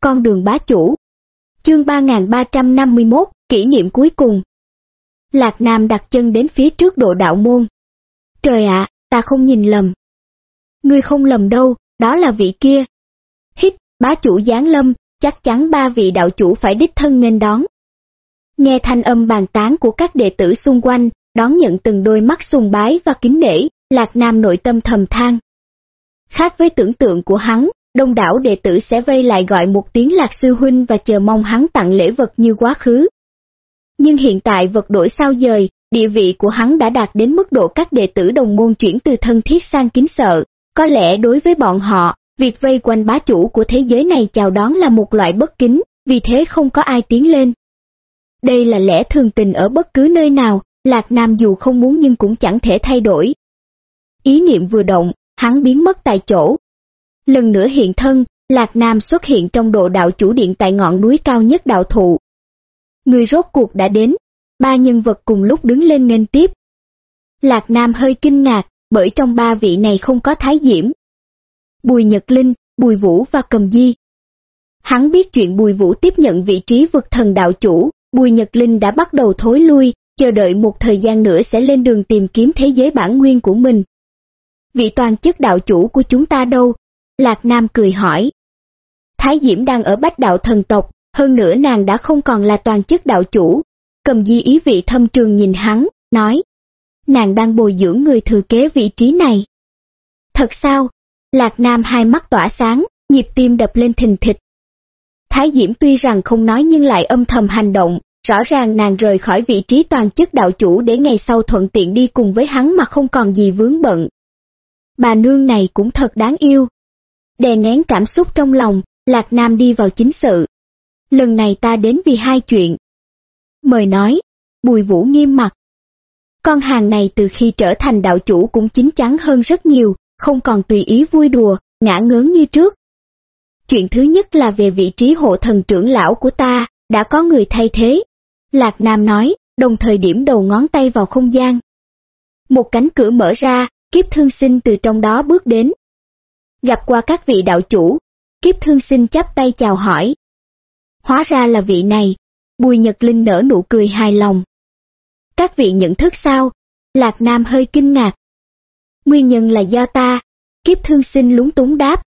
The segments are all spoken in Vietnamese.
con đường bá chủ. Chương 3351, kỷ niệm cuối cùng. Lạc Nam đặt chân đến phía trước độ đạo môn. Trời ạ, ta không nhìn lầm. Ngươi không lầm đâu, đó là vị kia. Hít, bá chủ giáng lâm, chắc chắn ba vị đạo chủ phải đích thân nghênh đón. Nghe thanh âm bàn tán của các đệ tử xung quanh, đón nhận từng đôi mắt sùng bái và kính nể, Lạc Nam nội tâm thầm than. Khác với tưởng tượng của hắn, đông đảo đệ tử sẽ vây lại gọi một tiếng Lạc Sư Huynh và chờ mong hắn tặng lễ vật như quá khứ. Nhưng hiện tại vật đổi sao dời, địa vị của hắn đã đạt đến mức độ các đệ tử đồng môn chuyển từ thân thiết sang kính sợ, có lẽ đối với bọn họ, việc vây quanh bá chủ của thế giới này chào đón là một loại bất kính, vì thế không có ai tiến lên. Đây là lẽ thường tình ở bất cứ nơi nào, Lạc Nam dù không muốn nhưng cũng chẳng thể thay đổi. Ý niệm vừa động, hắn biến mất tại chỗ. Lần nữa hiện thân, Lạc Nam xuất hiện trong độ đạo chủ điện tại ngọn núi cao nhất đạo thụ. Người rốt cuộc đã đến, ba nhân vật cùng lúc đứng lên nghênh tiếp. Lạc Nam hơi kinh ngạc, bởi trong ba vị này không có thái diễm. Bùi Nhật Linh, Bùi Vũ và Cầm Di. Hắn biết chuyện Bùi Vũ tiếp nhận vị trí vực thần đạo chủ, Bùi Nhật Linh đã bắt đầu thối lui, chờ đợi một thời gian nữa sẽ lên đường tìm kiếm thế giới bản nguyên của mình. Vị toàn chức đạo chủ của chúng ta đâu? Lạc Nam cười hỏi. Thái Diễm đang ở bách đạo thần tộc, hơn nữa nàng đã không còn là toàn chức đạo chủ. Cầm di ý vị thâm trường nhìn hắn, nói. Nàng đang bồi dưỡng người thừa kế vị trí này. Thật sao? Lạc Nam hai mắt tỏa sáng, nhịp tim đập lên thình thịch. Thái Diễm tuy rằng không nói nhưng lại âm thầm hành động, rõ ràng nàng rời khỏi vị trí toàn chức đạo chủ để ngày sau thuận tiện đi cùng với hắn mà không còn gì vướng bận. Bà nương này cũng thật đáng yêu. Đè nén cảm xúc trong lòng, Lạc Nam đi vào chính sự. Lần này ta đến vì hai chuyện. Mời nói, Bùi Vũ nghiêm mặt. Con hàng này từ khi trở thành đạo chủ cũng chính chắn hơn rất nhiều, không còn tùy ý vui đùa, ngã ngớn như trước. Chuyện thứ nhất là về vị trí hộ thần trưởng lão của ta, đã có người thay thế. Lạc Nam nói, đồng thời điểm đầu ngón tay vào không gian. Một cánh cửa mở ra, kiếp thương sinh từ trong đó bước đến. Gặp qua các vị đạo chủ, kiếp thương sinh chắp tay chào hỏi. Hóa ra là vị này, Bùi Nhật Linh nở nụ cười hài lòng. Các vị nhận thức sao? Lạc Nam hơi kinh ngạc. Nguyên nhân là do ta, kiếp thương sinh lúng túng đáp.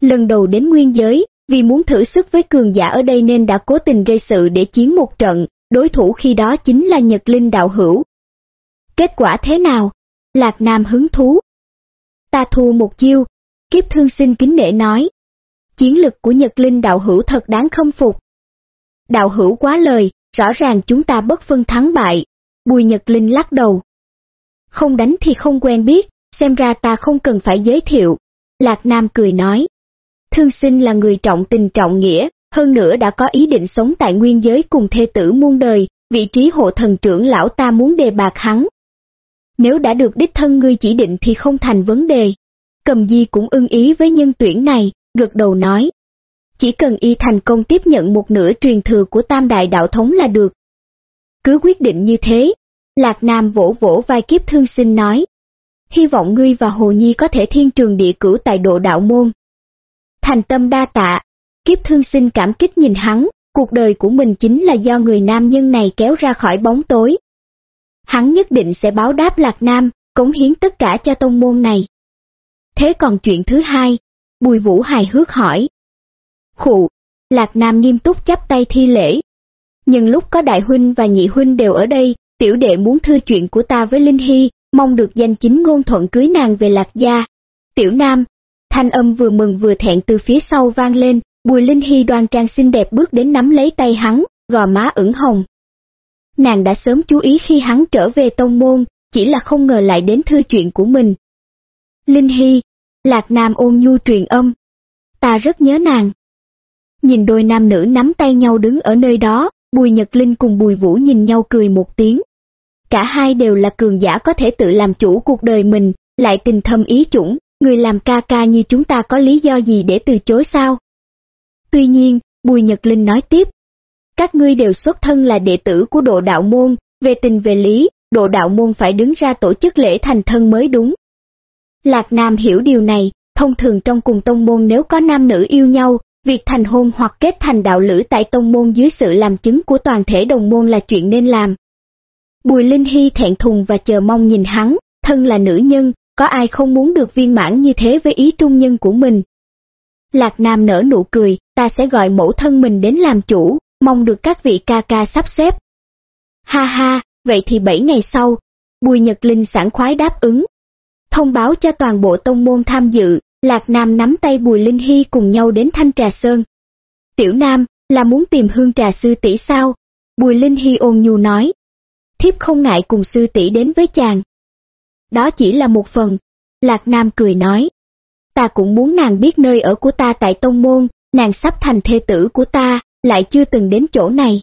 Lần đầu đến nguyên giới, vì muốn thử sức với cường giả ở đây nên đã cố tình gây sự để chiến một trận, đối thủ khi đó chính là Nhật Linh đạo hữu. Kết quả thế nào? Lạc Nam hứng thú. Ta thua một chiêu, kiếp thương sinh kính nể nói. Chiến lực của Nhật Linh đạo hữu thật đáng khâm phục. Đạo hữu quá lời, rõ ràng chúng ta bất phân thắng bại. Bùi Nhật Linh lắc đầu. Không đánh thì không quen biết, xem ra ta không cần phải giới thiệu. Lạc Nam cười nói. Thương sinh là người trọng tình trọng nghĩa, hơn nữa đã có ý định sống tại nguyên giới cùng thê tử muôn đời, vị trí hộ thần trưởng lão ta muốn đề bạc hắn. Nếu đã được đích thân ngươi chỉ định thì không thành vấn đề. Cầm di cũng ưng ý với nhân tuyển này, gật đầu nói. Chỉ cần y thành công tiếp nhận một nửa truyền thừa của tam đại đạo thống là được. Cứ quyết định như thế, Lạc Nam vỗ vỗ vai kiếp thương sinh nói. Hy vọng ngươi và Hồ Nhi có thể thiên trường địa cửu tại độ đạo môn. Thành tâm đa tạ, kiếp thương sinh cảm kích nhìn hắn, cuộc đời của mình chính là do người nam nhân này kéo ra khỏi bóng tối. Hắn nhất định sẽ báo đáp Lạc Nam, cống hiến tất cả cho tông môn này. Thế còn chuyện thứ hai, Bùi Vũ hài hước hỏi. Khụ, Lạc Nam nghiêm túc chắp tay thi lễ. Nhưng lúc có đại huynh và nhị huynh đều ở đây, tiểu đệ muốn thư chuyện của ta với Linh Hy, mong được danh chính ngôn thuận cưới nàng về Lạc Gia. Tiểu Nam, thanh âm vừa mừng vừa thẹn từ phía sau vang lên, Bùi Linh Hy đoan trang xinh đẹp bước đến nắm lấy tay hắn, gò má ửng hồng. Nàng đã sớm chú ý khi hắn trở về tông môn, chỉ là không ngờ lại đến thư chuyện của mình. Linh Hy, Lạc Nam ôn nhu truyền âm. Ta rất nhớ nàng. Nhìn đôi nam nữ nắm tay nhau đứng ở nơi đó, Bùi Nhật Linh cùng Bùi Vũ nhìn nhau cười một tiếng. Cả hai đều là cường giả có thể tự làm chủ cuộc đời mình, lại tình thâm ý chủng, người làm ca ca như chúng ta có lý do gì để từ chối sao? Tuy nhiên, Bùi Nhật Linh nói tiếp, các ngươi đều xuất thân là đệ tử của độ đạo môn, về tình về lý, độ đạo môn phải đứng ra tổ chức lễ thành thân mới đúng. Lạc Nam hiểu điều này, thông thường trong cùng tông môn nếu có nam nữ yêu nhau, việc thành hôn hoặc kết thành đạo lữ tại tông môn dưới sự làm chứng của toàn thể đồng môn là chuyện nên làm. Bùi Linh Hy thẹn thùng và chờ mong nhìn hắn, thân là nữ nhân, có ai không muốn được viên mãn như thế với ý trung nhân của mình. Lạc Nam nở nụ cười, ta sẽ gọi mẫu thân mình đến làm chủ, mong được các vị ca ca sắp xếp. Ha ha, vậy thì bảy ngày sau, Bùi Nhật Linh sẵn khoái đáp ứng. Thông báo cho toàn bộ tông môn tham dự, Lạc Nam nắm tay Bùi Linh Hy cùng nhau đến Thanh Trà Sơn. Tiểu Nam, là muốn tìm hương trà sư tỷ sao? Bùi Linh Hy ôn nhu nói. Thiếp không ngại cùng sư tỷ đến với chàng. Đó chỉ là một phần. Lạc Nam cười nói. Ta cũng muốn nàng biết nơi ở của ta tại Tông Môn, nàng sắp thành thê tử của ta, lại chưa từng đến chỗ này.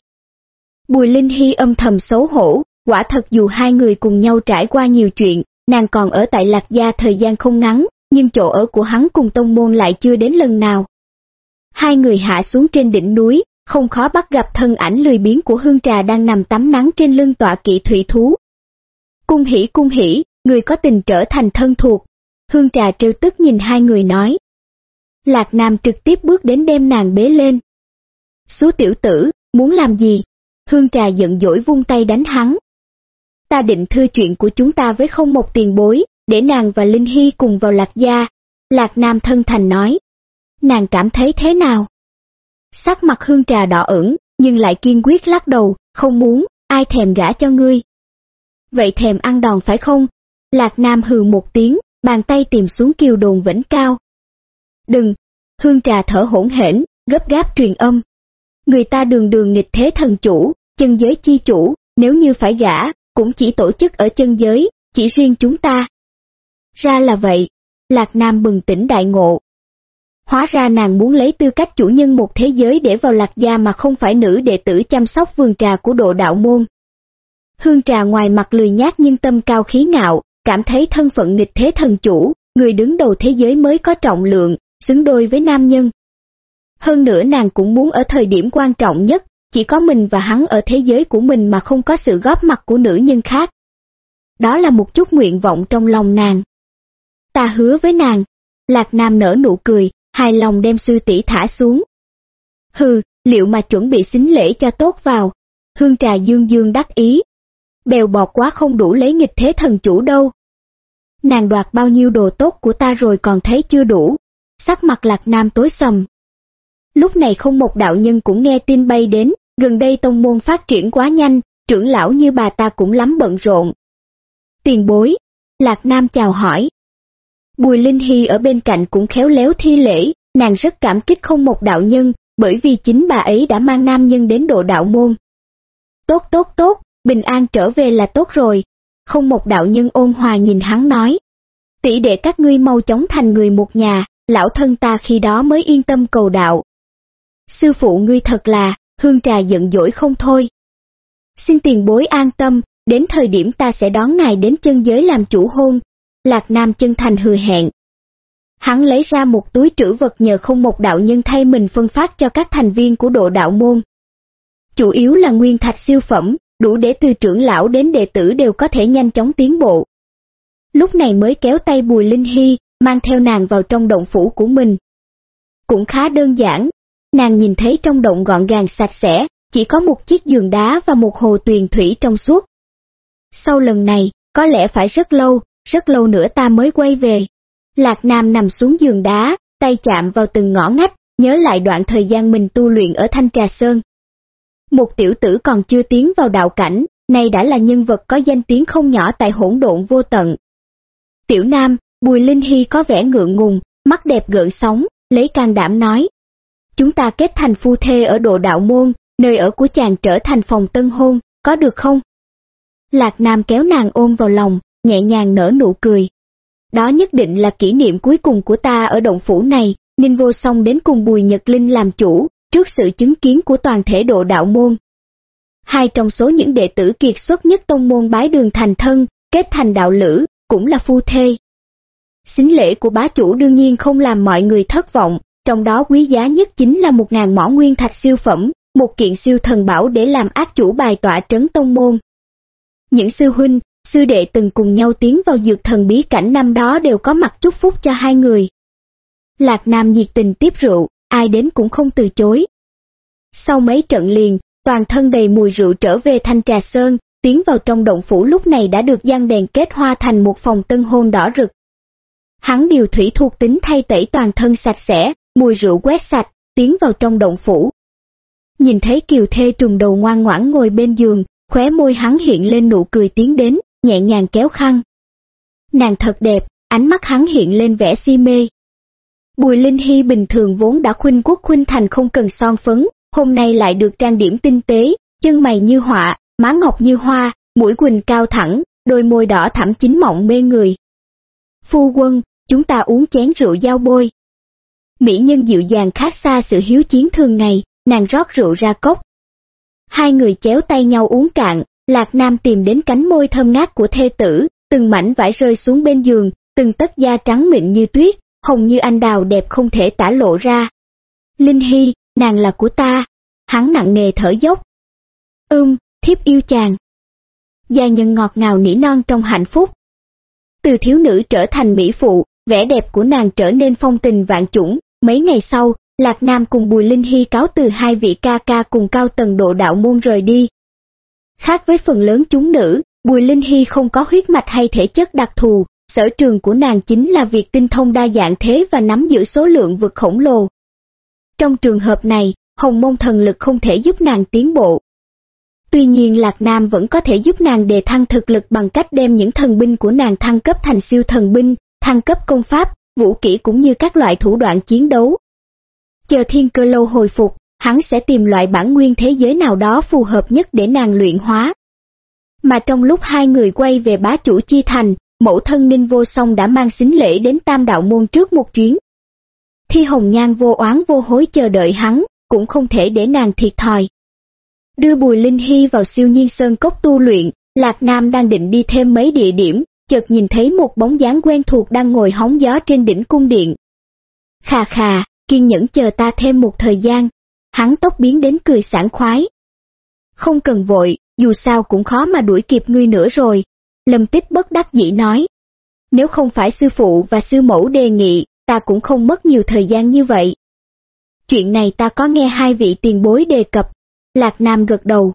Bùi Linh Hy âm thầm xấu hổ, quả thật dù hai người cùng nhau trải qua nhiều chuyện, nàng còn ở tại Lạc Gia thời gian không ngắn, nhưng chỗ ở của hắn cùng tông môn lại chưa đến lần nào. Hai người hạ xuống trên đỉnh núi, không khó bắt gặp thân ảnh lười biếng của hương trà đang nằm tắm nắng trên lưng tọa kỵ thủy thú. Cung hỉ cung hỉ, người có tình trở thành thân thuộc. Hương trà trêu tức nhìn hai người nói. Lạc Nam trực tiếp bước đến đem nàng bế lên. Số tiểu tử, muốn làm gì? Hương trà giận dỗi vung tay đánh hắn. Ta định thư chuyện của chúng ta với không một tiền bối, để nàng và Linh Hy cùng vào Lạc Gia. Lạc Nam thân thành nói. Nàng cảm thấy thế nào? Sắc mặt hương trà đỏ ửng, nhưng lại kiên quyết lắc đầu, không muốn, ai thèm gả cho ngươi. Vậy thèm ăn đòn phải không? Lạc Nam hừ một tiếng, bàn tay tìm xuống kiều đồn vĩnh cao. Đừng! Hương trà thở hỗn hển, gấp gáp truyền âm. Người ta đường đường nghịch thế thần chủ, chân giới chi chủ, nếu như phải gả, cũng chỉ tổ chức ở chân giới, chỉ riêng chúng ta. Ra là vậy, Lạc Nam bừng tỉnh đại ngộ. Hóa ra nàng muốn lấy tư cách chủ nhân một thế giới để vào lạc gia mà không phải nữ đệ tử chăm sóc vườn trà của độ đạo môn. Hương trà ngoài mặt lười nhát nhưng tâm cao khí ngạo, cảm thấy thân phận nghịch thế thần chủ, người đứng đầu thế giới mới có trọng lượng, xứng đôi với nam nhân. Hơn nữa nàng cũng muốn ở thời điểm quan trọng nhất, chỉ có mình và hắn ở thế giới của mình mà không có sự góp mặt của nữ nhân khác. Đó là một chút nguyện vọng trong lòng nàng. Ta hứa với nàng. Lạc Nam nở nụ cười, hài lòng đem sư tỷ thả xuống. Hừ, liệu mà chuẩn bị xính lễ cho tốt vào. Hương trà dương dương đắc ý. Bèo bọt quá không đủ lấy nghịch thế thần chủ đâu. Nàng đoạt bao nhiêu đồ tốt của ta rồi còn thấy chưa đủ. Sắc mặt lạc nam tối sầm. Lúc này không một đạo nhân cũng nghe tin bay đến, gần đây tông môn phát triển quá nhanh, trưởng lão như bà ta cũng lắm bận rộn. Tiền bối, Lạc Nam chào hỏi, Bùi Linh Hy ở bên cạnh cũng khéo léo thi lễ, nàng rất cảm kích không một đạo nhân, bởi vì chính bà ấy đã mang nam nhân đến độ đạo môn. Tốt tốt tốt, bình an trở về là tốt rồi. Không một đạo nhân ôn hòa nhìn hắn nói. Tỷ đệ các ngươi mau chóng thành người một nhà, lão thân ta khi đó mới yên tâm cầu đạo. Sư phụ ngươi thật là, hương trà giận dỗi không thôi. Xin tiền bối an tâm, đến thời điểm ta sẽ đón ngài đến chân giới làm chủ hôn, Lạc Nam chân thành hừ hẹn. Hắn lấy ra một túi trữ vật nhờ không một đạo nhân thay mình phân phát cho các thành viên của độ đạo môn. Chủ yếu là nguyên thạch siêu phẩm, đủ để từ trưởng lão đến đệ tử đều có thể nhanh chóng tiến bộ. Lúc này mới kéo tay Bùi Linh Hy, mang theo nàng vào trong động phủ của mình. Cũng khá đơn giản, nàng nhìn thấy trong động gọn gàng sạch sẽ, chỉ có một chiếc giường đá và một hồ tuyền thủy trong suốt. Sau lần này, có lẽ phải rất lâu, rất lâu nữa ta mới quay về. Lạc Nam nằm xuống giường đá, tay chạm vào từng ngõ ngách, nhớ lại đoạn thời gian mình tu luyện ở Thanh Trà Sơn. Một tiểu tử còn chưa tiến vào đạo cảnh, này đã là nhân vật có danh tiếng không nhỏ tại hỗn độn vô tận. Tiểu Nam, Bùi Linh Hy có vẻ ngượng ngùng, mắt đẹp gợn sóng, lấy can đảm nói. Chúng ta kết thành phu thê ở độ đạo môn, nơi ở của chàng trở thành phòng tân hôn, có được không? Lạc Nam kéo nàng ôm vào lòng, nhẹ nhàng nở nụ cười. Đó nhất định là kỷ niệm cuối cùng của ta ở động phủ này, Ninh Vô Song đến cùng Bùi Nhật Linh làm chủ, trước sự chứng kiến của toàn thể độ đạo môn. Hai trong số những đệ tử kiệt xuất nhất tông môn bái đường thành thân, kết thành đạo lữ, cũng là phu thê. Xính lễ của bá chủ đương nhiên không làm mọi người thất vọng, trong đó quý giá nhất chính là một ngàn mỏ nguyên thạch siêu phẩm, một kiện siêu thần bảo để làm ác chủ bài tọa trấn tông môn. Những sư huynh, sư đệ từng cùng nhau tiến vào dược thần bí cảnh năm đó đều có mặt chúc phúc cho hai người. Lạc Nam nhiệt tình tiếp rượu, ai đến cũng không từ chối. Sau mấy trận liền, toàn thân đầy mùi rượu trở về thanh trà sơn, tiến vào trong động phủ lúc này đã được gian đèn kết hoa thành một phòng tân hôn đỏ rực. Hắn điều thủy thuộc tính thay tẩy toàn thân sạch sẽ, mùi rượu quét sạch, tiến vào trong động phủ. Nhìn thấy kiều thê trùng đầu ngoan ngoãn ngồi bên giường, khóe môi hắn hiện lên nụ cười tiến đến, nhẹ nhàng kéo khăn. Nàng thật đẹp, ánh mắt hắn hiện lên vẻ si mê. Bùi Linh Hy bình thường vốn đã khuynh quốc khuynh thành không cần son phấn, hôm nay lại được trang điểm tinh tế, chân mày như họa, má ngọc như hoa, mũi quỳnh cao thẳng, đôi môi đỏ thẳm chính mọng mê người. Phu quân, chúng ta uống chén rượu giao bôi. Mỹ nhân dịu dàng khác xa sự hiếu chiến thường ngày, nàng rót rượu ra cốc. Hai người chéo tay nhau uống cạn, Lạc Nam tìm đến cánh môi thơm ngát của thê tử, từng mảnh vải rơi xuống bên giường, từng tấc da trắng mịn như tuyết, hồng như anh đào đẹp không thể tả lộ ra. Linh Hy, nàng là của ta, hắn nặng nề thở dốc. Ưm, thiếp yêu chàng. Gia nhân ngọt ngào nỉ non trong hạnh phúc. Từ thiếu nữ trở thành mỹ phụ, vẻ đẹp của nàng trở nên phong tình vạn chủng, mấy ngày sau, Lạc Nam cùng Bùi Linh Hy cáo từ hai vị ca ca cùng cao tầng độ đạo môn rời đi. Khác với phần lớn chúng nữ, Bùi Linh Hy không có huyết mạch hay thể chất đặc thù, sở trường của nàng chính là việc tinh thông đa dạng thế và nắm giữ số lượng vực khổng lồ. Trong trường hợp này, hồng môn thần lực không thể giúp nàng tiến bộ. Tuy nhiên Lạc Nam vẫn có thể giúp nàng đề thăng thực lực bằng cách đem những thần binh của nàng thăng cấp thành siêu thần binh, thăng cấp công pháp, vũ kỹ cũng như các loại thủ đoạn chiến đấu. Chờ thiên cơ lâu hồi phục, hắn sẽ tìm loại bản nguyên thế giới nào đó phù hợp nhất để nàng luyện hóa. Mà trong lúc hai người quay về bá chủ chi thành, mẫu thân ninh vô song đã mang xính lễ đến tam đạo môn trước một chuyến. Thi hồng nhan vô oán vô hối chờ đợi hắn, cũng không thể để nàng thiệt thòi. Đưa Bùi Linh Hy vào siêu nhiên sơn cốc tu luyện, Lạc Nam đang định đi thêm mấy địa điểm, chợt nhìn thấy một bóng dáng quen thuộc đang ngồi hóng gió trên đỉnh cung điện. Khà khà, kiên nhẫn chờ ta thêm một thời gian, hắn tóc biến đến cười sảng khoái. Không cần vội, dù sao cũng khó mà đuổi kịp ngươi nữa rồi, Lâm Tích bất đắc dĩ nói. Nếu không phải sư phụ và sư mẫu đề nghị, ta cũng không mất nhiều thời gian như vậy. Chuyện này ta có nghe hai vị tiền bối đề cập, Lạc Nam gật đầu.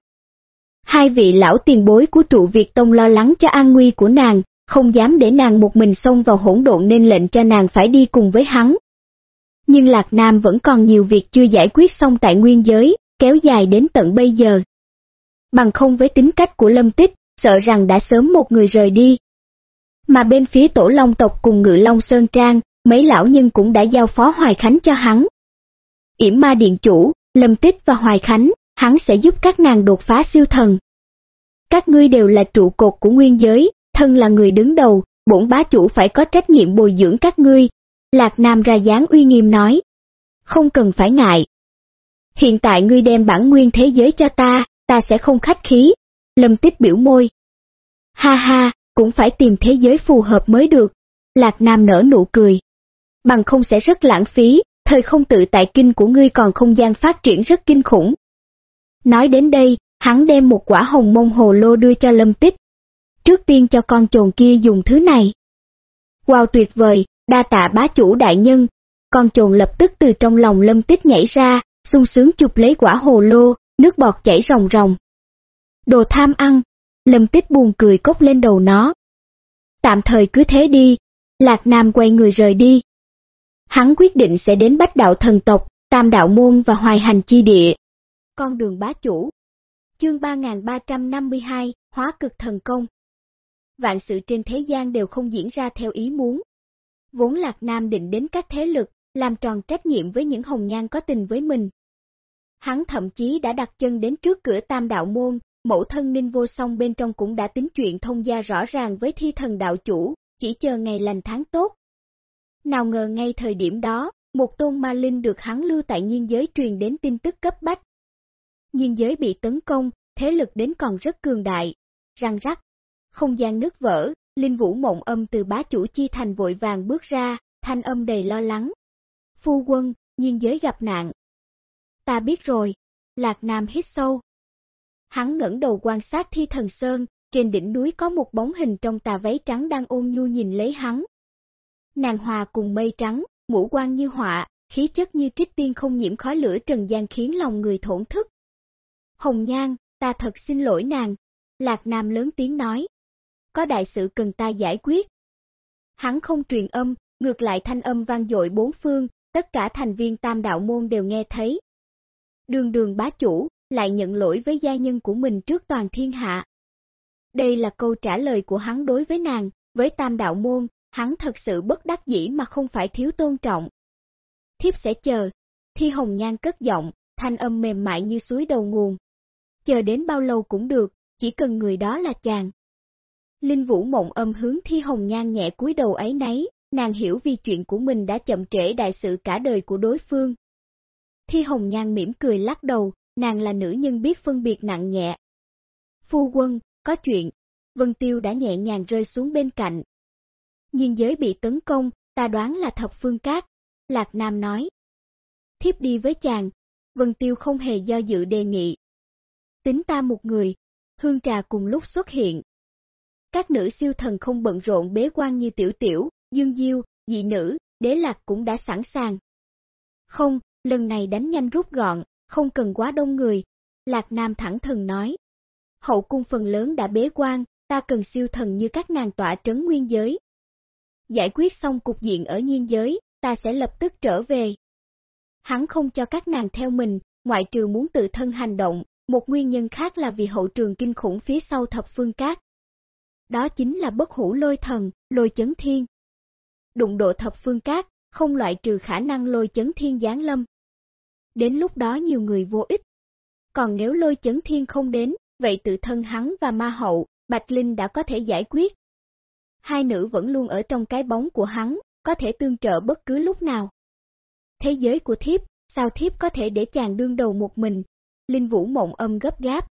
Hai vị lão tiền bối của trụ Việt Tông lo lắng cho an nguy của nàng, không dám để nàng một mình xông vào hỗn độn nên lệnh cho nàng phải đi cùng với hắn. Nhưng Lạc Nam vẫn còn nhiều việc chưa giải quyết xong tại nguyên giới, kéo dài đến tận bây giờ. Bằng không với tính cách của Lâm Tích, sợ rằng đã sớm một người rời đi. Mà bên phía tổ long tộc cùng ngự long Sơn Trang, mấy lão nhân cũng đã giao phó Hoài Khánh cho hắn. Yểm ma điện chủ, Lâm Tích và Hoài Khánh, hắn sẽ giúp các nàng đột phá siêu thần. Các ngươi đều là trụ cột của nguyên giới, thân là người đứng đầu, bổn bá chủ phải có trách nhiệm bồi dưỡng các ngươi. Lạc Nam ra dáng uy nghiêm nói. Không cần phải ngại. Hiện tại ngươi đem bản nguyên thế giới cho ta, ta sẽ không khách khí. Lâm tích biểu môi. Ha ha, cũng phải tìm thế giới phù hợp mới được. Lạc Nam nở nụ cười. Bằng không sẽ rất lãng phí, thời không tự tại kinh của ngươi còn không gian phát triển rất kinh khủng. Nói đến đây, hắn đem một quả hồng mông hồ lô đưa cho Lâm Tích. Trước tiên cho con chồn kia dùng thứ này. Wow tuyệt vời, đa tạ bá chủ đại nhân. Con chồn lập tức từ trong lòng Lâm Tích nhảy ra, sung sướng chụp lấy quả hồ lô, nước bọt chảy ròng ròng. Đồ tham ăn, Lâm Tích buồn cười cốc lên đầu nó. Tạm thời cứ thế đi, Lạc Nam quay người rời đi. Hắn quyết định sẽ đến bách đạo thần tộc, tam đạo môn và hoài hành chi địa. Con đường bá chủ Chương 3352, Hóa cực thần công Vạn sự trên thế gian đều không diễn ra theo ý muốn. Vốn Lạc Nam định đến các thế lực, làm tròn trách nhiệm với những hồng nhan có tình với mình. Hắn thậm chí đã đặt chân đến trước cửa tam đạo môn, mẫu thân ninh vô song bên trong cũng đã tính chuyện thông gia rõ ràng với thi thần đạo chủ, chỉ chờ ngày lành tháng tốt. Nào ngờ ngay thời điểm đó, một tôn ma linh được hắn lưu tại nhiên giới truyền đến tin tức cấp bách. Nhiên giới bị tấn công, thế lực đến còn rất cường đại, răng rắc, không gian nước vỡ, linh vũ mộng âm từ bá chủ chi thành vội vàng bước ra, thanh âm đầy lo lắng. Phu quân, nhiên giới gặp nạn. Ta biết rồi, Lạc Nam hít sâu, Hắn ngẩng đầu quan sát thi thần sơn, trên đỉnh núi có một bóng hình trong tà váy trắng đang ôn nhu nhìn lấy hắn. Nàng hòa cùng mây trắng, mũ quan như họa, khí chất như trích tiên không nhiễm khói lửa trần gian khiến lòng người thổn thức. Hồng Nhan, ta thật xin lỗi nàng, Lạc Nam lớn tiếng nói. Có đại sự cần ta giải quyết. Hắn không truyền âm, ngược lại thanh âm vang dội bốn phương, tất cả thành viên tam đạo môn đều nghe thấy. Đường đường bá chủ, lại nhận lỗi với gia nhân của mình trước toàn thiên hạ. Đây là câu trả lời của hắn đối với nàng, với tam đạo môn, hắn thật sự bất đắc dĩ mà không phải thiếu tôn trọng. Thiếp sẽ chờ, thi hồng nhan cất giọng, thanh âm mềm mại như suối đầu nguồn. Chờ đến bao lâu cũng được, chỉ cần người đó là chàng. Linh Vũ mộng âm hướng thi hồng nhan nhẹ cúi đầu ấy nấy, nàng hiểu vì chuyện của mình đã chậm trễ đại sự cả đời của đối phương. Thi hồng nhan mỉm cười lắc đầu, nàng là nữ nhân biết phân biệt nặng nhẹ. Phu quân, có chuyện, Vân Tiêu đã nhẹ nhàng rơi xuống bên cạnh. Nhiên giới bị tấn công, ta đoán là thập phương cát, Lạc Nam nói. Thiếp đi với chàng, Vân Tiêu không hề do dự đề nghị. Tính ta một người, hương trà cùng lúc xuất hiện. Các nữ siêu thần không bận rộn bế quan như tiểu tiểu, dương diêu, dị nữ, đế lạc cũng đã sẵn sàng. Không, lần này đánh nhanh rút gọn, không cần quá đông người, Lạc Nam thẳng thần nói. Hậu cung phần lớn đã bế quan, ta cần siêu thần như các nàng tỏa trấn nguyên giới. Giải quyết xong cục diện ở nhiên giới, ta sẽ lập tức trở về. Hắn không cho các nàng theo mình, ngoại trừ muốn tự thân hành động, một nguyên nhân khác là vì hậu trường kinh khủng phía sau thập phương cát. Đó chính là bất hủ lôi thần, lôi chấn thiên. Đụng độ thập phương cát, không loại trừ khả năng lôi chấn thiên giáng lâm. Đến lúc đó nhiều người vô ích. Còn nếu lôi chấn thiên không đến, vậy tự thân hắn và ma hậu, Bạch Linh đã có thể giải quyết. Hai nữ vẫn luôn ở trong cái bóng của hắn, có thể tương trợ bất cứ lúc nào. Thế giới của thiếp, sao thiếp có thể để chàng đương đầu một mình? Linh Vũ mộng âm gấp gáp.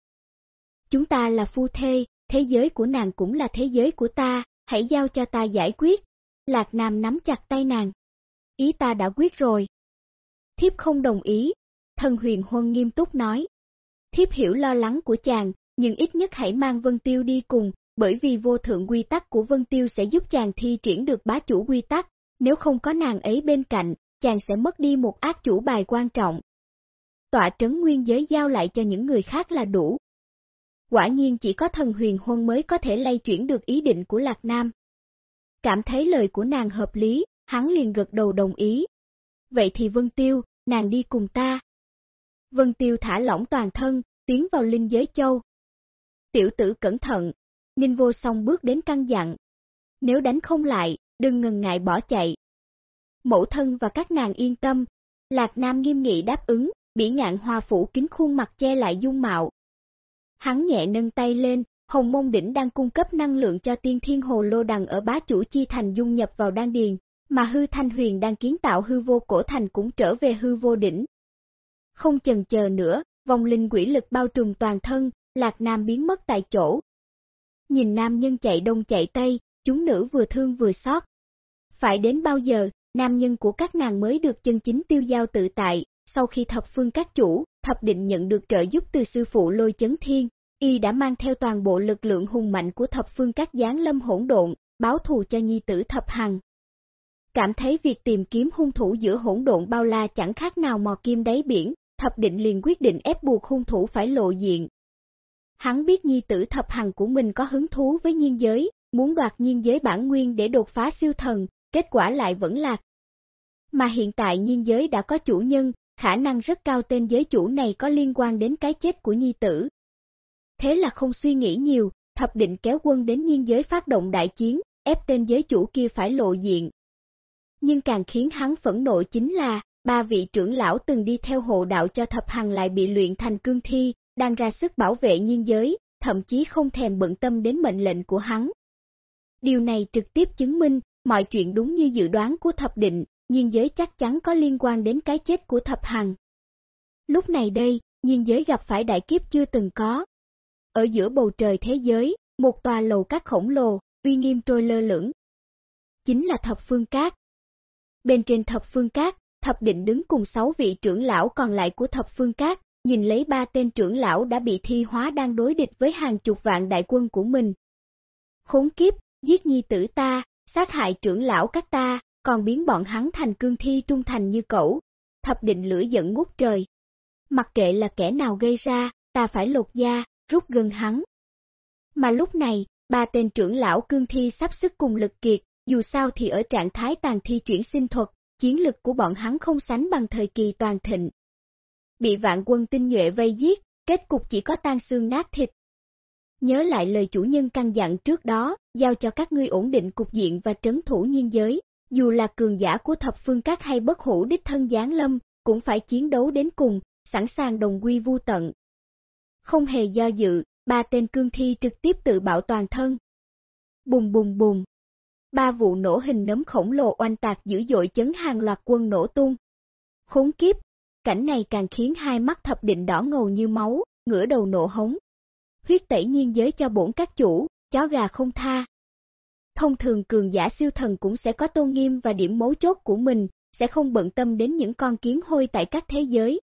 Chúng ta là phu thê, thế giới của nàng cũng là thế giới của ta, hãy giao cho ta giải quyết. Lạc Nam nắm chặt tay nàng. Ý ta đã quyết rồi. Thiếp không đồng ý, thần huyền huân nghiêm túc nói. Thiếp hiểu lo lắng của chàng, nhưng ít nhất hãy mang Vân Tiêu đi cùng, bởi vì vô thượng quy tắc của Vân Tiêu sẽ giúp chàng thi triển được bá chủ quy tắc, nếu không có nàng ấy bên cạnh, chàng sẽ mất đi một ác chủ bài quan trọng. Tọa trấn nguyên giới giao lại cho những người khác là đủ. Quả nhiên chỉ có thần huyền huân mới có thể lay chuyển được ý định của Lạc Nam. Cảm thấy lời của nàng hợp lý, hắn liền gật đầu đồng ý. Vậy thì Vân Tiêu, nàng đi cùng ta. Vân Tiêu thả lỏng toàn thân, tiến vào linh giới châu. Tiểu tử cẩn thận, Ninh vô song bước đến căn dặn. Nếu đánh không lại, đừng ngần ngại bỏ chạy. Mẫu thân và các nàng yên tâm, Lạc Nam nghiêm nghị đáp ứng, bỉ ngạn hoa phủ kính khuôn mặt che lại dung mạo. Hắn nhẹ nâng tay lên, hồng môn đỉnh đang cung cấp năng lượng cho tiên thiên hồ lô đằng ở bá chủ chi thành dung nhập vào đan điền, mà hư thanh huyền đang kiến tạo hư vô cổ thành cũng trở về hư vô đỉnh. Không chần chờ nữa, vòng linh quỷ lực bao trùm toàn thân, Lạc Nam biến mất tại chỗ. Nhìn nam nhân chạy đông chạy tây, chúng nữ vừa thương vừa xót. Phải đến bao giờ, nam nhân của các nàng mới được chân chính tiêu giao tự tại, sau khi thập phương các chủ, thập định nhận được trợ giúp từ sư phụ lôi chấn thiên, y đã mang theo toàn bộ lực lượng hùng mạnh của thập phương các gián lâm hỗn độn, báo thù cho nhi tử thập hằng. Cảm thấy việc tìm kiếm hung thủ giữa hỗn độn bao la chẳng khác nào mò kim đáy biển, thập định liền quyết định ép buộc hung thủ phải lộ diện. Hắn biết nhi tử thập hằng của mình có hứng thú với nhiên giới, muốn đoạt nhiên giới bản nguyên để đột phá siêu thần, kết quả lại vẫn lạc. Mà hiện tại nhiên giới đã có chủ nhân, khả năng rất cao tên giới chủ này có liên quan đến cái chết của nhi tử. Thế là không suy nghĩ nhiều, thập định kéo quân đến nhiên giới phát động đại chiến, ép tên giới chủ kia phải lộ diện. Nhưng càng khiến hắn phẫn nộ chính là, ba vị trưởng lão từng đi theo hộ đạo cho thập hằng lại bị luyện thành cương thi, đang ra sức bảo vệ nhiên giới, thậm chí không thèm bận tâm đến mệnh lệnh của hắn. Điều này trực tiếp chứng minh, mọi chuyện đúng như dự đoán của thập định, nhiên giới chắc chắn có liên quan đến cái chết của thập hằng. Lúc này đây, nhiên giới gặp phải đại kiếp chưa từng có. Ở giữa bầu trời thế giới, một tòa lầu cát khổng lồ, uy nghiêm trôi lơ lửng. Chính là thập phương cát. Bên trên thập phương cát, thập định đứng cùng sáu vị trưởng lão còn lại của thập phương cát, nhìn lấy ba tên trưởng lão đã bị thi hóa đang đối địch với hàng chục vạn đại quân của mình. Khốn kiếp, giết nhi tử ta, sát hại trưởng lão các ta, còn biến bọn hắn thành cương thi trung thành như cẩu, thập định lửa giận ngút trời. Mặc kệ là kẻ nào gây ra, ta phải lột da, rút gần hắn. Mà lúc này, ba tên trưởng lão cương thi sắp sức cùng lực kiệt, dù sao thì ở trạng thái tàn thi chuyển sinh thuật, chiến lực của bọn hắn không sánh bằng thời kỳ toàn thịnh. Bị vạn quân tinh nhuệ vây giết, kết cục chỉ có tan xương nát thịt. Nhớ lại lời chủ nhân căn dặn trước đó, giao cho các ngươi ổn định cục diện và trấn thủ nhiên giới, dù là cường giả của thập phương các hay bất hủ đích thân giáng lâm, cũng phải chiến đấu đến cùng, sẵn sàng đồng quy vu tận. Không hề do dự, ba tên cương thi trực tiếp tự bảo toàn thân. Bùng bùng bùng. Ba vụ nổ hình nấm khổng lồ oanh tạc dữ dội chấn hàng loạt quân nổ tung. Khốn kiếp, cảnh này càng khiến hai mắt thập định đỏ ngầu như máu, ngửa đầu nổ hống. Huyết tẩy nhiên giới cho bổn các chủ, chó gà không tha. Thông thường cường giả siêu thần cũng sẽ có tôn nghiêm và điểm mấu chốt của mình, sẽ không bận tâm đến những con kiến hôi tại các thế giới.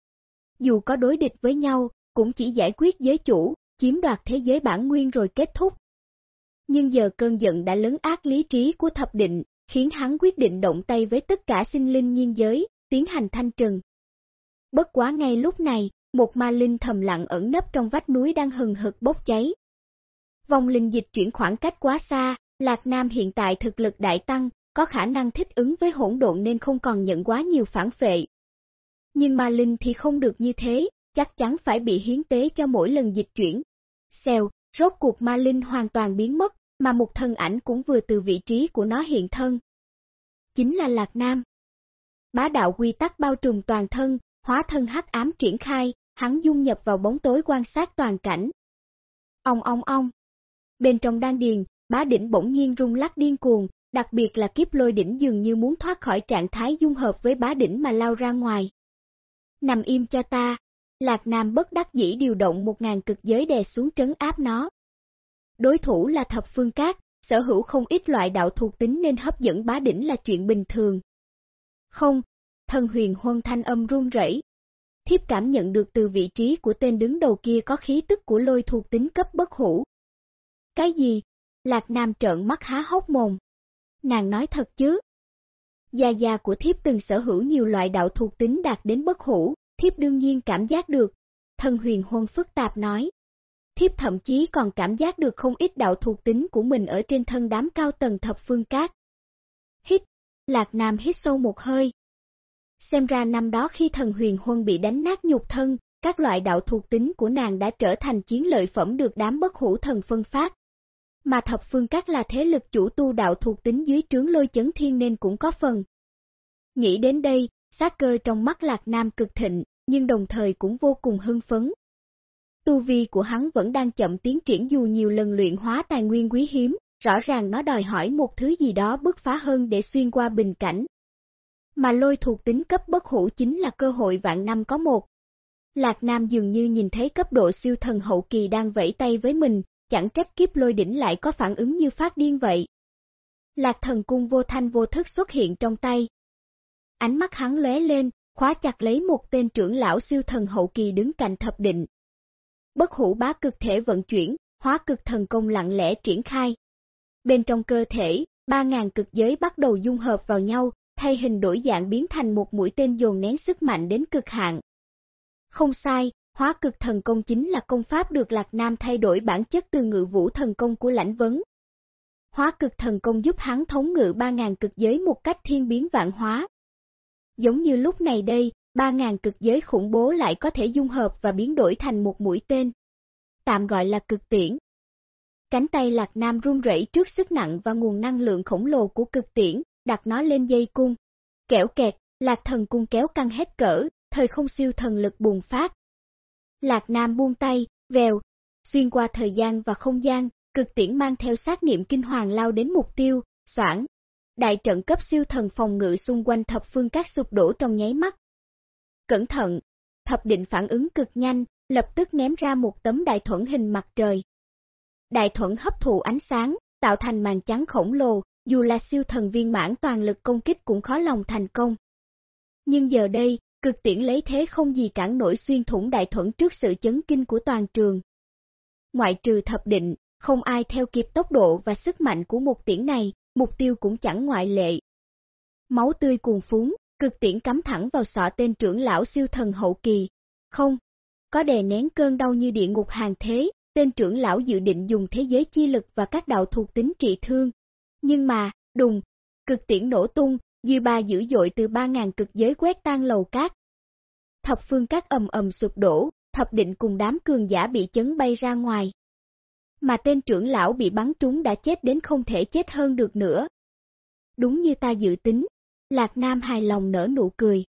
Dù có đối địch với nhau, cũng chỉ giải quyết giới chủ, chiếm đoạt thế giới bản nguyên rồi kết thúc. Nhưng giờ cơn giận đã lấn ác lý trí của thập định, khiến hắn quyết định động tay với tất cả sinh linh nhiên giới, tiến hành thanh trừng. Bất quá ngay lúc này, một ma linh thầm lặng ẩn nấp trong vách núi đang hừng hực bốc cháy. Vòng linh dịch chuyển khoảng cách quá xa, Lạc Nam hiện tại thực lực đại tăng, có khả năng thích ứng với hỗn độn nên không còn nhận quá nhiều phản vệ. Nhưng ma linh thì không được như thế, chắc chắn phải bị hiến tế cho mỗi lần dịch chuyển. Xèo, rốt cuộc ma linh hoàn toàn biến mất, mà một thân ảnh cũng vừa từ vị trí của nó hiện thân. Chính là Lạc Nam. Bá đạo quy tắc bao trùm toàn thân, hóa thân hắc ám triển khai, hắn dung nhập vào bóng tối quan sát toàn cảnh. Ông ông ông. Bên trong đan điền, bá đỉnh bỗng nhiên rung lắc điên cuồng, đặc biệt là kiếp lôi đỉnh dường như muốn thoát khỏi trạng thái dung hợp với bá đỉnh mà lao ra ngoài. Nằm im cho ta, Lạc Nam bất đắc dĩ điều động một ngàn cực giới đè xuống trấn áp nó. Đối thủ là thập phương cát, sở hữu không ít loại đạo thuộc tính nên hấp dẫn bá đỉnh là chuyện bình thường. Không, thần huyền huân thanh âm run rẩy. Thiếp cảm nhận được từ vị trí của tên đứng đầu kia có khí tức của lôi thuộc tính cấp bất hủ. Cái gì? Lạc Nam trợn mắt há hốc mồm. Nàng nói thật chứ? Gia gia của thiếp từng sở hữu nhiều loại đạo thuộc tính đạt đến bất hủ, thiếp đương nhiên cảm giác được. Thần huyền huân phức tạp nói. Thiếp thậm chí còn cảm giác được không ít đạo thuộc tính của mình ở trên thân đám cao tầng thập phương cát. Hít, Lạc Nam hít sâu một hơi, Xem ra năm đó khi thần huyền huân bị đánh nát nhục thân, các loại đạo thuộc tính của nàng đã trở thành chiến lợi phẩm được đám bất hủ thần phân phát. Mà thập phương các là thế lực chủ tu đạo thuộc tính dưới trướng lôi chấn thiên nên cũng có phần. Nghĩ đến đây, sát cơ trong mắt lạc nam cực thịnh, nhưng đồng thời cũng vô cùng hưng phấn. Tu vi của hắn vẫn đang chậm tiến triển dù nhiều lần luyện hóa tài nguyên quý hiếm, rõ ràng nó đòi hỏi một thứ gì đó bứt phá hơn để xuyên qua bình cảnh, mà lôi thuộc tính cấp bất hủ chính là cơ hội vạn năm có một. Lạc Nam dường như nhìn thấy cấp độ siêu thần hậu kỳ đang vẫy tay với mình, chẳng trách kiếp lôi đỉnh lại có phản ứng như phát điên vậy. Lạc thần cung vô thanh vô thức xuất hiện trong tay. Ánh mắt hắn lóe lên, khóa chặt lấy một tên trưởng lão siêu thần hậu kỳ đứng cạnh thập định. Bất hủ bá cực thể vận chuyển, hóa cực thần công lặng lẽ triển khai. Bên trong cơ thể, ba ngàn cực giới bắt đầu dung hợp vào nhau, thay hình đổi dạng biến thành một mũi tên dồn nén sức mạnh đến cực hạn. Không sai, hóa cực thần công chính là công pháp được Lạc Nam thay đổi bản chất từ ngự vũ thần công của lãnh vấn. Hóa cực thần công giúp hắn thống ngự 3.000 cực giới một cách thiên biến vạn hóa. Giống như lúc này đây, 3.000 cực giới khủng bố lại có thể dung hợp và biến đổi thành một mũi tên. Tạm gọi là cực tiễn. Cánh tay Lạc Nam run rẩy trước sức nặng và nguồn năng lượng khổng lồ của cực tiễn, đặt nó lên dây cung. Kẻo kẹt, lạc thần cung kéo căng hết cỡ, thời không siêu thần lực bùng phát. Lạc Nam buông tay, vèo, xuyên qua thời gian và không gian, cực tiễn mang theo sát niệm kinh hoàng lao đến mục tiêu, soảng. Đại trận cấp siêu thần phòng ngự xung quanh thập phương các sụp đổ trong nháy mắt. Cẩn thận, thập định phản ứng cực nhanh, lập tức ném ra một tấm đại thuẫn hình mặt trời. Đại thuẫn hấp thụ ánh sáng, tạo thành màn trắng khổng lồ, dù là siêu thần viên mãn toàn lực công kích cũng khó lòng thành công. Nhưng giờ đây, cực tiễn lấy thế không gì cản nổi xuyên thủng đại thuẫn trước sự chấn kinh của toàn trường. Ngoại trừ thập định, không ai theo kịp tốc độ và sức mạnh của một tiễn này, mục tiêu cũng chẳng ngoại lệ. Máu tươi cuồn phúng, cực tiễn cắm thẳng vào sọ tên trưởng lão siêu thần hậu kỳ. Không, có đè nén cơn đau như địa ngục hàng thế, tên trưởng lão dự định dùng thế giới chi lực và các đạo thuộc tính trị thương. Nhưng mà, đùng, cực tiễn nổ tung, dư ba dữ dội từ 3.000 cực giới quét tan lầu cát. Thập phương cát ầm ầm sụp đổ, thập định cùng đám cường giả bị chấn bay ra ngoài. Mà tên trưởng lão bị bắn trúng đã chết đến không thể chết hơn được nữa. Đúng như ta dự tính, Lạc Nam hài lòng nở nụ cười.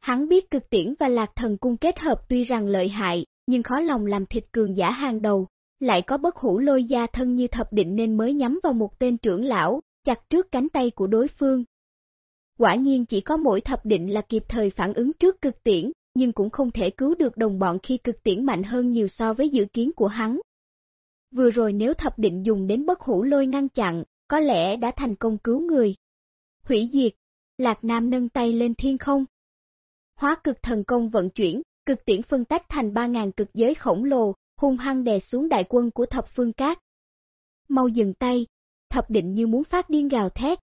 Hắn biết cực tiễn và lạc thần cung kết hợp tuy rằng lợi hại, nhưng khó lòng làm thịt cường giả hàng đầu, lại có bất hủ lôi gia thân như thập định nên mới nhắm vào một tên trưởng lão, chặt trước cánh tay của đối phương. Quả nhiên chỉ có mỗi thập định là kịp thời phản ứng trước cực tiễn, nhưng cũng không thể cứu được đồng bọn khi cực tiễn mạnh hơn nhiều so với dự kiến của hắn. Vừa rồi nếu thập định dùng đến bất hủ lôi ngăn chặn, có lẽ đã thành công cứu người. Hủy diệt, Lạc Nam nâng tay lên thiên không. Hóa cực thần công vận chuyển, cực tiễn phân tách thành 3.000 cực giới khổng lồ, hung hăng đè xuống đại quân của thập phương cát. Mau dừng tay, thập định như muốn phát điên gào thét.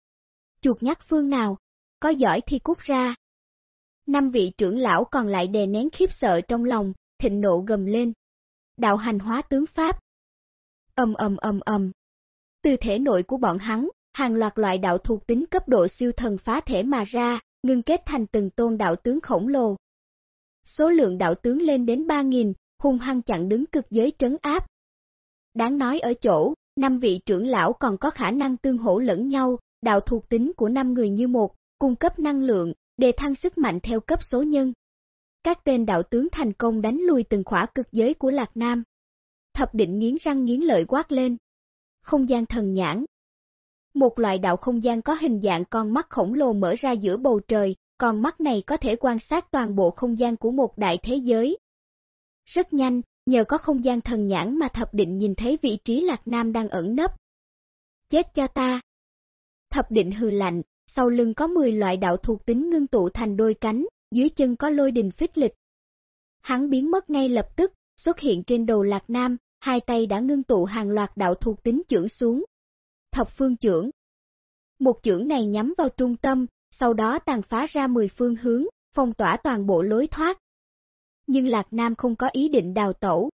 Chuột nhắc phương nào, có giỏi thì cút ra. Năm vị trưởng lão còn lại đè nén khiếp sợ trong lòng, thịnh nộ gầm lên. Đạo hành hóa tướng Pháp. Âm ầm ầm ầm. Từ thể nội của bọn hắn, hàng loạt loại đạo thuộc tính cấp độ siêu thần phá thể mà ra, ngưng kết thành từng tôn đạo tướng khổng lồ. Số lượng đạo tướng lên đến 3.000, hung hăng chặn đứng cực giới trấn áp. Đáng nói ở chỗ, năm vị trưởng lão còn có khả năng tương hỗ lẫn nhau, đạo thuộc tính của năm người như một, cung cấp năng lượng, đề thăng sức mạnh theo cấp số nhân. Các tên đạo tướng thành công đánh lui từng khỏa cực giới của Lạc Nam. Thập định nghiến răng nghiến lợi quát lên. Không gian thần nhãn. Một loại đạo không gian có hình dạng con mắt khổng lồ mở ra giữa bầu trời, con mắt này có thể quan sát toàn bộ không gian của một đại thế giới. Rất nhanh, nhờ có không gian thần nhãn mà thập định nhìn thấy vị trí Lạc Nam đang ẩn nấp. Chết cho ta! Thập định hừ lạnh, sau lưng có 10 loại đạo thuộc tính ngưng tụ thành đôi cánh, dưới chân có lôi đình phích lịch. Hắn biến mất ngay lập tức, xuất hiện trên đầu Lạc Nam, hai tay đã ngưng tụ hàng loạt đạo thuộc tính chưởng xuống. Thập phương chưởng Một chưởng này nhắm vào trung tâm, sau đó tàn phá ra 10 phương hướng, phong tỏa toàn bộ lối thoát. Nhưng Lạc Nam không có ý định đào tẩu.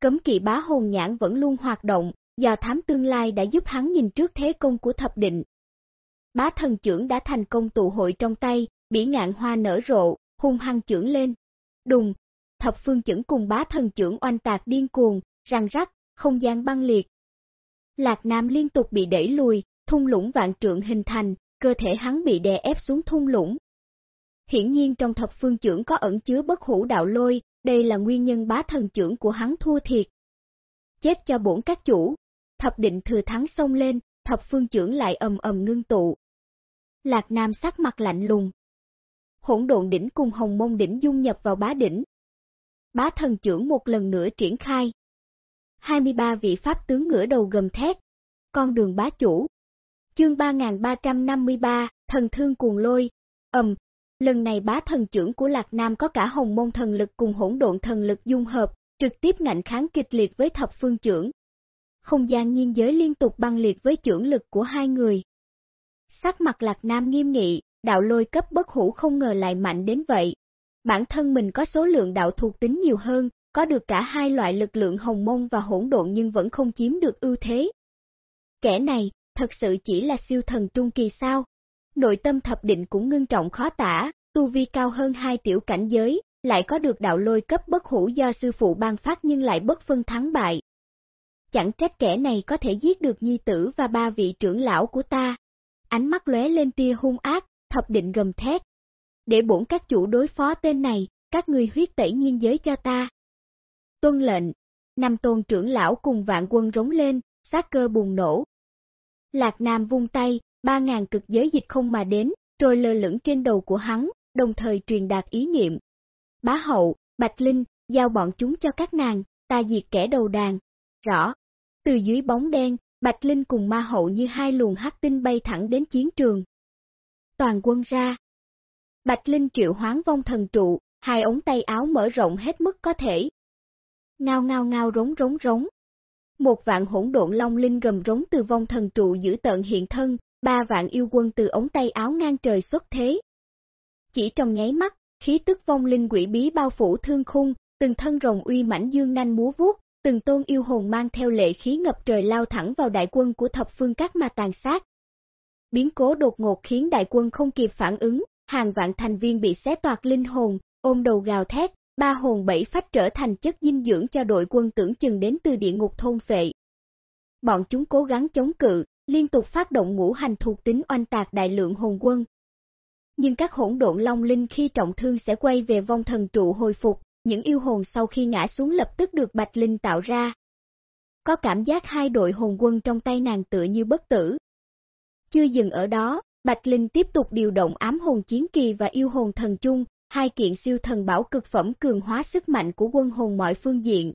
Cấm kỵ bá hồn nhãn vẫn luôn hoạt động, do thám tương lai đã giúp hắn nhìn trước thế công của thập định, Bá thần trưởng đã thành công tụ hội trong tay, bỉ ngạn hoa nở rộ, hung hăng trưởng lên. Đùng, thập phương chưởng cùng bá thần trưởng oanh tạc điên cuồng, răng rắc, không gian băng liệt. Lạc Nam liên tục bị đẩy lùi, thung lũng vạn trượng hình thành, cơ thể hắn bị đè ép xuống thung lũng. Hiển nhiên trong thập phương trưởng có ẩn chứa bất hủ đạo lôi, đây là nguyên nhân bá thần trưởng của hắn thua thiệt. Chết cho bổn các chủ, thập định thừa thắng xông lên, thập phương trưởng lại ầm ầm ngưng tụ, Lạc Nam sắc mặt lạnh lùng. Hỗn độn đỉnh cùng hồng môn đỉnh dung nhập vào bá đỉnh. Bá thần trưởng một lần nữa triển khai. 23 vị pháp tướng ngửa đầu gầm thét. Con đường bá chủ. Chương 3353, thần thương cuồng lôi. Ầm, lần này bá thần trưởng của Lạc Nam có cả hồng môn thần lực cùng hỗn độn thần lực dung hợp, trực tiếp ngạnh kháng kịch liệt với thập phương trưởng. Không gian nhiên giới liên tục băng liệt với trưởng lực của hai người. Sắc mặt lạc nam nghiêm nghị, đạo lôi cấp bất hủ không ngờ lại mạnh đến vậy. Bản thân mình có số lượng đạo thuộc tính nhiều hơn, có được cả hai loại lực lượng hồng mông và hỗn độn nhưng vẫn không chiếm được ưu thế. Kẻ này, thật sự chỉ là siêu thần trung kỳ sao? Nội tâm thập định cũng ngưng trọng khó tả, tu vi cao hơn hai tiểu cảnh giới, lại có được đạo lôi cấp bất hủ do sư phụ ban phát nhưng lại bất phân thắng bại. Chẳng trách kẻ này có thể giết được nhi tử và ba vị trưởng lão của ta, ánh mắt lóe lên tia hung ác, thập định gầm thét. Để bổn các chủ đối phó tên này, các người huyết tẩy nhiên giới cho ta. Tuân lệnh, năm tôn trưởng lão cùng vạn quân rống lên, sát cơ bùng nổ. Lạc Nam vung tay, ba ngàn cực giới dịch không mà đến, rồi lơ lửng trên đầu của hắn, đồng thời truyền đạt ý niệm. Bá hậu, Bạch Linh, giao bọn chúng cho các nàng, ta diệt kẻ đầu đàn. Rõ. Từ dưới bóng đen, Bạch Linh cùng ma hậu như hai luồng hắc tinh bay thẳng đến chiến trường. Toàn quân ra. Bạch Linh triệu hoán vong thần trụ, hai ống tay áo mở rộng hết mức có thể. Ngao ngao ngao rống rống rống. Một vạn hỗn độn long linh gầm rống từ vong thần trụ giữ tận hiện thân, ba vạn yêu quân từ ống tay áo ngang trời xuất thế. Chỉ trong nháy mắt, khí tức vong linh quỷ bí bao phủ thương khung, từng thân rồng uy mãnh dương nanh múa vuốt, từng tôn yêu hồn mang theo lệ khí ngập trời lao thẳng vào đại quân của thập phương các mà tàn sát. Biến cố đột ngột khiến đại quân không kịp phản ứng, hàng vạn thành viên bị xé toạc linh hồn, ôm đầu gào thét, ba hồn bảy phách trở thành chất dinh dưỡng cho đội quân tưởng chừng đến từ địa ngục thôn phệ. Bọn chúng cố gắng chống cự, liên tục phát động ngũ hành thuộc tính oanh tạc đại lượng hồn quân. Nhưng các hỗn độn long linh khi trọng thương sẽ quay về vong thần trụ hồi phục, những yêu hồn sau khi ngã xuống lập tức được Bạch Linh tạo ra. Có cảm giác hai đội hồn quân trong tay nàng tựa như bất tử. Chưa dừng ở đó, Bạch Linh tiếp tục điều động ám hồn chiến kỳ và yêu hồn thần chung, hai kiện siêu thần bảo cực phẩm cường hóa sức mạnh của quân hồn mọi phương diện.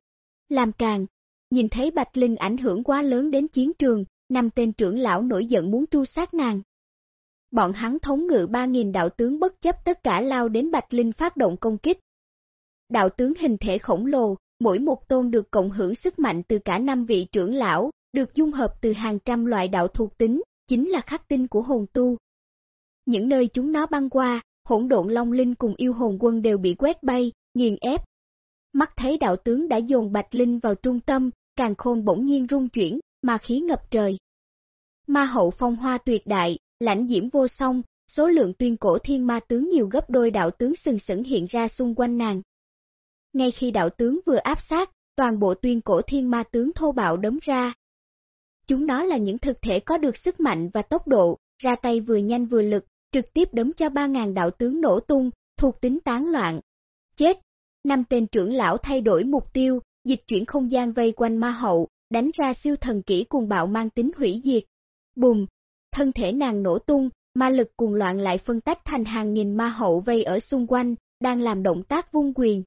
Làm càng, nhìn thấy Bạch Linh ảnh hưởng quá lớn đến chiến trường, năm tên trưởng lão nổi giận muốn tru sát nàng. Bọn hắn thống ngự 3.000 đạo tướng bất chấp tất cả lao đến Bạch Linh phát động công kích. Đạo tướng hình thể khổng lồ, mỗi một tôn được cộng hưởng sức mạnh từ cả năm vị trưởng lão, được dung hợp từ hàng trăm loại đạo thuộc tính, chính là khắc tinh của hồn tu. Những nơi chúng nó băng qua, hỗn độn long linh cùng yêu hồn quân đều bị quét bay, nghiền ép. Mắt thấy đạo tướng đã dồn Bạch Linh vào trung tâm, càng khôn bỗng nhiên rung chuyển, ma khí ngập trời. Ma hậu phong hoa tuyệt đại, lãnh diễm vô song, số lượng tuyên cổ thiên ma tướng nhiều gấp đôi đạo tướng sừng sững hiện ra xung quanh nàng. Ngay khi đạo tướng vừa áp sát, toàn bộ tuyên cổ thiên ma tướng thô bạo đấm ra. Chúng nó là những thực thể có được sức mạnh và tốc độ, ra tay vừa nhanh vừa lực, trực tiếp đấm cho 3.000 đạo tướng nổ tung, thuộc tính tán loạn. Chết! Năm tên trưởng lão thay đổi mục tiêu, dịch chuyển không gian vây quanh ma hậu, đánh ra siêu thần kỹ cùng bạo mang tính hủy diệt. Bùm! Thân thể nàng nổ tung, ma lực cuồng loạn lại phân tách thành hàng nghìn ma hậu vây ở xung quanh, đang làm động tác vung quyền.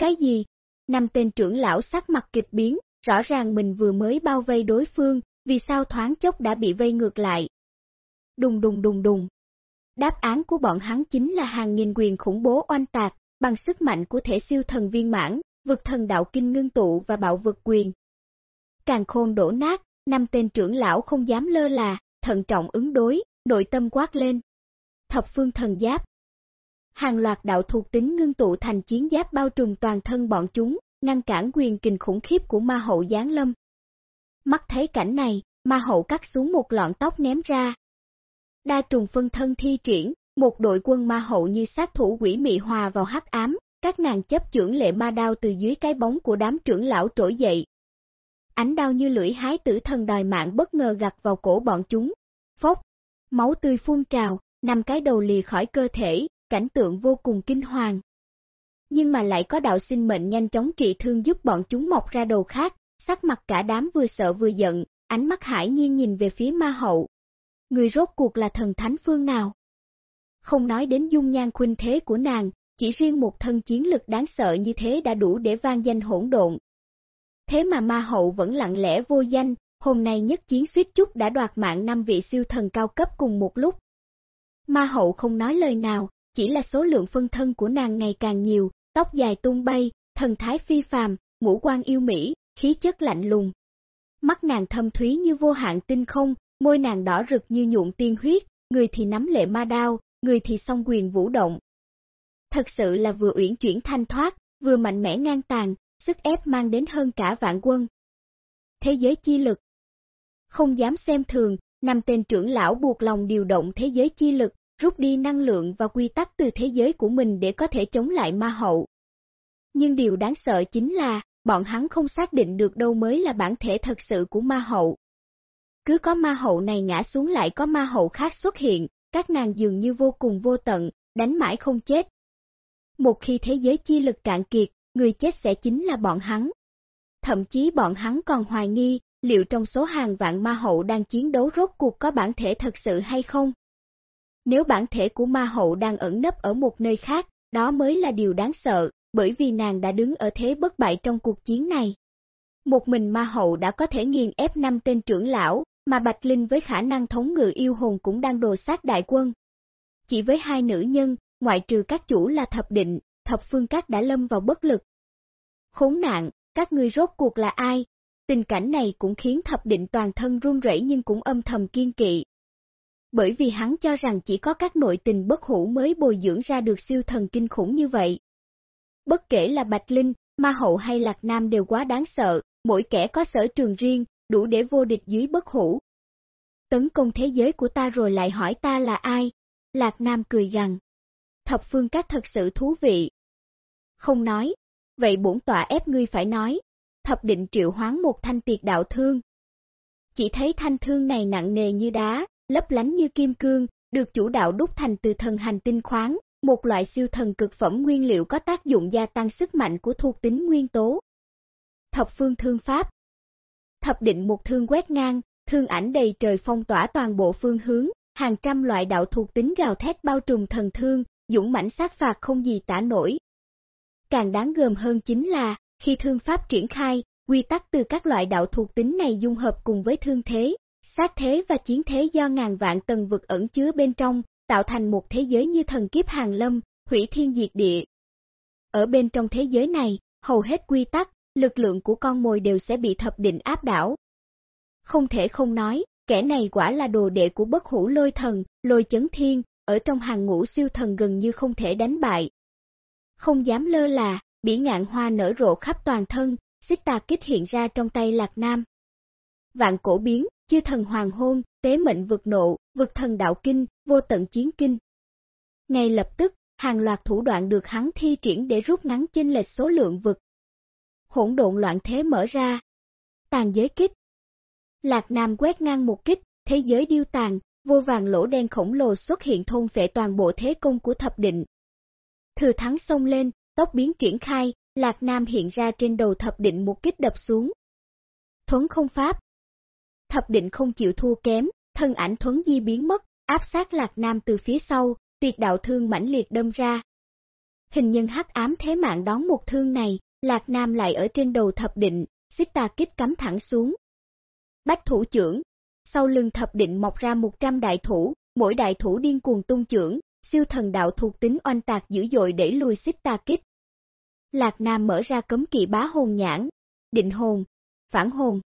Cái gì? Năm tên trưởng lão sắc mặt kịch biến, rõ ràng mình vừa mới bao vây đối phương, vì sao thoáng chốc đã bị vây ngược lại. Đùng đùng đùng đùng. Đáp án của bọn hắn chính là hàng nghìn quyền khủng bố oanh tạc, bằng sức mạnh của thể siêu thần viên mãn, vực thần đạo kinh ngưng tụ và bạo vực quyền. Càng khôn đổ nát, năm tên trưởng lão không dám lơ là, thận trọng ứng đối, nội tâm quát lên. Thập phương thần giáp. Hàng loạt đạo thuộc tính ngưng tụ thành chiến giáp bao trùm toàn thân bọn chúng, ngăn cản quyền kình khủng khiếp của ma hậu giáng lâm. Mắt thấy cảnh này, ma hậu cắt xuống một lọn tóc ném ra, Đa trùng phân thân thi triển, một đội quân ma hậu như sát thủ quỷ mị hòa vào hắc ám, các nàng chấp trưởng lệ ma đao từ dưới cái bóng của đám trưởng lão trỗi dậy. Ánh đao như lưỡi hái tử thần đòi mạng bất ngờ gặt vào cổ bọn chúng. Phốc, máu tươi phun trào, năm cái đầu lìa khỏi cơ thể, cảnh tượng vô cùng kinh hoàng. Nhưng mà lại có đạo sinh mệnh nhanh chóng trị thương giúp bọn chúng mọc ra đồ khác, sắc mặt cả đám vừa sợ vừa giận, ánh mắt hải nhiên nhìn về phía ma hậu, người rốt cuộc là thần thánh phương nào. Không nói đến dung nhan khuynh thế của nàng, chỉ riêng một thân chiến lực đáng sợ như thế đã đủ để vang danh hỗn độn. Thế mà ma hậu vẫn lặng lẽ vô danh, hôm nay nhất chiến suýt chút đã đoạt mạng năm vị siêu thần cao cấp cùng một lúc. Ma hậu không nói lời nào, chỉ là số lượng phân thân của nàng ngày càng nhiều, tóc dài tung bay, thần thái phi phàm, ngũ quan yêu mỹ, khí chất lạnh lùng. Mắt nàng thâm thúy như vô hạn tinh không, Môi nàng đỏ rực như nhuộm tiên huyết, người thì nắm lệ ma đao, người thì song quyền vũ động. Thật sự là vừa uyển chuyển thanh thoát, vừa mạnh mẽ ngang tàn, sức ép mang đến hơn cả vạn quân. Thế giới chi lực Không dám xem thường, năm tên trưởng lão buộc lòng điều động thế giới chi lực, rút đi năng lượng và quy tắc từ thế giới của mình để có thể chống lại ma hậu. Nhưng điều đáng sợ chính là, bọn hắn không xác định được đâu mới là bản thể thật sự của ma hậu. Cứ có ma hậu này ngã xuống lại có ma hậu khác xuất hiện, các nàng dường như vô cùng vô tận, đánh mãi không chết. Một khi thế giới chi lực cạn kiệt, người chết sẽ chính là bọn hắn. Thậm chí bọn hắn còn hoài nghi, liệu trong số hàng vạn ma hậu đang chiến đấu rốt cuộc có bản thể thật sự hay không? Nếu bản thể của ma hậu đang ẩn nấp ở một nơi khác, đó mới là điều đáng sợ, bởi vì nàng đã đứng ở thế bất bại trong cuộc chiến này. Một mình ma hậu đã có thể nghiền ép năm tên trưởng lão, mà Bạch Linh với khả năng thống ngự yêu hồn cũng đang đồ sát đại quân. Chỉ với hai nữ nhân, ngoại trừ các chủ là thập định, thập phương các đã lâm vào bất lực. Khốn nạn, các ngươi rốt cuộc là ai? Tình cảnh này cũng khiến thập định toàn thân run rẩy nhưng cũng âm thầm kiên kỵ. Bởi vì hắn cho rằng chỉ có các nội tình bất hủ mới bồi dưỡng ra được siêu thần kinh khủng như vậy. Bất kể là Bạch Linh, Ma Hậu hay Lạc Nam đều quá đáng sợ, mỗi kẻ có sở trường riêng, đủ để vô địch dưới bất hủ. Tấn công thế giới của ta rồi lại hỏi ta là ai? Lạc Nam cười gằn. Thập phương các thật sự thú vị. Không nói, vậy bổn tọa ép ngươi phải nói. Thập định triệu hoán một thanh tiệt đạo thương. Chỉ thấy thanh thương này nặng nề như đá, lấp lánh như kim cương, được chủ đạo đúc thành từ thần hành tinh khoáng, một loại siêu thần cực phẩm nguyên liệu có tác dụng gia tăng sức mạnh của thuộc tính nguyên tố. Thập phương thương pháp Thập định một thương quét ngang, thương ảnh đầy trời phong tỏa toàn bộ phương hướng, hàng trăm loại đạo thuộc tính gào thét bao trùm thần thương, dũng mãnh sát phạt không gì tả nổi. Càng đáng gờm hơn chính là, khi thương pháp triển khai, quy tắc từ các loại đạo thuộc tính này dung hợp cùng với thương thế, sát thế và chiến thế do ngàn vạn tầng vực ẩn chứa bên trong, tạo thành một thế giới như thần kiếp hàng lâm, hủy thiên diệt địa. Ở bên trong thế giới này, hầu hết quy tắc, lực lượng của con mồi đều sẽ bị thập định áp đảo. Không thể không nói, kẻ này quả là đồ đệ của bất hủ lôi thần, lôi chấn thiên, ở trong hàng ngũ siêu thần gần như không thể đánh bại. Không dám lơ là, bỉ ngạn hoa nở rộ khắp toàn thân, xích tà kích hiện ra trong tay lạc nam. Vạn cổ biến, chư thần hoàng hôn, tế mệnh vực nộ, vực thần đạo kinh, vô tận chiến kinh. Ngay lập tức, hàng loạt thủ đoạn được hắn thi triển để rút ngắn chênh lệch số lượng vực. Hỗn độn loạn thế mở ra. Tàn giới kích. Lạc Nam quét ngang một kích, thế giới điêu tàn, vô vàng lỗ đen khổng lồ xuất hiện thôn phệ toàn bộ thế công của thập định. Thừa thắng xông lên, tốc biến triển khai, Lạc Nam hiện ra trên đầu thập định một kích đập xuống. Thuấn không pháp. Thập định không chịu thua kém, thân ảnh thuấn di biến mất, áp sát Lạc Nam từ phía sau, tuyệt đạo thương mãnh liệt đâm ra. Hình nhân hắc ám thế mạng đón một thương này, Lạc Nam lại ở trên đầu thập định, xích tà kích cắm thẳng xuống. Bách thủ trưởng, sau lưng thập định mọc ra 100 đại thủ, mỗi đại thủ điên cuồng tung trưởng, siêu thần đạo thuộc tính oanh tạc dữ dội để lùi xích tà kích. Lạc Nam mở ra cấm kỵ bá hồn nhãn, định hồn, phản hồn.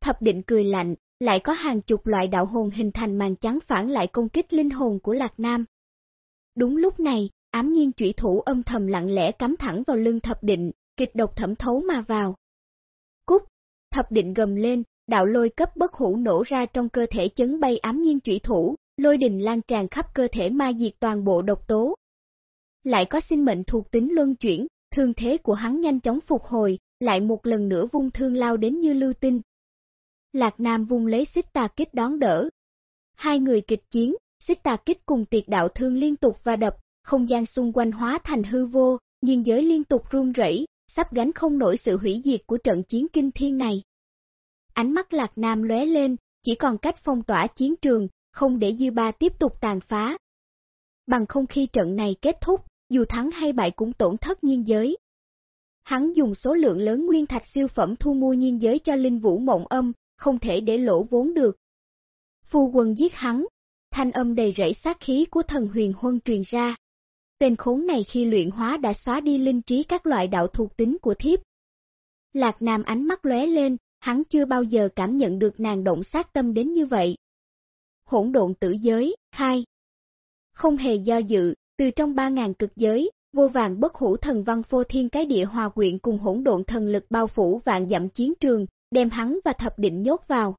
Thập định cười lạnh, lại có hàng chục loại đạo hồn hình thành màn trắng phản lại công kích linh hồn của Lạc Nam. Đúng lúc này, ám nhiên chủy thủ âm thầm lặng lẽ cắm thẳng vào lưng thập định, kịch độc thẩm thấu mà vào. Cúc, thập định gầm lên, đạo lôi cấp bất hủ nổ ra trong cơ thể chấn bay ám nhiên chủy thủ, lôi đình lan tràn khắp cơ thể ma diệt toàn bộ độc tố. Lại có sinh mệnh thuộc tính luân chuyển, thương thế của hắn nhanh chóng phục hồi, lại một lần nữa vung thương lao đến như lưu tinh. Lạc Nam vung lấy xích tà kích đón đỡ. Hai người kịch chiến, xích tà kích cùng tiệt đạo thương liên tục va đập, không gian xung quanh hóa thành hư vô, nhiên giới liên tục run rẩy, sắp gánh không nổi sự hủy diệt của trận chiến kinh thiên này. Ánh mắt Lạc Nam lóe lên, chỉ còn cách phong tỏa chiến trường, không để dư ba tiếp tục tàn phá. Bằng không khi trận này kết thúc, dù thắng hay bại cũng tổn thất nhiên giới. Hắn dùng số lượng lớn nguyên thạch siêu phẩm thu mua nhiên giới cho linh vũ mộng âm, không thể để lỗ vốn được. Phu quân giết hắn, thanh âm đầy rẫy sát khí của thần huyền huân truyền ra. Tên khốn này khi luyện hóa đã xóa đi linh trí các loại đạo thuộc tính của thiếp. Lạc Nam ánh mắt lóe lên, hắn chưa bao giờ cảm nhận được nàng động sát tâm đến như vậy. Hỗn độn tử giới, khai. Không hề do dự, từ trong ba ngàn cực giới, vô vàng bất hủ thần văn phô thiên cái địa hòa quyện cùng hỗn độn thần lực bao phủ vạn dặm chiến trường, đem hắn và thập định nhốt vào.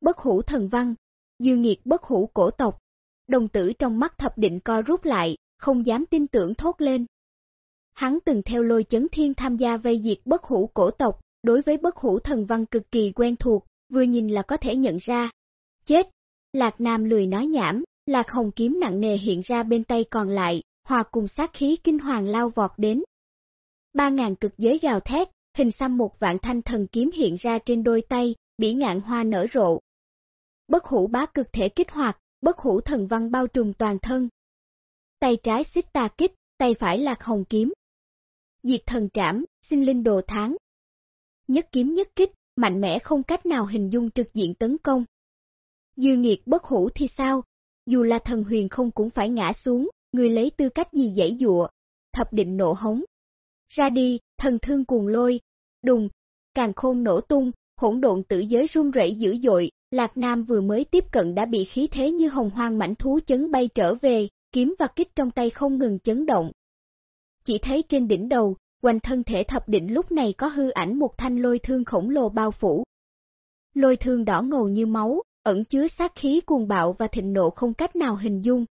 Bất hủ thần văn, dư nghiệt bất hủ cổ tộc, đồng tử trong mắt thập định co rút lại, không dám tin tưởng thốt lên. Hắn từng theo lôi chấn thiên tham gia vây diệt bất hủ cổ tộc, đối với bất hủ thần văn cực kỳ quen thuộc, vừa nhìn là có thể nhận ra. Chết! Lạc Nam lười nói nhảm, Lạc Hồng kiếm nặng nề hiện ra bên tay còn lại, hòa cùng sát khí kinh hoàng lao vọt đến. Ba ngàn cực giới gào thét, hình xăm một vạn thanh thần kiếm hiện ra trên đôi tay, bỉ ngạn hoa nở rộ. Bất hủ bá cực thể kích hoạt, bất hủ thần văn bao trùm toàn thân. Tay trái xích tà kích, tay phải lạc hồng kiếm. Diệt thần trảm, sinh linh đồ tháng. Nhất kiếm nhất kích, mạnh mẽ không cách nào hình dung trực diện tấn công. Dư nghiệt bất hủ thì sao? Dù là thần huyền không cũng phải ngã xuống, người lấy tư cách gì dãy dụa. Thập định nộ hống. Ra đi, thần thương cuồng lôi, đùng, càng khôn nổ tung, hỗn độn tử giới run rẩy dữ dội, Lạc Nam vừa mới tiếp cận đã bị khí thế như hồng hoang mảnh thú chấn bay trở về, kiếm và kích trong tay không ngừng chấn động. Chỉ thấy trên đỉnh đầu, quanh thân thể thập định lúc này có hư ảnh một thanh lôi thương khổng lồ bao phủ. Lôi thương đỏ ngầu như máu, ẩn chứa sát khí cuồng bạo và thịnh nộ không cách nào hình dung.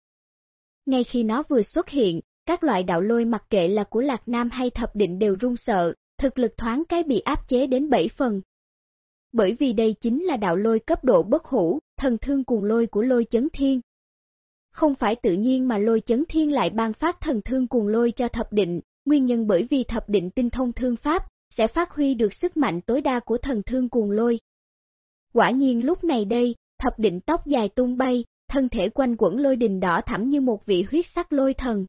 Ngay khi nó vừa xuất hiện, các loại đạo lôi mặc kệ là của Lạc Nam hay thập định đều run sợ, thực lực thoáng cái bị áp chế đến 7 phần. Bởi vì đây chính là đạo lôi cấp độ bất hủ, thần thương cuồng lôi của lôi chấn thiên. Không phải tự nhiên mà lôi chấn thiên lại ban phát thần thương cuồng lôi cho thập định, nguyên nhân bởi vì thập định tinh thông thương pháp, sẽ phát huy được sức mạnh tối đa của thần thương cuồng lôi. Quả nhiên lúc này đây, thập định tóc dài tung bay, thân thể quanh quẩn lôi đình đỏ thẳm như một vị huyết sắc lôi thần.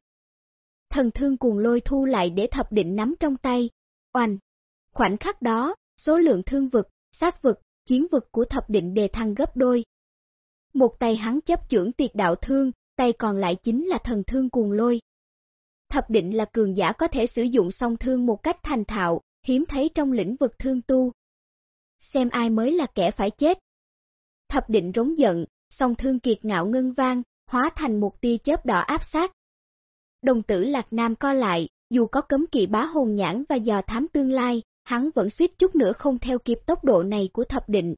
Thần thương cuồng lôi thu lại để thập định nắm trong tay, oanh. Khoảnh khắc đó, số lượng thương vực, sát vực, chiến vực của thập định đề thăng gấp đôi. Một tay hắn chấp trưởng tiệt đạo thương, tay còn lại chính là thần thương cuồng lôi. Thập định là cường giả có thể sử dụng song thương một cách thành thạo, hiếm thấy trong lĩnh vực thương tu. Xem ai mới là kẻ phải chết. Thập định rống giận, song thương kiệt ngạo ngân vang, hóa thành một tia chớp đỏ áp sát. Đồng tử Lạc Nam co lại, dù có cấm kỵ bá hồn nhãn và dò thám tương lai, hắn vẫn suýt chút nữa không theo kịp tốc độ này của thập định.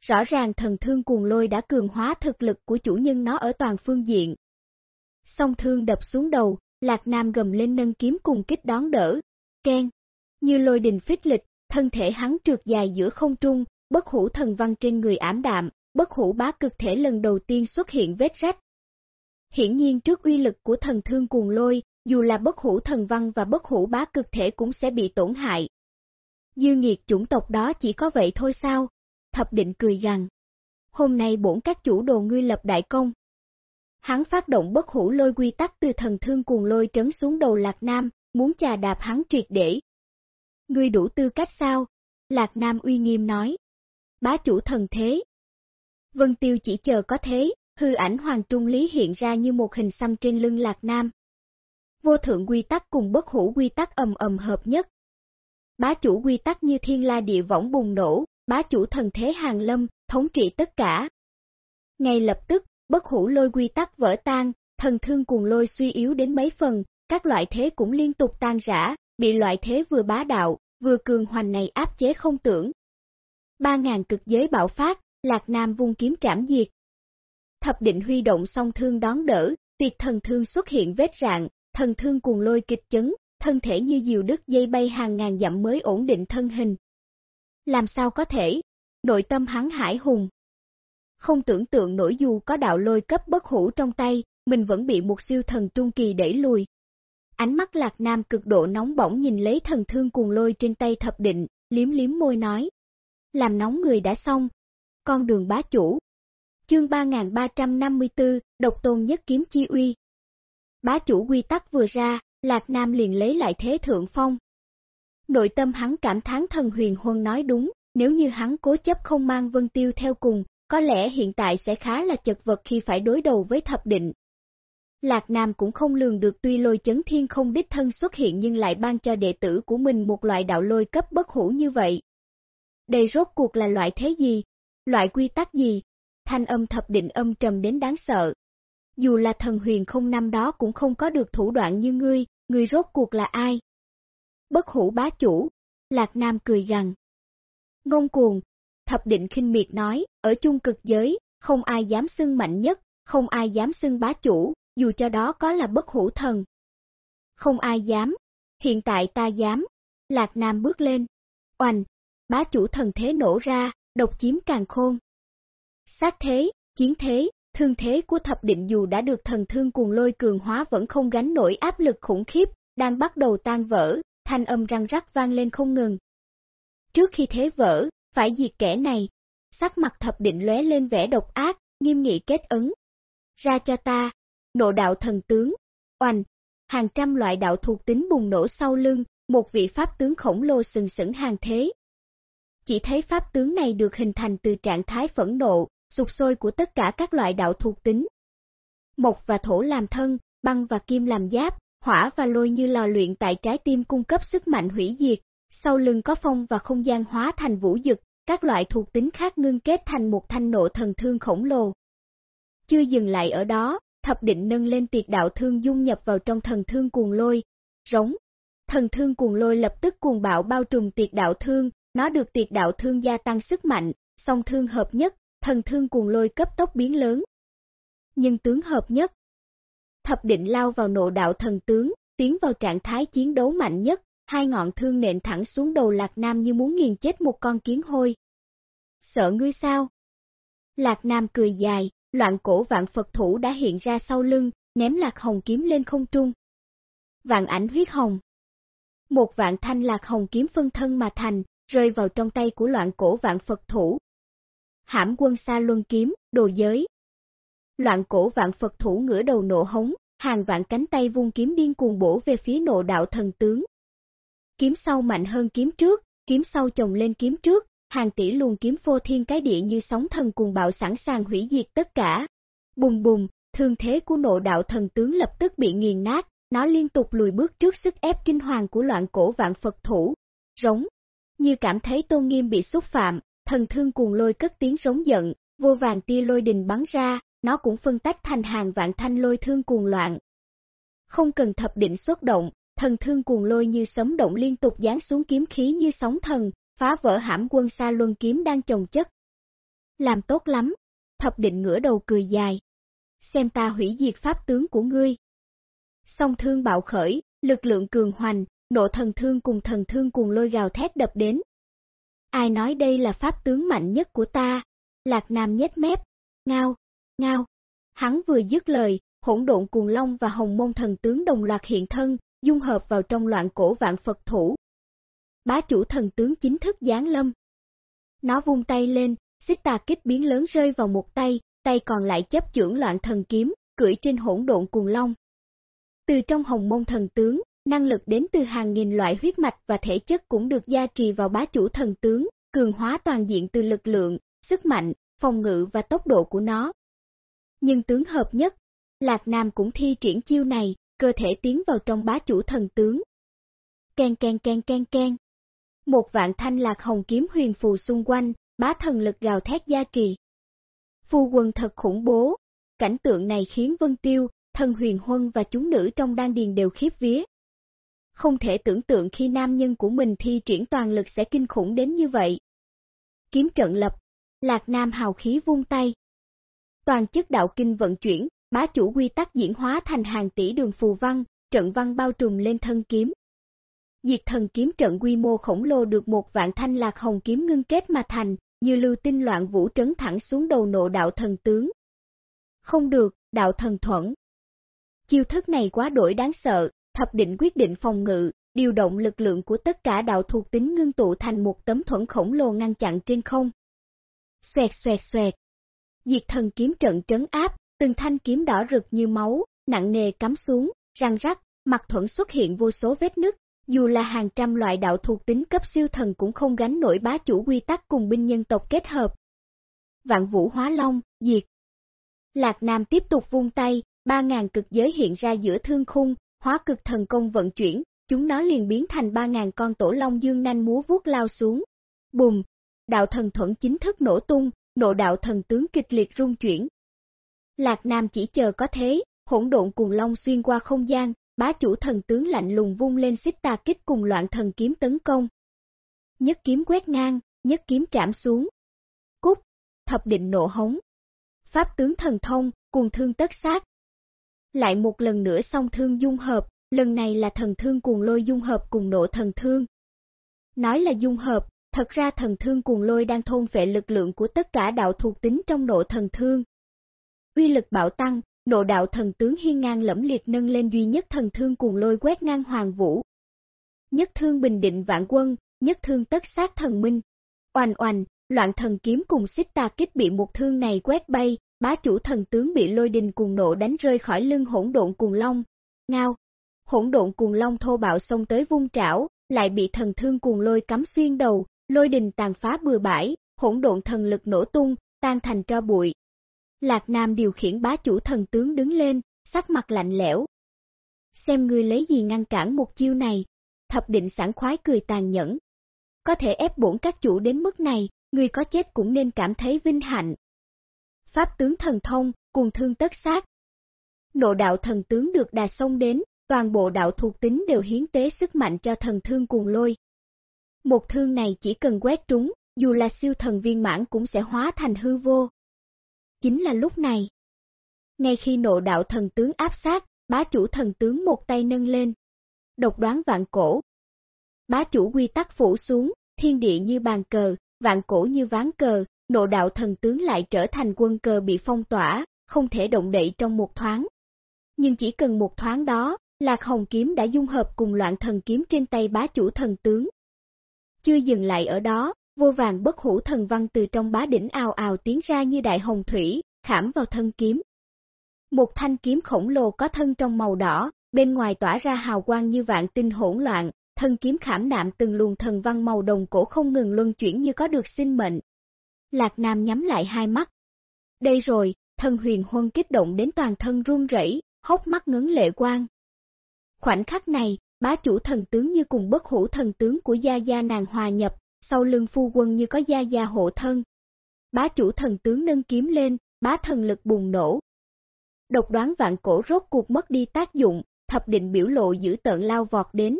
Rõ ràng thần thương cuồng lôi đã cường hóa thực lực của chủ nhân nó ở toàn phương diện. Song thương đập xuống đầu, Lạc Nam gầm lên nâng kiếm cùng kích đón đỡ, ken. như lôi đình phích lịch, thân thể hắn trượt dài giữa không trung, bất hủ thần văn trên người ảm đạm, bất hủ bá cực thể lần đầu tiên xuất hiện vết rách. Hiển nhiên trước uy lực của thần thương cuồng lôi, dù là bất hủ thần văn và bất hủ bá cực thể cũng sẽ bị tổn hại. Dư nghiệt chủng tộc đó chỉ có vậy thôi sao? Thập định cười gằn. Hôm nay bổn các chủ đồ ngươi lập đại công. Hắn phát động bất hủ lôi quy tắc từ thần thương cuồng lôi trấn xuống đầu Lạc Nam, muốn chà đạp hắn triệt để. Ngươi đủ tư cách sao? Lạc Nam uy nghiêm nói. Bá chủ thần thế. Vân Tiêu chỉ chờ có thế, hư ảnh hoàng trung lý hiện ra như một hình xăm trên lưng Lạc Nam. Vô thượng quy tắc cùng bất hủ quy tắc ầm ầm hợp nhất. Bá chủ quy tắc như thiên la địa võng bùng nổ, bá chủ thần thế hàng lâm, thống trị tất cả. Ngay lập tức, bất hủ lôi quy tắc vỡ tan, thần thương cuồng lôi suy yếu đến mấy phần, các loại thế cũng liên tục tan rã, bị loại thế vừa bá đạo, vừa cường hoành này áp chế không tưởng. Ba ngàn cực giới bạo phát, Lạc Nam vung kiếm trảm diệt. Thập định huy động song thương đón đỡ, tiệt thần thương xuất hiện vết rạn, thần thương cuồng lôi kịch chấn, thân thể như diều đứt dây bay hàng ngàn dặm mới ổn định thân hình. Làm sao có thể? Nội tâm hắn hải hùng. Không tưởng tượng nổi dù có đạo lôi cấp bất hủ trong tay, mình vẫn bị một siêu thần trung kỳ đẩy lùi. Ánh mắt lạc nam cực độ nóng bỏng nhìn lấy thần thương cuồng lôi trên tay thập định, liếm liếm môi nói. Làm nóng người đã xong. Con đường bá chủ. Chương 3354, độc tôn nhất kiếm chi uy. Bá chủ quy tắc vừa ra, Lạc Nam liền lấy lại thế thượng phong. Nội tâm hắn cảm thán thần huyền huân nói đúng, nếu như hắn cố chấp không mang Vân Tiêu theo cùng, có lẽ hiện tại sẽ khá là chật vật khi phải đối đầu với thập định. Lạc Nam cũng không lường được tuy lôi chấn thiên không đích thân xuất hiện nhưng lại ban cho đệ tử của mình một loại đạo lôi cấp bất hủ như vậy. Đây rốt cuộc là loại thế gì? Loại quy tắc gì? Thanh âm thập định âm trầm đến đáng sợ. Dù là thần huyền không năm đó cũng không có được thủ đoạn như ngươi, ngươi rốt cuộc là ai? Bất hủ bá chủ, Lạc Nam cười gằn. Ngông cuồng, thập định khinh miệt nói, ở chung cực giới, không ai dám xưng mạnh nhất, không ai dám xưng bá chủ, dù cho đó có là bất hủ thần. Không ai dám, hiện tại ta dám. Lạc Nam bước lên. Oanh, bá chủ thần thế nổ ra, độc chiếm càng khôn. Sát thế, chiến thế, thương thế của thập định dù đã được thần thương cuồng lôi cường hóa vẫn không gánh nổi áp lực khủng khiếp, đang bắt đầu tan vỡ, thanh âm răng rắc vang lên không ngừng. Trước khi thế vỡ, phải diệt kẻ này, sắc mặt thập định lóe lên vẻ độc ác, nghiêm nghị kết ấn. Ra cho ta, nộ đạo thần tướng, oanh, hàng trăm loại đạo thuộc tính bùng nổ sau lưng, một vị pháp tướng khổng lồ sừng sững hàng thế. Chỉ thấy pháp tướng này được hình thành từ trạng thái phẫn nộ, sụp sôi của tất cả các loại đạo thuộc tính. Mộc và thổ làm thân, băng và kim làm giáp, hỏa và lôi như lò luyện tại trái tim cung cấp sức mạnh hủy diệt, sau lưng có phong và không gian hóa thành vũ dực, các loại thuộc tính khác ngưng kết thành một thanh nộ thần thương khổng lồ. Chưa dừng lại ở đó, thập định nâng lên tiệt đạo thương dung nhập vào trong thần thương cuồng lôi, rống. Thần thương cuồng lôi lập tức cuồng bạo bao trùm tiệt đạo thương, nó được tiệt đạo thương gia tăng sức mạnh, song thương hợp nhất, thần thương cuồng lôi cấp tốc biến lớn. Nhưng tướng hợp nhất. Thập định lao vào nộ đạo thần tướng, tiến vào trạng thái chiến đấu mạnh nhất, hai ngọn thương nện thẳng xuống đầu Lạc Nam như muốn nghiền chết một con kiến hôi. Sợ ngươi sao? Lạc Nam cười dài, loạn cổ vạn Phật thủ đã hiện ra sau lưng, ném Lạc Hồng kiếm lên không trung. Vạn ảnh huyết hồng. Một vạn thanh Lạc Hồng kiếm phân thân mà thành, rơi vào trong tay của loạn cổ vạn Phật thủ. Hãm quân xa luân kiếm, đồ giới. Loạn cổ vạn Phật thủ ngửa đầu nộ hống, hàng vạn cánh tay vung kiếm điên cuồng bổ về phía nộ đạo thần tướng. Kiếm sau mạnh hơn kiếm trước, kiếm sau chồng lên kiếm trước, hàng tỷ luồng kiếm phô thiên cái địa như sóng thần cuồng bạo sẵn sàng hủy diệt tất cả. Bùng bùng, thương thế của nộ đạo thần tướng lập tức bị nghiền nát, nó liên tục lùi bước trước sức ép kinh hoàng của loạn cổ vạn Phật thủ. Rống, như cảm thấy tôn nghiêm bị xúc phạm, thần thương cuồng lôi cất tiếng rống giận, vô vàng tia lôi đình bắn ra, nó cũng phân tách thành hàng vạn thanh lôi thương cuồng loạn. Không cần thập định xuất động, thần thương cuồng lôi như sấm động liên tục giáng xuống kiếm khí như sóng thần, phá vỡ hãm quân xa luân kiếm đang chồng chất. Làm tốt lắm, thập định ngửa đầu cười dài. Xem ta hủy diệt pháp tướng của ngươi. Song thương bạo khởi, lực lượng cường hoành, nộ thần thương cùng thần thương cùng lôi gào thét đập đến. Ai nói đây là pháp tướng mạnh nhất của ta? Lạc Nam nhếch mép, ngao, ngao. Hắn vừa dứt lời, hỗn độn cuồng long và hồng môn thần tướng đồng loạt hiện thân, dung hợp vào trong loạn cổ vạn Phật thủ. Bá chủ thần tướng chính thức giáng lâm. Nó vung tay lên, xích tà kích biến lớn rơi vào một tay, tay còn lại chấp chưởng loạn thần kiếm, cưỡi trên hỗn độn cuồng long. Từ trong hồng môn thần tướng, năng lực đến từ hàng nghìn loại huyết mạch và thể chất cũng được gia trì vào bá chủ thần tướng, cường hóa toàn diện từ lực lượng, sức mạnh, phòng ngự và tốc độ của nó. Nhưng tướng hợp nhất, Lạc Nam cũng thi triển chiêu này, cơ thể tiến vào trong bá chủ thần tướng. Ken ken ken ken ken. Một vạn thanh lạc hồng kiếm huyền phù xung quanh, bá thần lực gào thét gia trì. Phu quân thật khủng bố, cảnh tượng này khiến Vân Tiêu, thần huyền huân và chúng nữ trong đan điền đều khiếp vía. Không thể tưởng tượng khi nam nhân của mình thi triển toàn lực sẽ kinh khủng đến như vậy. Kiếm trận lập, Lạc Nam hào khí vung tay. Toàn chức đạo kinh vận chuyển, bá chủ quy tắc diễn hóa thành hàng tỷ đường phù văn, trận văn bao trùm lên thân kiếm. Diệt thần kiếm trận quy mô khổng lồ được một vạn thanh lạc hồng kiếm ngưng kết mà thành, như lưu tinh loạn vũ trấn thẳng xuống đầu nộ đạo thần tướng. Không được, đạo thần thuẫn. Chiêu thức này quá đổi đáng sợ, thập định quyết định phòng ngự, điều động lực lượng của tất cả đạo thuộc tính ngưng tụ thành một tấm thuẫn khổng lồ ngăn chặn trên không. Xoẹt xoẹt xoẹt. Diệt thần kiếm trận trấn áp, từng thanh kiếm đỏ rực như máu, nặng nề cắm xuống, răng rắc, mặt thuẫn xuất hiện vô số vết nứt, dù là hàng trăm loại đạo thuộc tính cấp siêu thần cũng không gánh nổi bá chủ quy tắc cùng binh nhân tộc kết hợp. Vạn vũ hóa long, diệt. Lạc Nam tiếp tục vung tay, ba ngàn cực giới hiện ra giữa thương khung, hóa cực thần công vận chuyển, chúng nó liền biến thành ba ngàn con tổ long dương nanh múa vuốt lao xuống. Bùm, đạo thần thuẫn chính thức nổ tung, nộ đạo thần tướng kịch liệt rung chuyển, Lạc Nam chỉ chờ có thế, hỗn độn cùng long xuyên qua không gian, bá chủ thần tướng lạnh lùng vung lên xích tà kích cùng loạn thần kiếm tấn công. Nhất kiếm quét ngang, nhất kiếm trảm xuống. Cút, thập định nộ hống. Pháp tướng thần thông, cùng thương tất sát. Lại một lần nữa song thương dung hợp, lần này là thần thương cuồng lôi dung hợp cùng nộ thần thương. Nói là dung hợp, thật ra thần thương cuồng lôi đang thôn vệ lực lượng của tất cả đạo thuộc tính trong nộ thần thương, uy lực bạo tăng, nộ đạo thần tướng hiên ngang lẫm liệt nâng lên duy nhất thần thương cuồng lôi quét ngang hoàng vũ. Nhất thương bình định vạn quân, nhất thương tất sát thần minh. Oanh oanh, loạn thần kiếm cùng xích tà kích bị một thương này quét bay, bá chủ thần tướng bị lôi đình cuồng nộ đánh rơi khỏi lưng hỗn độn cuồng long. Ngao, hỗn độn cuồng long thô bạo xông tới vung trảo, lại bị thần thương cuồng lôi cắm xuyên đầu, lôi đình tàn phá bừa bãi, hỗn độn thần lực nổ tung, tan thành tro bụi, Lạc Nam điều khiển bá chủ thần tướng đứng lên, sắc mặt lạnh lẽo. Xem ngươi lấy gì ngăn cản một chiêu này, thập định sẵn khoái cười tàn nhẫn. Có thể ép bổn các chủ đến mức này, người có chết cũng nên cảm thấy vinh hạnh. Pháp tướng thần thông, cùng thương tất sát. Nộ đạo thần tướng được đà sông đến, toàn bộ đạo thuộc tính đều hiến tế sức mạnh cho thần thương cùng lôi. Một thương này chỉ cần quét trúng, dù là siêu thần viên mãn cũng sẽ hóa thành hư vô. Chính là lúc này. Ngay khi nộ đạo thần tướng áp sát, bá chủ thần tướng một tay nâng lên. Độc đoán vạn cổ. Bá chủ quy tắc phủ xuống, thiên địa như bàn cờ, vạn cổ như ván cờ, nộ đạo thần tướng lại trở thành quân cờ bị phong tỏa, không thể động đậy trong một thoáng. Nhưng chỉ cần một thoáng đó, Lạc Hồng kiếm đã dung hợp cùng loạn thần kiếm trên tay bá chủ thần tướng. Chưa dừng lại ở đó, vô vàng bất hủ thần văn từ trong bá đỉnh ào ào tiến ra như đại hồng thủy, khảm vào thân kiếm. Một thanh kiếm khổng lồ có thân trong màu đỏ, bên ngoài tỏa ra hào quang như vạn tinh hỗn loạn, thân kiếm khảm nạm từng luồng thần văn màu đồng cổ không ngừng luân chuyển như có được sinh mệnh. Lạc Nam nhắm lại hai mắt. Đây rồi, thần huyền huân kích động đến toàn thân run rẩy, hốc mắt ngấn lệ quang. Khoảnh khắc này, bá chủ thần tướng như cùng bất hủ thần tướng của Gia Gia nàng hòa nhập, sau lưng phu quân như có Gia Gia hộ thân. Bá chủ thần tướng nâng kiếm lên, bá thần lực bùng nổ. Độc đoán vạn cổ rốt cuộc mất đi tác dụng, thập định biểu lộ giữ tợn lao vọt đến.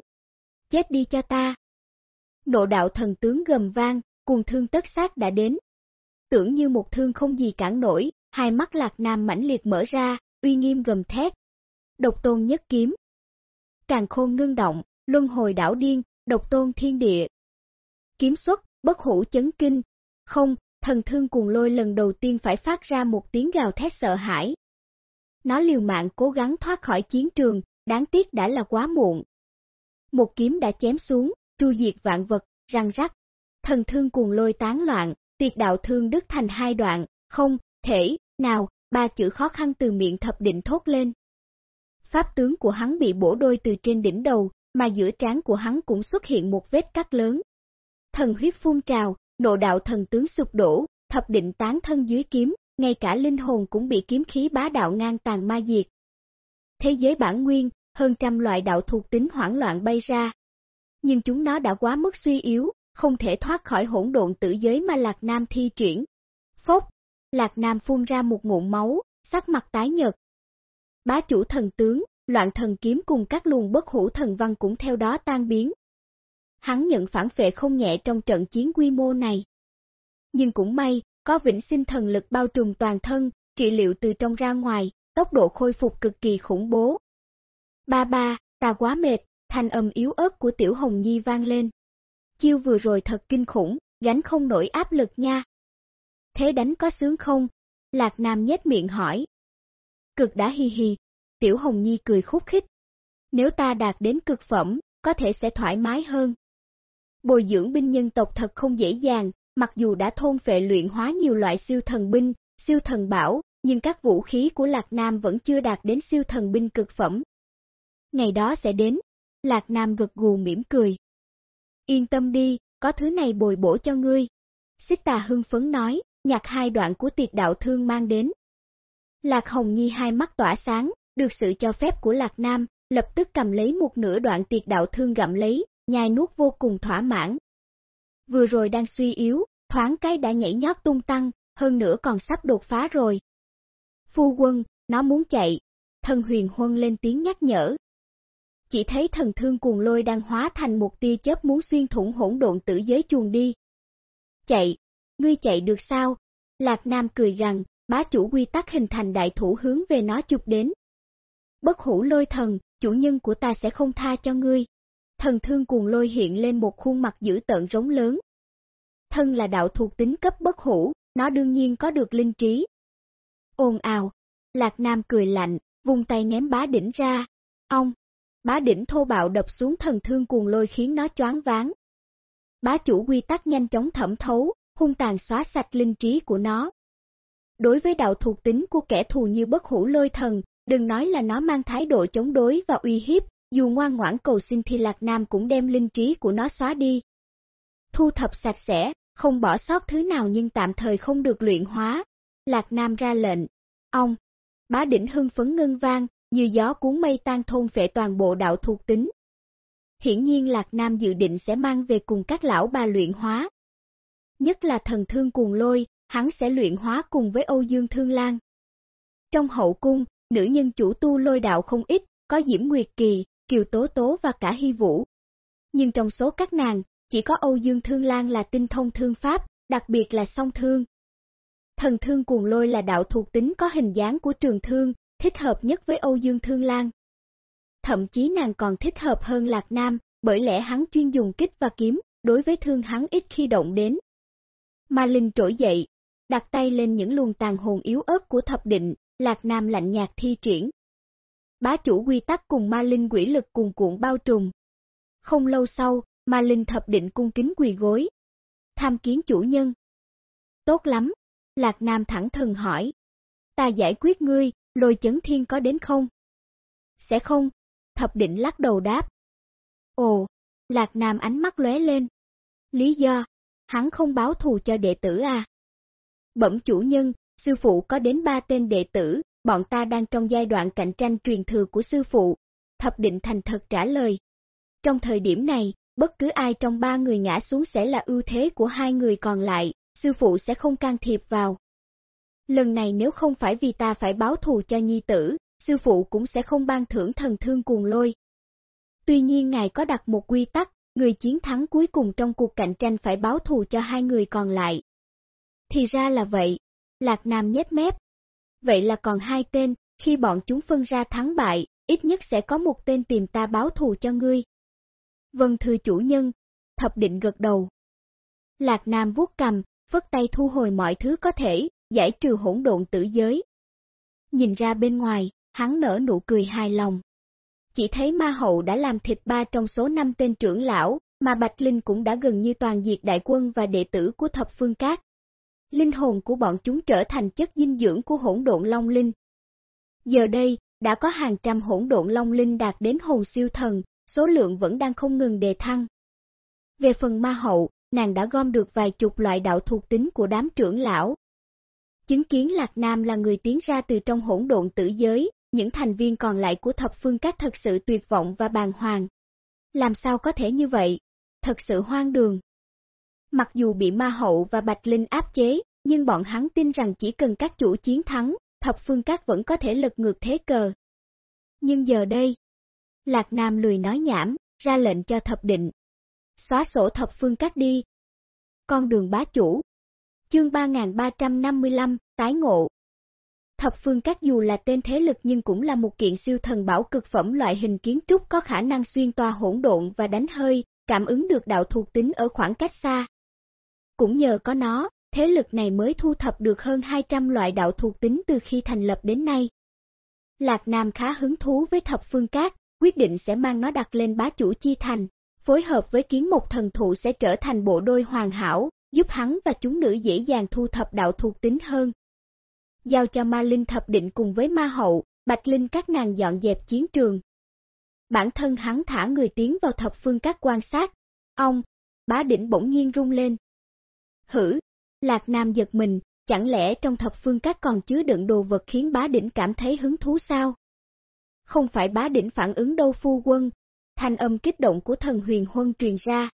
Chết đi cho ta! Nộ đạo thần tướng gầm vang, cùng thương tất sát đã đến. Tưởng như một thương không gì cản nổi, hai mắt lạc nam mãnh liệt mở ra, uy nghiêm gầm thét. Độc tôn nhất kiếm. Càng khôn ngưng động, luân hồi đảo điên, độc tôn thiên địa. Kiếm xuất, bất hủ chấn kinh. Không, thần thương cùng lôi lần đầu tiên phải phát ra một tiếng gào thét sợ hãi. Nó liều mạng cố gắng thoát khỏi chiến trường, đáng tiếc đã là quá muộn. Một kiếm đã chém xuống, tru diệt vạn vật, răng rắc. Thần thương cùng lôi tán loạn, tiệt đạo thương đứt thành hai đoạn, không, thể, nào, ba chữ khó khăn từ miệng thập định thốt lên. Pháp tướng của hắn bị bổ đôi từ trên đỉnh đầu, mà giữa trán của hắn cũng xuất hiện một vết cắt lớn. Thần huyết phun trào, nộ đạo thần tướng sụp đổ, thập định tán thân dưới kiếm, ngay cả linh hồn cũng bị kiếm khí bá đạo ngang tàn ma diệt. Thế giới bản nguyên, hơn trăm loại đạo thuộc tính hoảng loạn bay ra. Nhưng chúng nó đã quá mức suy yếu, không thể thoát khỏi hỗn độn tử giới mà Lạc Nam thi triển. Phốc, Lạc Nam phun ra một ngụm máu, sắc mặt tái nhợt. Bá chủ thần tướng, loạn thần kiếm cùng các luồng bất hủ thần văn cũng theo đó tan biến. Hắn nhận phản phệ không nhẹ trong trận chiến quy mô này. Nhưng cũng may, có vĩnh sinh thần lực bao trùm toàn thân, trị liệu từ trong ra ngoài, tốc độ khôi phục cực kỳ khủng bố. Ba ba, ta quá mệt, thanh âm yếu ớt của Tiểu Hồng Nhi vang lên. Chiêu vừa rồi thật kinh khủng, gánh không nổi áp lực nha. Thế đánh có sướng không? Lạc Nam nhếch miệng hỏi. Cực đã hi hi, Tiểu Hồng Nhi cười khúc khích. Nếu ta đạt đến cực phẩm, có thể sẽ thoải mái hơn. Bồi dưỡng binh nhân tộc thật không dễ dàng, mặc dù đã thôn phệ luyện hóa nhiều loại siêu thần binh, siêu thần bảo, nhưng các vũ khí của Lạc Nam vẫn chưa đạt đến siêu thần binh cực phẩm. Ngày đó sẽ đến, Lạc Nam gật gù mỉm cười. Yên tâm đi, có thứ này bồi bổ cho ngươi. Xích tà hưng phấn nói, nhặt hai đoạn của tiệt đạo thương mang đến. Lạc Hồng Nhi hai mắt tỏa sáng, được sự cho phép của Lạc Nam, lập tức cầm lấy một nửa đoạn tiệt đạo thương gặm lấy, nhai nuốt vô cùng thỏa mãn. Vừa rồi đang suy yếu, thoáng cái đã nhảy nhót tung tăng, hơn nữa còn sắp đột phá rồi. Phu quân, nó muốn chạy, thần huyền huân lên tiếng nhắc nhở. Chỉ thấy thần thương cuồng lôi đang hóa thành một tia chớp muốn xuyên thủng hỗn độn tử giới chuồng đi. Chạy, ngươi chạy được sao? Lạc Nam cười gằn, bá chủ quy tắc hình thành đại thủ hướng về nó chụp đến. Bất hủ lôi thần, chủ nhân của ta sẽ không tha cho ngươi. Thần thương cuồng lôi hiện lên một khuôn mặt dữ tợn rống lớn. Thân là đạo thuộc tính cấp bất hủ, nó đương nhiên có được linh trí. Ồn ào, Lạc Nam cười lạnh, vùng tay ném bá đỉnh ra. Ông, bá đỉnh thô bạo đập xuống thần thương cuồng lôi khiến nó choáng váng. Bá chủ quy tắc nhanh chóng thẩm thấu, hung tàn xóa sạch linh trí của nó. Đối với đạo thuộc tính của kẻ thù như bất hủ lôi thần, đừng nói là nó mang thái độ chống đối và uy hiếp, dù ngoan ngoãn cầu xin thì Lạc Nam cũng đem linh trí của nó xóa đi. Thu thập sạch sẽ, không bỏ sót thứ nào nhưng tạm thời không được luyện hóa. Lạc Nam ra lệnh, ông, bá đỉnh hưng phấn ngân vang, như gió cuốn mây tan thôn phệ toàn bộ đạo thuộc tính. Hiển nhiên Lạc Nam dự định sẽ mang về cùng các lão bà luyện hóa. nhất là thần thương cuồng lôi, hắn sẽ luyện hóa cùng với Âu Dương Thương Lan. Trong hậu cung, nữ nhân chủ tu lôi đạo không ít, có Diễm Nguyệt Kỳ, Kiều Tố Tố và cả Hy Vũ. Nhưng trong số các nàng, chỉ có Âu Dương Thương Lan là tinh thông thương pháp, đặc biệt là song thương. Thần thương cuồng lôi là đạo thuộc tính có hình dáng của trường thương, thích hợp nhất với Âu Dương Thương Lan. Thậm chí nàng còn thích hợp hơn Lạc Nam, bởi lẽ hắn chuyên dùng kích và kiếm, đối với thương hắn ít khi động đến. Ma Linh trỗi dậy, đặt tay lên những luồng tàn hồn yếu ớt của thập định, Lạc Nam lạnh nhạt thi triển. Bá chủ quy tắc cùng ma linh quỷ lực cùng cuộn bao trùm. Không lâu sau, ma linh thập định cung kính quỳ gối. Tham kiến chủ nhân. Tốt lắm, Lạc Nam thẳng thừng hỏi. Ta giải quyết ngươi, lôi chấn thiên có đến không? Sẽ không, thập định lắc đầu đáp. Ồ, Lạc Nam ánh mắt lóe lên. Lý do, hắn không báo thù cho đệ tử à? Bẩm chủ nhân, sư phụ có đến ba tên đệ tử, bọn ta đang trong giai đoạn cạnh tranh truyền thừa của sư phụ. Thập định thành thật trả lời. Trong thời điểm này, bất cứ ai trong ba người ngã xuống sẽ là ưu thế của hai người còn lại, sư phụ sẽ không can thiệp vào. Lần này nếu không phải vì ta phải báo thù cho nhi tử, sư phụ cũng sẽ không ban thưởng thần thương cuồng lôi. Tuy nhiên ngài có đặt một quy tắc, người chiến thắng cuối cùng trong cuộc cạnh tranh phải báo thù cho hai người còn lại. Thì ra là vậy, Lạc Nam nhét mép. Vậy là còn hai tên, khi bọn chúng phân ra thắng bại, ít nhất sẽ có một tên tìm ta báo thù cho ngươi. Vâng thưa chủ nhân, thập định gật đầu. Lạc Nam vuốt cầm, phất tay thu hồi mọi thứ có thể, giải trừ hỗn độn tử giới. Nhìn ra bên ngoài, hắn nở nụ cười hài lòng. Chỉ thấy ma hậu đã làm thịt ba trong số năm tên trưởng lão, mà Bạch Linh cũng đã gần như toàn diệt đại quân và đệ tử của thập phương cát. Linh hồn của bọn chúng trở thành chất dinh dưỡng của hỗn độn long linh. Giờ đây, đã có hàng trăm hỗn độn long linh đạt đến hồn siêu thần, số lượng vẫn đang không ngừng đề thăng. Về phần ma hậu, nàng đã gom được vài chục loại đạo thuộc tính của đám trưởng lão. Chứng kiến Lạc Nam là người tiến ra từ trong hỗn độn tử giới, những thành viên còn lại của thập phương các thật sự tuyệt vọng và bàng hoàng. Làm sao có thể như vậy? Thật sự hoang đường. Mặc dù bị ma hậu và bạch linh áp chế, nhưng bọn hắn tin rằng chỉ cần các chủ chiến thắng, thập phương các vẫn có thể lật ngược thế cờ. Nhưng giờ đây, Lạc Nam lười nói nhảm, ra lệnh cho thập định. Xóa sổ thập phương các đi. Con đường bá chủ. Chương 3355, tái ngộ. Thập phương các dù là tên thế lực nhưng cũng là một kiện siêu thần bảo cực phẩm loại hình kiến trúc có khả năng xuyên toa hỗn độn và đánh hơi, cảm ứng được đạo thuộc tính ở khoảng cách xa. Cũng nhờ có nó, thế lực này mới thu thập được hơn 200 loại đạo thuộc tính từ khi thành lập đến nay. Lạc Nam khá hứng thú với thập phương cát, quyết định sẽ mang nó đặt lên bá chủ chi thành, phối hợp với kiến một thần thụ sẽ trở thành bộ đôi hoàn hảo, giúp hắn và chúng nữ dễ dàng thu thập đạo thuộc tính hơn. Giao cho ma linh thập định cùng với ma hậu, bạch linh các nàng dọn dẹp chiến trường. Bản thân hắn thả người tiến vào thập phương các quan sát, ông, bá đỉnh bỗng nhiên rung lên. Hử, Lạc Nam giật mình, chẳng lẽ trong thập phương các còn chứa đựng đồ vật khiến bá đỉnh cảm thấy hứng thú sao? Không phải bá đỉnh phản ứng đâu phu quân, thanh âm kích động của thần huyền huân truyền ra.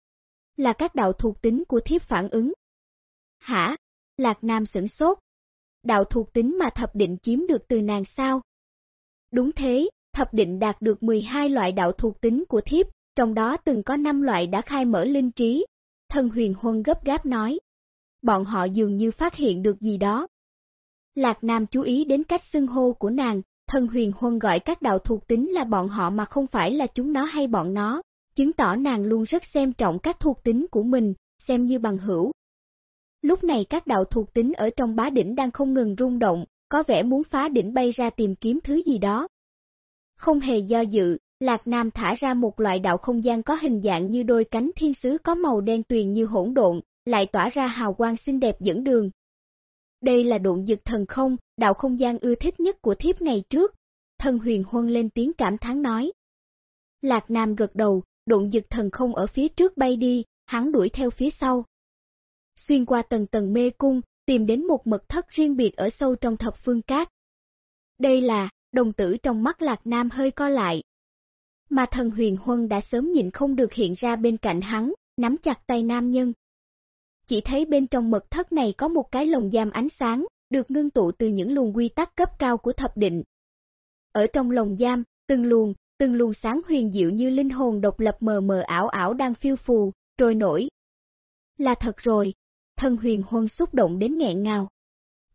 Là các đạo thuộc tính của thiếp phản ứng. Hả? Lạc Nam sửng sốt. Đạo thuộc tính mà thập định chiếm được từ nàng sao? Đúng thế, thập định đạt được 12 loại đạo thuộc tính của thiếp, trong đó từng có 5 loại đã khai mở linh trí. Thần huyền huân gấp gáp nói. Bọn họ dường như phát hiện được gì đó. Lạc Nam chú ý đến cách xưng hô của nàng, Thần huyền huân gọi các đạo thuộc tính là bọn họ mà không phải là chúng nó hay bọn nó, chứng tỏ nàng luôn rất xem trọng các thuộc tính của mình, xem như bằng hữu. Lúc này các đạo thuộc tính ở trong bá đỉnh đang không ngừng rung động, có vẻ muốn phá đỉnh bay ra tìm kiếm thứ gì đó. Không hề do dự, Lạc Nam thả ra một loại đạo không gian có hình dạng như đôi cánh thiên sứ có màu đen tuyền như hỗn độn, lại tỏa ra hào quang xinh đẹp dẫn đường, đây là độn dực thần không, đạo không gian ưa thích nhất của thiếp ngày trước. Thần huyền huân lên tiếng cảm thán nói. Lạc Nam gật đầu, độn dực thần không ở phía trước bay đi, hắn đuổi theo phía sau. Xuyên qua tầng tầng mê cung, tìm đến một mật thất riêng biệt ở sâu trong thập phương cát. Đây là, đồng tử trong mắt Lạc Nam hơi co lại. Mà thần huyền huân đã sớm nhìn không được hiện ra bên cạnh hắn, nắm chặt tay nam nhân. chỉ thấy bên trong mật thất này có một cái lồng giam ánh sáng, được ngưng tụ từ những luồng quy tắc cấp cao của thập định. Ở trong lồng giam, từng luồng, từng luồng sáng huyền diệu như linh hồn độc lập mờ mờ ảo ảo đang phiêu phù, trôi nổi. Là thật rồi, thân huyền huân xúc động đến nghẹn ngào.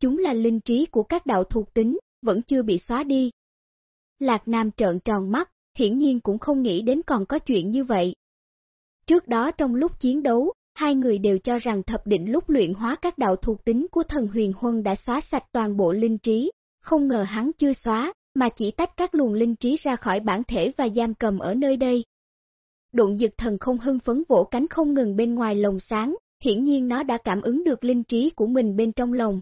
Chúng là linh trí của các đạo thuộc tính, vẫn chưa bị xóa đi. Lạc Nam trợn tròn mắt, hiển nhiên cũng không nghĩ đến còn có chuyện như vậy. Trước đó trong lúc chiến đấu, hai người đều cho rằng thập định lúc luyện hóa các đạo thuộc tính của thần huyền huân đã xóa sạch toàn bộ linh trí, không ngờ hắn chưa xóa, mà chỉ tách các luồng linh trí ra khỏi bản thể và giam cầm ở nơi đây. Độn dực thần không hưng phấn vỗ cánh không ngừng bên ngoài lồng sáng, hiển nhiên nó đã cảm ứng được linh trí của mình bên trong lồng.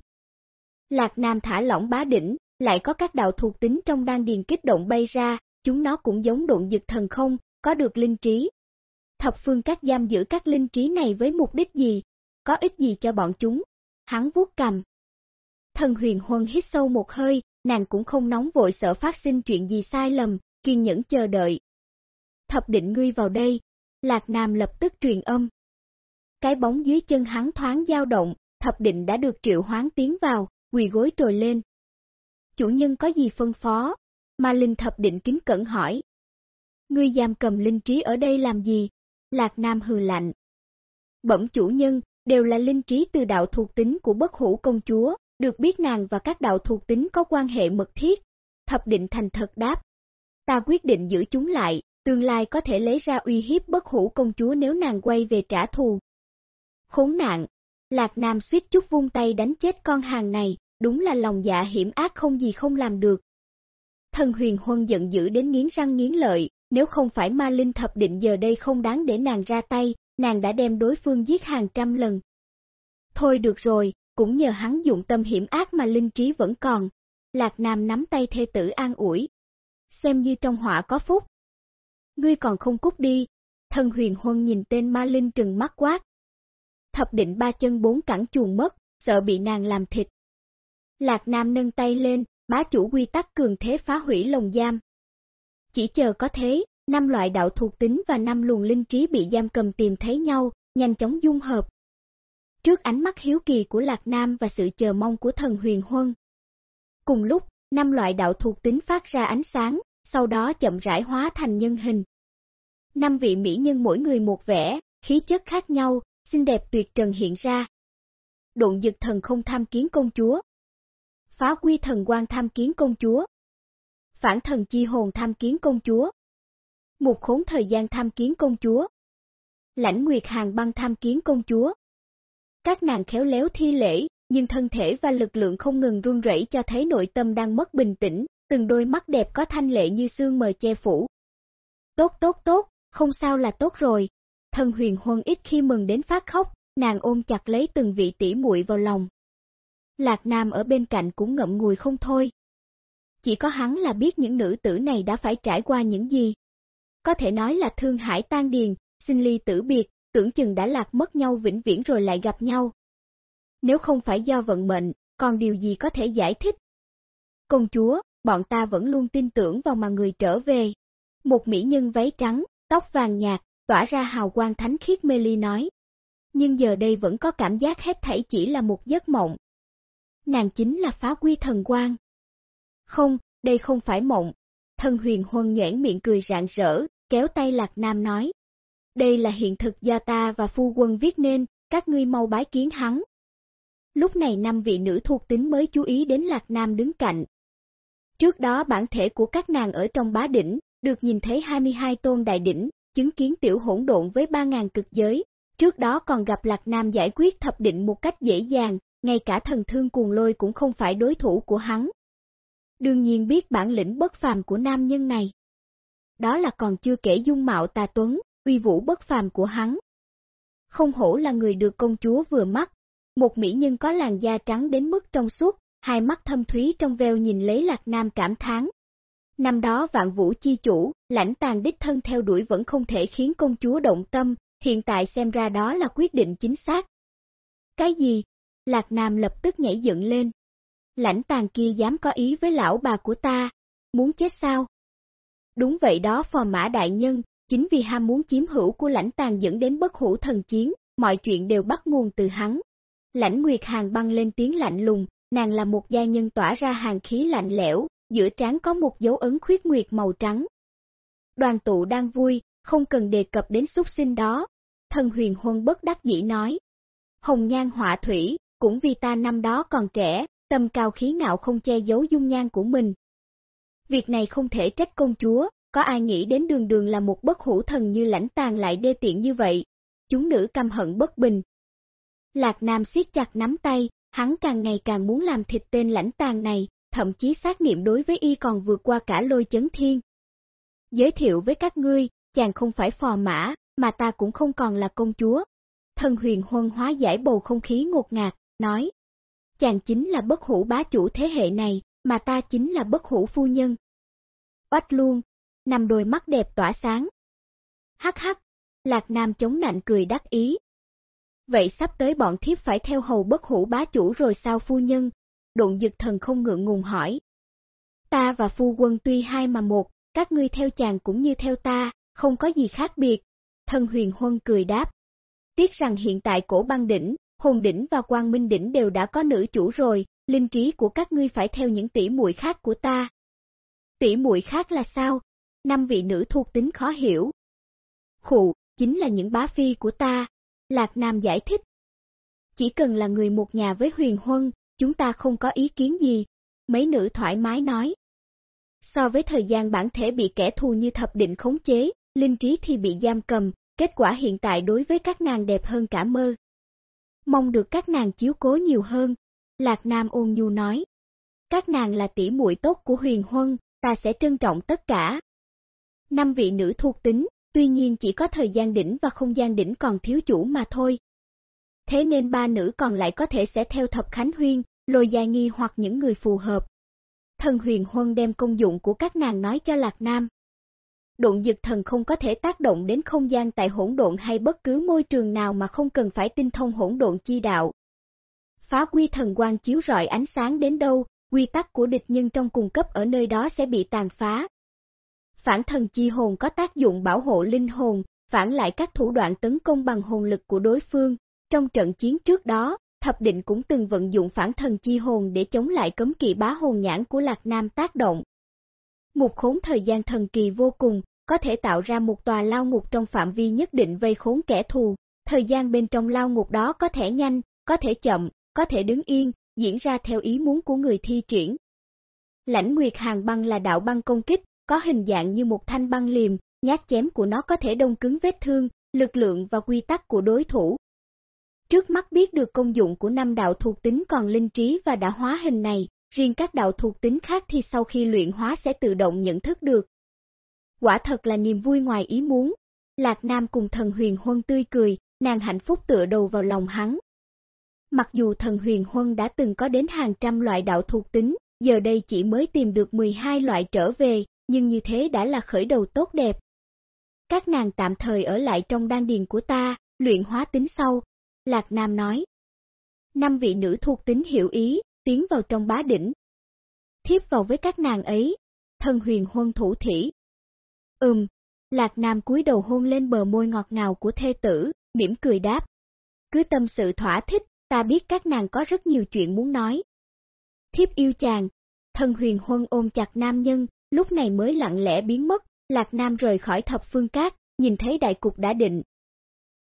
Lạc Nam thả lỏng bá đỉnh, lại có các đạo thuộc tính trong đan điền kích động bay ra, chúng nó cũng giống độn dực thần không, có được linh trí. Thập phương các giam giữ các linh trí này với mục đích gì? Có ích gì cho bọn chúng? Hắn vuốt cầm. Thần huyền huân hít sâu một hơi, nàng cũng không nóng vội sợ phát sinh chuyện gì sai lầm, kiên nhẫn chờ đợi. Thập định ngươi vào đây, Lạc Nam lập tức truyền âm. Cái bóng dưới chân hắn thoáng dao động, thập định đã được triệu hoán tiến vào, quỳ gối trồi lên. Chủ nhân có gì phân phó? Ma Linh thập định kính cẩn hỏi. Ngươi giam cầm linh trí ở đây làm gì? Lạc Nam hừ lạnh. Bẩm chủ nhân, đều là linh trí từ đạo thuộc tính của bất hủ công chúa, được biết nàng và các đạo thuộc tính có quan hệ mật thiết. Thập định thành thật đáp. Ta quyết định giữ chúng lại, tương lai có thể lấy ra uy hiếp bất hủ công chúa nếu nàng quay về trả thù. Khốn nạn, Lạc Nam suýt chút vung tay đánh chết con hàng này, đúng là lòng dạ hiểm ác không gì không làm được. Thần huyền huân giận dữ đến nghiến răng nghiến lợi, nếu không phải ma linh thập định giờ đây không đáng để nàng ra tay, nàng đã đem đối phương giết hàng trăm lần. Thôi được rồi, cũng nhờ hắn dụng tâm hiểm ác mà linh trí vẫn còn. Lạc Nam nắm tay thê tử an ủi. Xem như trong họa có phúc. Ngươi còn không cút đi. Thần huyền huân nhìn tên ma linh trừng mắt quát. Thập định ba chân bốn cẳng chuồng mất, sợ bị nàng làm thịt. Lạc Nam nâng tay lên, bá chủ quy tắc cường thế phá hủy lồng giam. Chỉ chờ có thế, năm loại đạo thuộc tính và năm luồng linh trí bị giam cầm tìm thấy nhau, nhanh chóng dung hợp. Trước ánh mắt hiếu kỳ của Lạc Nam và sự chờ mong của thần huyền huân. Cùng lúc, năm loại đạo thuộc tính phát ra ánh sáng, sau đó chậm rãi hóa thành nhân hình. Năm vị mỹ nhân mỗi người một vẻ, khí chất khác nhau, xinh đẹp tuyệt trần hiện ra. Độn dực thần không tham kiến công chúa, phá quy thần quan tham kiến công chúa, phản thần chi hồn tham kiến công chúa, một khốn thời gian tham kiến công chúa, lãnh nguyệt hàng băng tham kiến công chúa. Các nàng khéo léo thi lễ, nhưng thân thể và lực lượng không ngừng run rẩy cho thấy nội tâm đang mất bình tĩnh, từng đôi mắt đẹp có thanh lệ như xương mờ che phủ. Tốt tốt tốt, không sao là tốt rồi. Thần huyền huân ít khi mừng đến phát khóc, nàng ôm chặt lấy từng vị tỷ muội vào lòng. Lạc Nam ở bên cạnh cũng ngậm ngùi không thôi. Chỉ có hắn là biết những nữ tử này đã phải trải qua những gì. Có thể nói là thương hải tan điền, sinh ly tử biệt, tưởng chừng đã lạc mất nhau vĩnh viễn rồi lại gặp nhau. Nếu không phải do vận mệnh, còn điều gì có thể giải thích? Công chúa, bọn ta vẫn luôn tin tưởng vào mà người trở về. Một mỹ nhân váy trắng, tóc vàng nhạt, tỏa ra hào quang thánh khiết mê ly nói. Nhưng giờ đây vẫn có cảm giác hết thảy chỉ là một giấc mộng, nàng chính là phá quy thần quang. Không, đây không phải mộng. Thần huyền huân nhoảng miệng cười rạng rỡ, kéo tay Lạc Nam nói. Đây là hiện thực do ta và phu quân viết nên, các ngươi mau bái kiến hắn. Lúc này năm vị nữ thuộc tính mới chú ý đến Lạc Nam đứng cạnh. Trước đó bản thể của các nàng ở trong bá đỉnh, được nhìn thấy 22 tôn đại đỉnh, chứng kiến tiểu hỗn độn với 3.000 cực giới. Trước đó còn gặp Lạc Nam giải quyết thập định một cách dễ dàng, ngay cả thần thương cuồng lôi cũng không phải đối thủ của hắn. Đương nhiên biết bản lĩnh bất phàm của nam nhân này. Đó là còn chưa kể dung mạo tà tuấn, uy vũ bất phàm của hắn. Không hổ là người được công chúa vừa mắt, một mỹ nhân có làn da trắng đến mức trong suốt, hai mắt thâm thúy trong veo nhìn lấy lạc nam cảm thán. Năm đó vạn vũ chi chủ, lãnh tàn đích thân theo đuổi vẫn không thể khiến công chúa động tâm, hiện tại xem ra đó là quyết định chính xác. Cái gì, Lạc Nam lập tức nhảy dựng lên. Lãnh tàn kia dám có ý với lão bà của ta, muốn chết sao? Đúng vậy đó phò mã đại nhân, chính vì ham muốn chiếm hữu của lãnh tàn dẫn đến bất hủ thần chiến, mọi chuyện đều bắt nguồn từ hắn. Lãnh Nguyệt Hàng băng lên tiếng lạnh lùng, nàng là một gia nhân tỏa ra hàng khí lạnh lẽo, giữa trán có một dấu ấn khuyết nguyệt màu trắng. Đoàn tụ đang vui, không cần đề cập đến xuất sinh đó. Thần huyền huân bất đắc dĩ nói. Hồng nhan họa thủy, cũng vì ta năm đó còn trẻ, tâm cao khí ngạo không che giấu dung nhan của mình. Việc này không thể trách công chúa, có ai nghĩ đến đường đường là một bất hủ thần như lãnh tàn lại đê tiện như vậy. Chúng nữ căm hận bất bình. Lạc Nam siết chặt nắm tay, hắn càng ngày càng muốn làm thịt tên lãnh tàn này, thậm chí xác nghiệm đối với y còn vượt qua cả lôi chấn thiên. Giới thiệu với các ngươi, chàng không phải phò mã, mà ta cũng không còn là công chúa. Thần huyền huân hóa giải bầu không khí ngột ngạt, nói. Chàng chính là bất hủ bá chủ thế hệ này, mà ta chính là bất hủ phu nhân. Oách luôn, năm đôi mắt đẹp tỏa sáng. Hắc hắc, Lạc Nam chống nạnh cười đắc ý. Vậy sắp tới bọn thiếp phải theo hầu bất hủ bá chủ rồi sao phu nhân? Độn dực thần không ngượng ngùng hỏi. Ta và phu quân tuy hai mà một, các ngươi theo chàng cũng như theo ta, không có gì khác biệt. Thần huyền huân cười đáp. Tiếc rằng hiện tại cổ băng đỉnh, hồn đỉnh và quang minh đỉnh đều đã có nữ chủ rồi, linh trí của các ngươi phải theo những tỷ muội khác của ta. Tỷ muội khác là sao? Năm vị nữ thuộc tính khó hiểu. Khụ, chính là những bá phi của ta, Lạc Nam giải thích. Chỉ cần là người một nhà với huyền huân, chúng ta không có ý kiến gì, mấy nữ thoải mái nói. So với thời gian bản thể bị kẻ thù như thập định khống chế, linh trí thì bị giam cầm, kết quả hiện tại đối với các nàng đẹp hơn cả mơ. Mong được các nàng chiếu cố nhiều hơn, Lạc Nam ôn nhu nói. Các nàng là tỷ muội tốt của huyền huân, ta sẽ trân trọng tất cả. Năm vị nữ thuộc tính, tuy nhiên chỉ có thời gian đỉnh và không gian đỉnh còn thiếu chủ mà thôi. Thế nên ba nữ còn lại có thể sẽ theo thập khánh huyên, lôi dài nghi hoặc những người phù hợp. Thần huyền huân đem công dụng của các nàng nói cho Lạc Nam. Độn dực thần không có thể tác động đến không gian tại hỗn độn hay bất cứ môi trường nào mà không cần phải tinh thông hỗn độn chi đạo. Phá quy thần quang chiếu rọi ánh sáng đến đâu, quy tắc của địch nhân trong cùng cấp ở nơi đó sẽ bị tàn phá, Phản thần chi hồn có tác dụng bảo hộ linh hồn, phản lại các thủ đoạn tấn công bằng hồn lực của đối phương. Trong trận chiến trước đó, Thập Định cũng từng vận dụng phản thần chi hồn để chống lại cấm kỵ bá hồn nhãn của Lạc Nam tác động. Một khốn thời gian thần kỳ vô cùng, có thể tạo ra một tòa lao ngục trong phạm vi nhất định vây khốn kẻ thù. Thời gian bên trong lao ngục đó có thể nhanh, có thể chậm, có thể đứng yên, diễn ra theo ý muốn của người thi triển. Lãnh Nguyệt Hàng băng là đạo băng công kích, có hình dạng như một thanh băng liềm, nhát chém của nó có thể đông cứng vết thương, lực lượng và quy tắc của đối thủ. Trước mắt biết được công dụng của năm đạo thuộc tính còn linh trí và đã hóa hình này, riêng các đạo thuộc tính khác thì sau khi luyện hóa sẽ tự động nhận thức được. Quả thật là niềm vui ngoài ý muốn. Lạc Nam cùng thần huyền huân tươi cười, nàng hạnh phúc tựa đầu vào lòng hắn. Mặc dù thần huyền huân đã từng có đến hàng trăm loại đạo thuộc tính, giờ đây chỉ mới tìm được 12 loại trở về, nhưng như thế đã là khởi đầu tốt đẹp. Các nàng tạm thời ở lại trong đan điền của ta, luyện hóa tính sau, Lạc Nam nói. Năm vị nữ thuộc tính hiểu ý, tiến vào trong bá đỉnh. Thiếp vào với các nàng ấy, thân huyền huân thủ thỉ. Ừm, Lạc Nam cúi đầu hôn lên bờ môi ngọt ngào của thê tử, mỉm cười đáp. Cứ tâm sự thỏa thích, ta biết các nàng có rất nhiều chuyện muốn nói. Thiếp yêu chàng, thân huyền huân ôm chặt nam nhân, lúc này mới lặng lẽ biến mất, Lạc Nam rời khỏi thập phương cát, nhìn thấy đại cục đã định.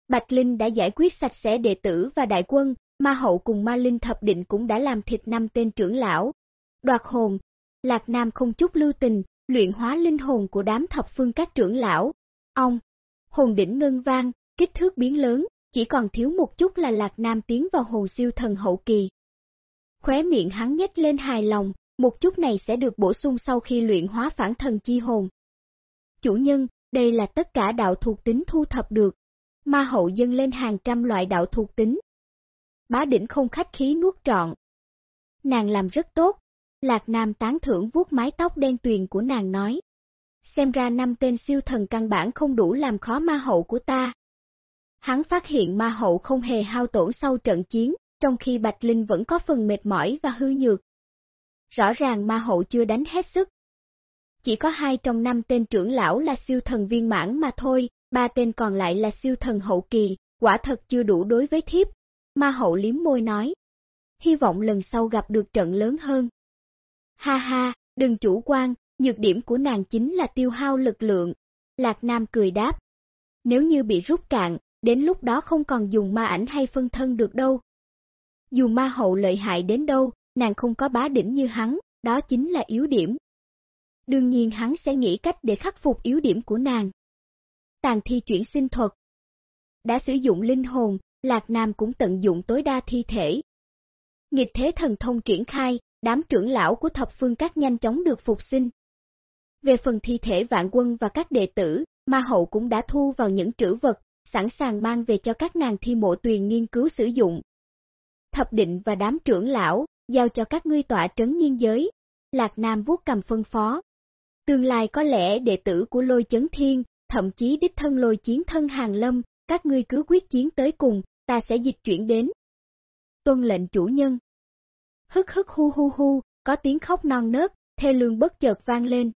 Bạch Linh đã giải quyết sạch sẽ đệ tử và đại quân, ma hậu cùng ma linh thập định cũng đã làm thịt năm tên trưởng lão. Đoạt hồn, Lạc Nam không chút lưu tình, luyện hóa linh hồn của đám thập phương các trưởng lão. Ông, hồn đỉnh ngân vang, kích thước biến lớn, chỉ còn thiếu một chút là Lạc Nam tiến vào hồn siêu thần hậu kỳ. Khóe miệng hắn nhếch lên hài lòng, một chút này sẽ được bổ sung sau khi luyện hóa phản thần chi hồn. Chủ nhân, đây là tất cả đạo thuộc tính thu thập được. Ma hậu dâng lên hàng trăm loại đạo thuộc tính. Bá đỉnh không khách khí nuốt trọn. Nàng làm rất tốt. Lạc Nam tán thưởng vuốt mái tóc đen tuyền của nàng nói. Xem ra năm tên siêu thần căn bản không đủ làm khó ma hậu của ta. Hắn phát hiện ma hậu không hề hao tổn sau trận chiến, trong khi Bạch Linh vẫn có phần mệt mỏi và hư nhược, rõ ràng ma hậu chưa đánh hết sức. Chỉ có hai trong năm tên trưởng lão là siêu thần viên mãn mà thôi, ba tên còn lại là siêu thần hậu kỳ, quả thật chưa đủ đối với thiếp. Ma hậu liếm môi nói. Hy vọng lần sau gặp được trận lớn hơn. Ha ha, đừng chủ quan, nhược điểm của nàng chính là tiêu hao lực lượng. Lạc Nam cười đáp. Nếu như bị rút cạn, đến lúc đó không còn dùng ma ảnh hay phân thân được đâu. Dù ma hậu lợi hại đến đâu, nàng không có bá đỉnh như hắn, đó chính là yếu điểm. Đương nhiên hắn sẽ nghĩ cách để khắc phục yếu điểm của nàng. Tàn thi chuyển sinh thuật Đã sử dụng linh hồn, Lạc Nam cũng tận dụng tối đa thi thể. Nghịch thế thần thông triển khai, đám trưởng lão của thập phương các nhanh chóng được phục sinh. Về phần thi thể vạn quân và các đệ tử, ma hậu cũng đã thu vào những trữ vật, sẵn sàng mang về cho các nàng thi mộ tuyền nghiên cứu sử dụng. Thập định và đám trưởng lão, giao cho các ngươi tọa trấn nhiên giới. Lạc Nam vuốt cầm phân phó. Tương lai có lẽ đệ tử của lôi chấn thiên, thậm chí đích thân lôi chiến thân hàng lâm, các ngươi cứ quyết chiến tới cùng, ta sẽ dịch chuyển đến. Tuân lệnh chủ nhân. Hức hức hu hu hu, có tiếng khóc non nớt, thê lương bất chợt vang lên.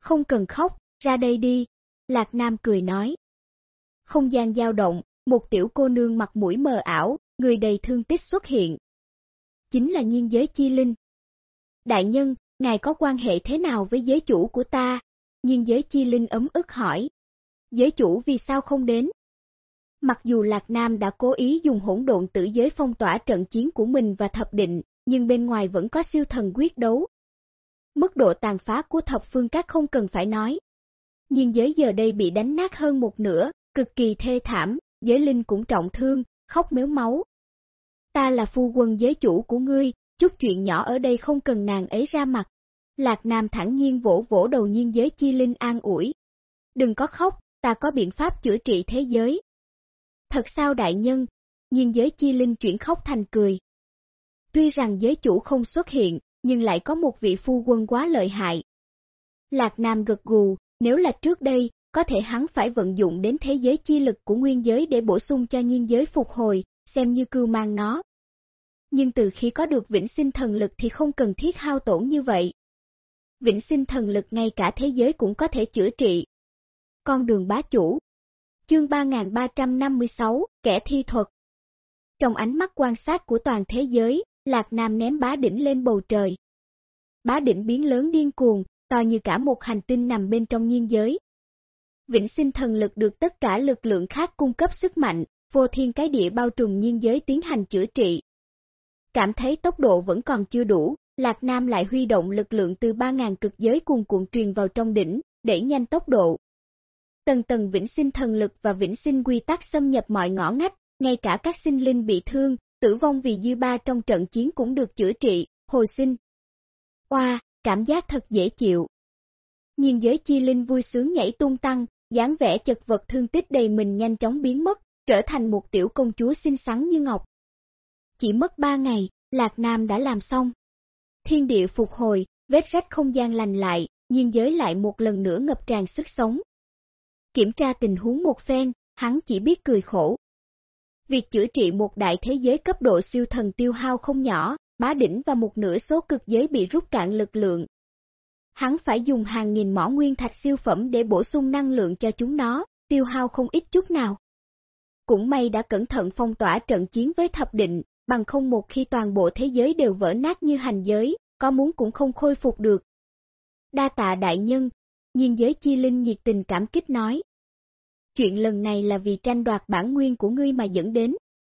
Không cần khóc, ra đây đi, Lạc Nam cười nói. Không gian dao động, một tiểu cô nương mặt mũi mờ ảo, người đầy thương tích xuất hiện. Chính là nhiên giới chi linh. Đại nhân, ngài có quan hệ thế nào với giới chủ của ta? Nhiên giới chi linh ấm ức hỏi. Giới chủ vì sao không đến? Mặc dù Lạc Nam đã cố ý dùng hỗn độn tử giới phong tỏa trận chiến của mình và thập định, nhưng bên ngoài vẫn có siêu thần quyết đấu. Mức độ tàn phá của thập phương các không cần phải nói. nhiên giới giờ đây bị đánh nát hơn một nửa, cực kỳ thê thảm, giới linh cũng trọng thương, khóc méo máu. Ta là phu quân giới chủ của ngươi, chút chuyện nhỏ ở đây không cần nàng ấy ra mặt. Lạc Nam thẳng nhiên vỗ vỗ đầu nhiên giới chi linh an ủi. Đừng có khóc, ta có biện pháp chữa trị thế giới. Thật sao đại nhân, nhiên giới chi linh chuyển khóc thành cười. Tuy rằng giới chủ không xuất hiện, nhưng lại có một vị phu quân quá lợi hại. Lạc Nam gật gù, nếu là trước đây, có thể hắn phải vận dụng đến thế giới chi lực của nguyên giới để bổ sung cho nhiên giới phục hồi, xem như cưu mang nó. Nhưng từ khi có được vĩnh sinh thần lực thì không cần thiết hao tổn như vậy. Vĩnh sinh thần lực ngay cả thế giới cũng có thể chữa trị. Con đường bá chủ Chương 3356, kẻ thi thuật Trong ánh mắt quan sát của toàn thế giới, Lạc Nam ném bá đỉnh lên bầu trời. Bá đỉnh biến lớn điên cuồng, to như cả một hành tinh nằm bên trong nhiên giới. Vĩnh sinh thần lực được tất cả lực lượng khác cung cấp sức mạnh, vô thiên cái địa bao trùm nhiên giới tiến hành chữa trị. Cảm thấy tốc độ vẫn còn chưa đủ, Lạc Nam lại huy động lực lượng từ 3.000 cực giới cùng cuộn truyền vào trong đỉnh, để nhanh tốc độ. Tầng tầng vĩnh sinh thần lực và vĩnh sinh quy tắc xâm nhập mọi ngõ ngách, ngay cả các sinh linh bị thương, tử vong vì dư ba trong trận chiến cũng được chữa trị, hồi sinh. Oa, cảm giác thật dễ chịu. Nhiên giới chi linh vui sướng nhảy tung tăng, dáng vẻ chật vật thương tích đầy mình nhanh chóng biến mất, trở thành một tiểu công chúa xinh xắn như ngọc. Chỉ mất ba ngày, Lạc Nam đã làm xong. Thiên địa phục hồi, vết rách không gian lành lại, nhiên giới lại một lần nữa ngập tràn sức sống. Kiểm tra tình huống một phen, hắn chỉ biết cười khổ. Việc chữa trị một đại thế giới cấp độ siêu thần tiêu hao không nhỏ, bá đỉnh và một nửa số cực giới bị rút cạn lực lượng. Hắn phải dùng hàng nghìn mỏ nguyên thạch siêu phẩm để bổ sung năng lượng cho chúng nó, tiêu hao không ít chút nào. Cũng may đã cẩn thận phong tỏa trận chiến với thập định, bằng không một khi toàn bộ thế giới đều vỡ nát như hành giới, có muốn cũng không khôi phục được. Đa tạ đại nhân, nhiên giới chi linh nhiệt tình cảm kích nói. Chuyện lần này là vì tranh đoạt bản nguyên của ngươi mà dẫn đến.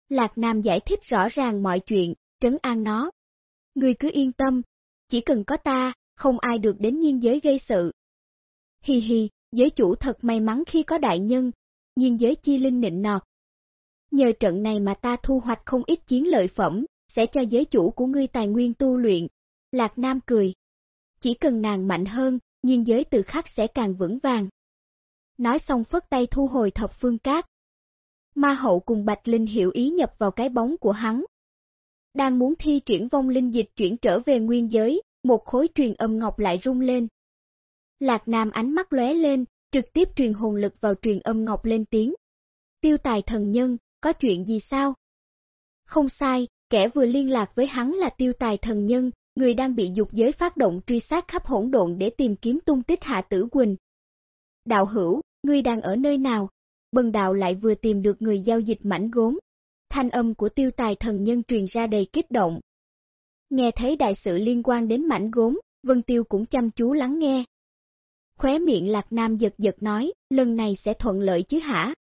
Lạc Nam giải thích rõ ràng mọi chuyện, trấn an nó. Ngươi cứ yên tâm, chỉ cần có ta, không ai được đến nhiên giới gây sự. Hi hi, giới chủ thật may mắn khi có đại nhân, nhiên giới chi linh nịnh nọt. Nhờ trận này mà ta thu hoạch không ít chiến lợi phẩm, sẽ cho giới chủ của ngươi tài nguyên tu luyện. Lạc Nam cười. Chỉ cần nàng mạnh hơn, nhiên giới từ khắc sẽ càng vững vàng. Nói xong phất tay thu hồi thập phương cát. Ma hậu cùng Bạch Linh hiểu ý nhập vào cái bóng của hắn. Đang muốn thi triển vong linh dịch chuyển trở về nguyên giới, một khối truyền âm ngọc lại rung lên. Lạc Nam ánh mắt lóe lên, trực tiếp truyền hồn lực vào truyền âm ngọc lên tiếng. Tiêu tài thần nhân, có chuyện gì sao? Không sai, kẻ vừa liên lạc với hắn là tiêu tài thần nhân, người đang bị dục giới phát động truy sát khắp hỗn độn để tìm kiếm tung tích Hạ Tử Quỳnh. Đạo hữu, ngươi đang ở nơi nào? bần đạo lại vừa tìm được người giao dịch mảnh gốm. Thanh âm của tiêu tài thần nhân truyền ra đầy kích động. Nghe thấy đại sự liên quan đến mảnh gốm, Vân Tiêu cũng chăm chú lắng nghe. Khóe miệng Lạc Nam giật giật nói, lần này sẽ thuận lợi chứ hả?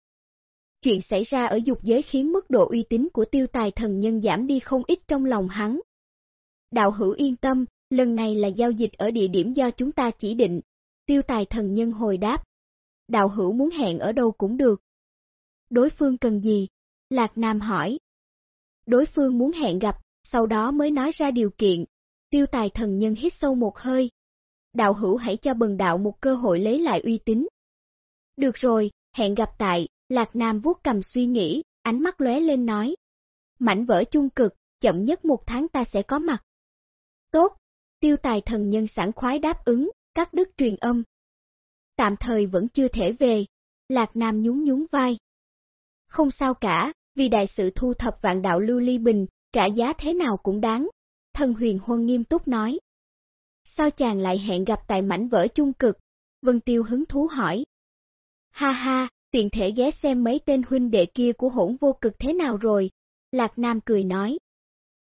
Chuyện xảy ra ở dục giới khiến mức độ uy tín của tiêu tài thần nhân giảm đi không ít trong lòng hắn. Đạo hữu yên tâm, lần này là giao dịch ở địa điểm do chúng ta chỉ định. Tiêu tài thần nhân hồi đáp. Đạo hữu muốn hẹn ở đâu cũng được. Đối phương cần gì? Lạc Nam hỏi. Đối phương muốn hẹn gặp, sau đó mới nói ra điều kiện. Tiêu tài thần nhân hít sâu một hơi. Đạo hữu hãy cho bần đạo một cơ hội lấy lại uy tín. Được rồi, hẹn gặp tại, Lạc Nam vuốt cầm suy nghĩ, ánh mắt lóe lên nói. Mảnh vỡ chung cực, chậm nhất một tháng ta sẽ có mặt. Tốt, tiêu tài thần nhân sẵn khoái đáp ứng, cắt đứt truyền âm. Tạm thời vẫn chưa thể về, Lạc Nam nhún nhún vai. Không sao cả, vì đại sự thu thập vạn đạo lưu ly bình, trả giá thế nào cũng đáng. Thần huyền huân nghiêm túc nói. Sao chàng lại hẹn gặp tại mảnh vỡ chung cực? Vân Tiêu hứng thú hỏi. Ha ha, tiện thể ghé xem mấy tên huynh đệ kia của hỗn vô cực thế nào rồi. Lạc Nam cười nói.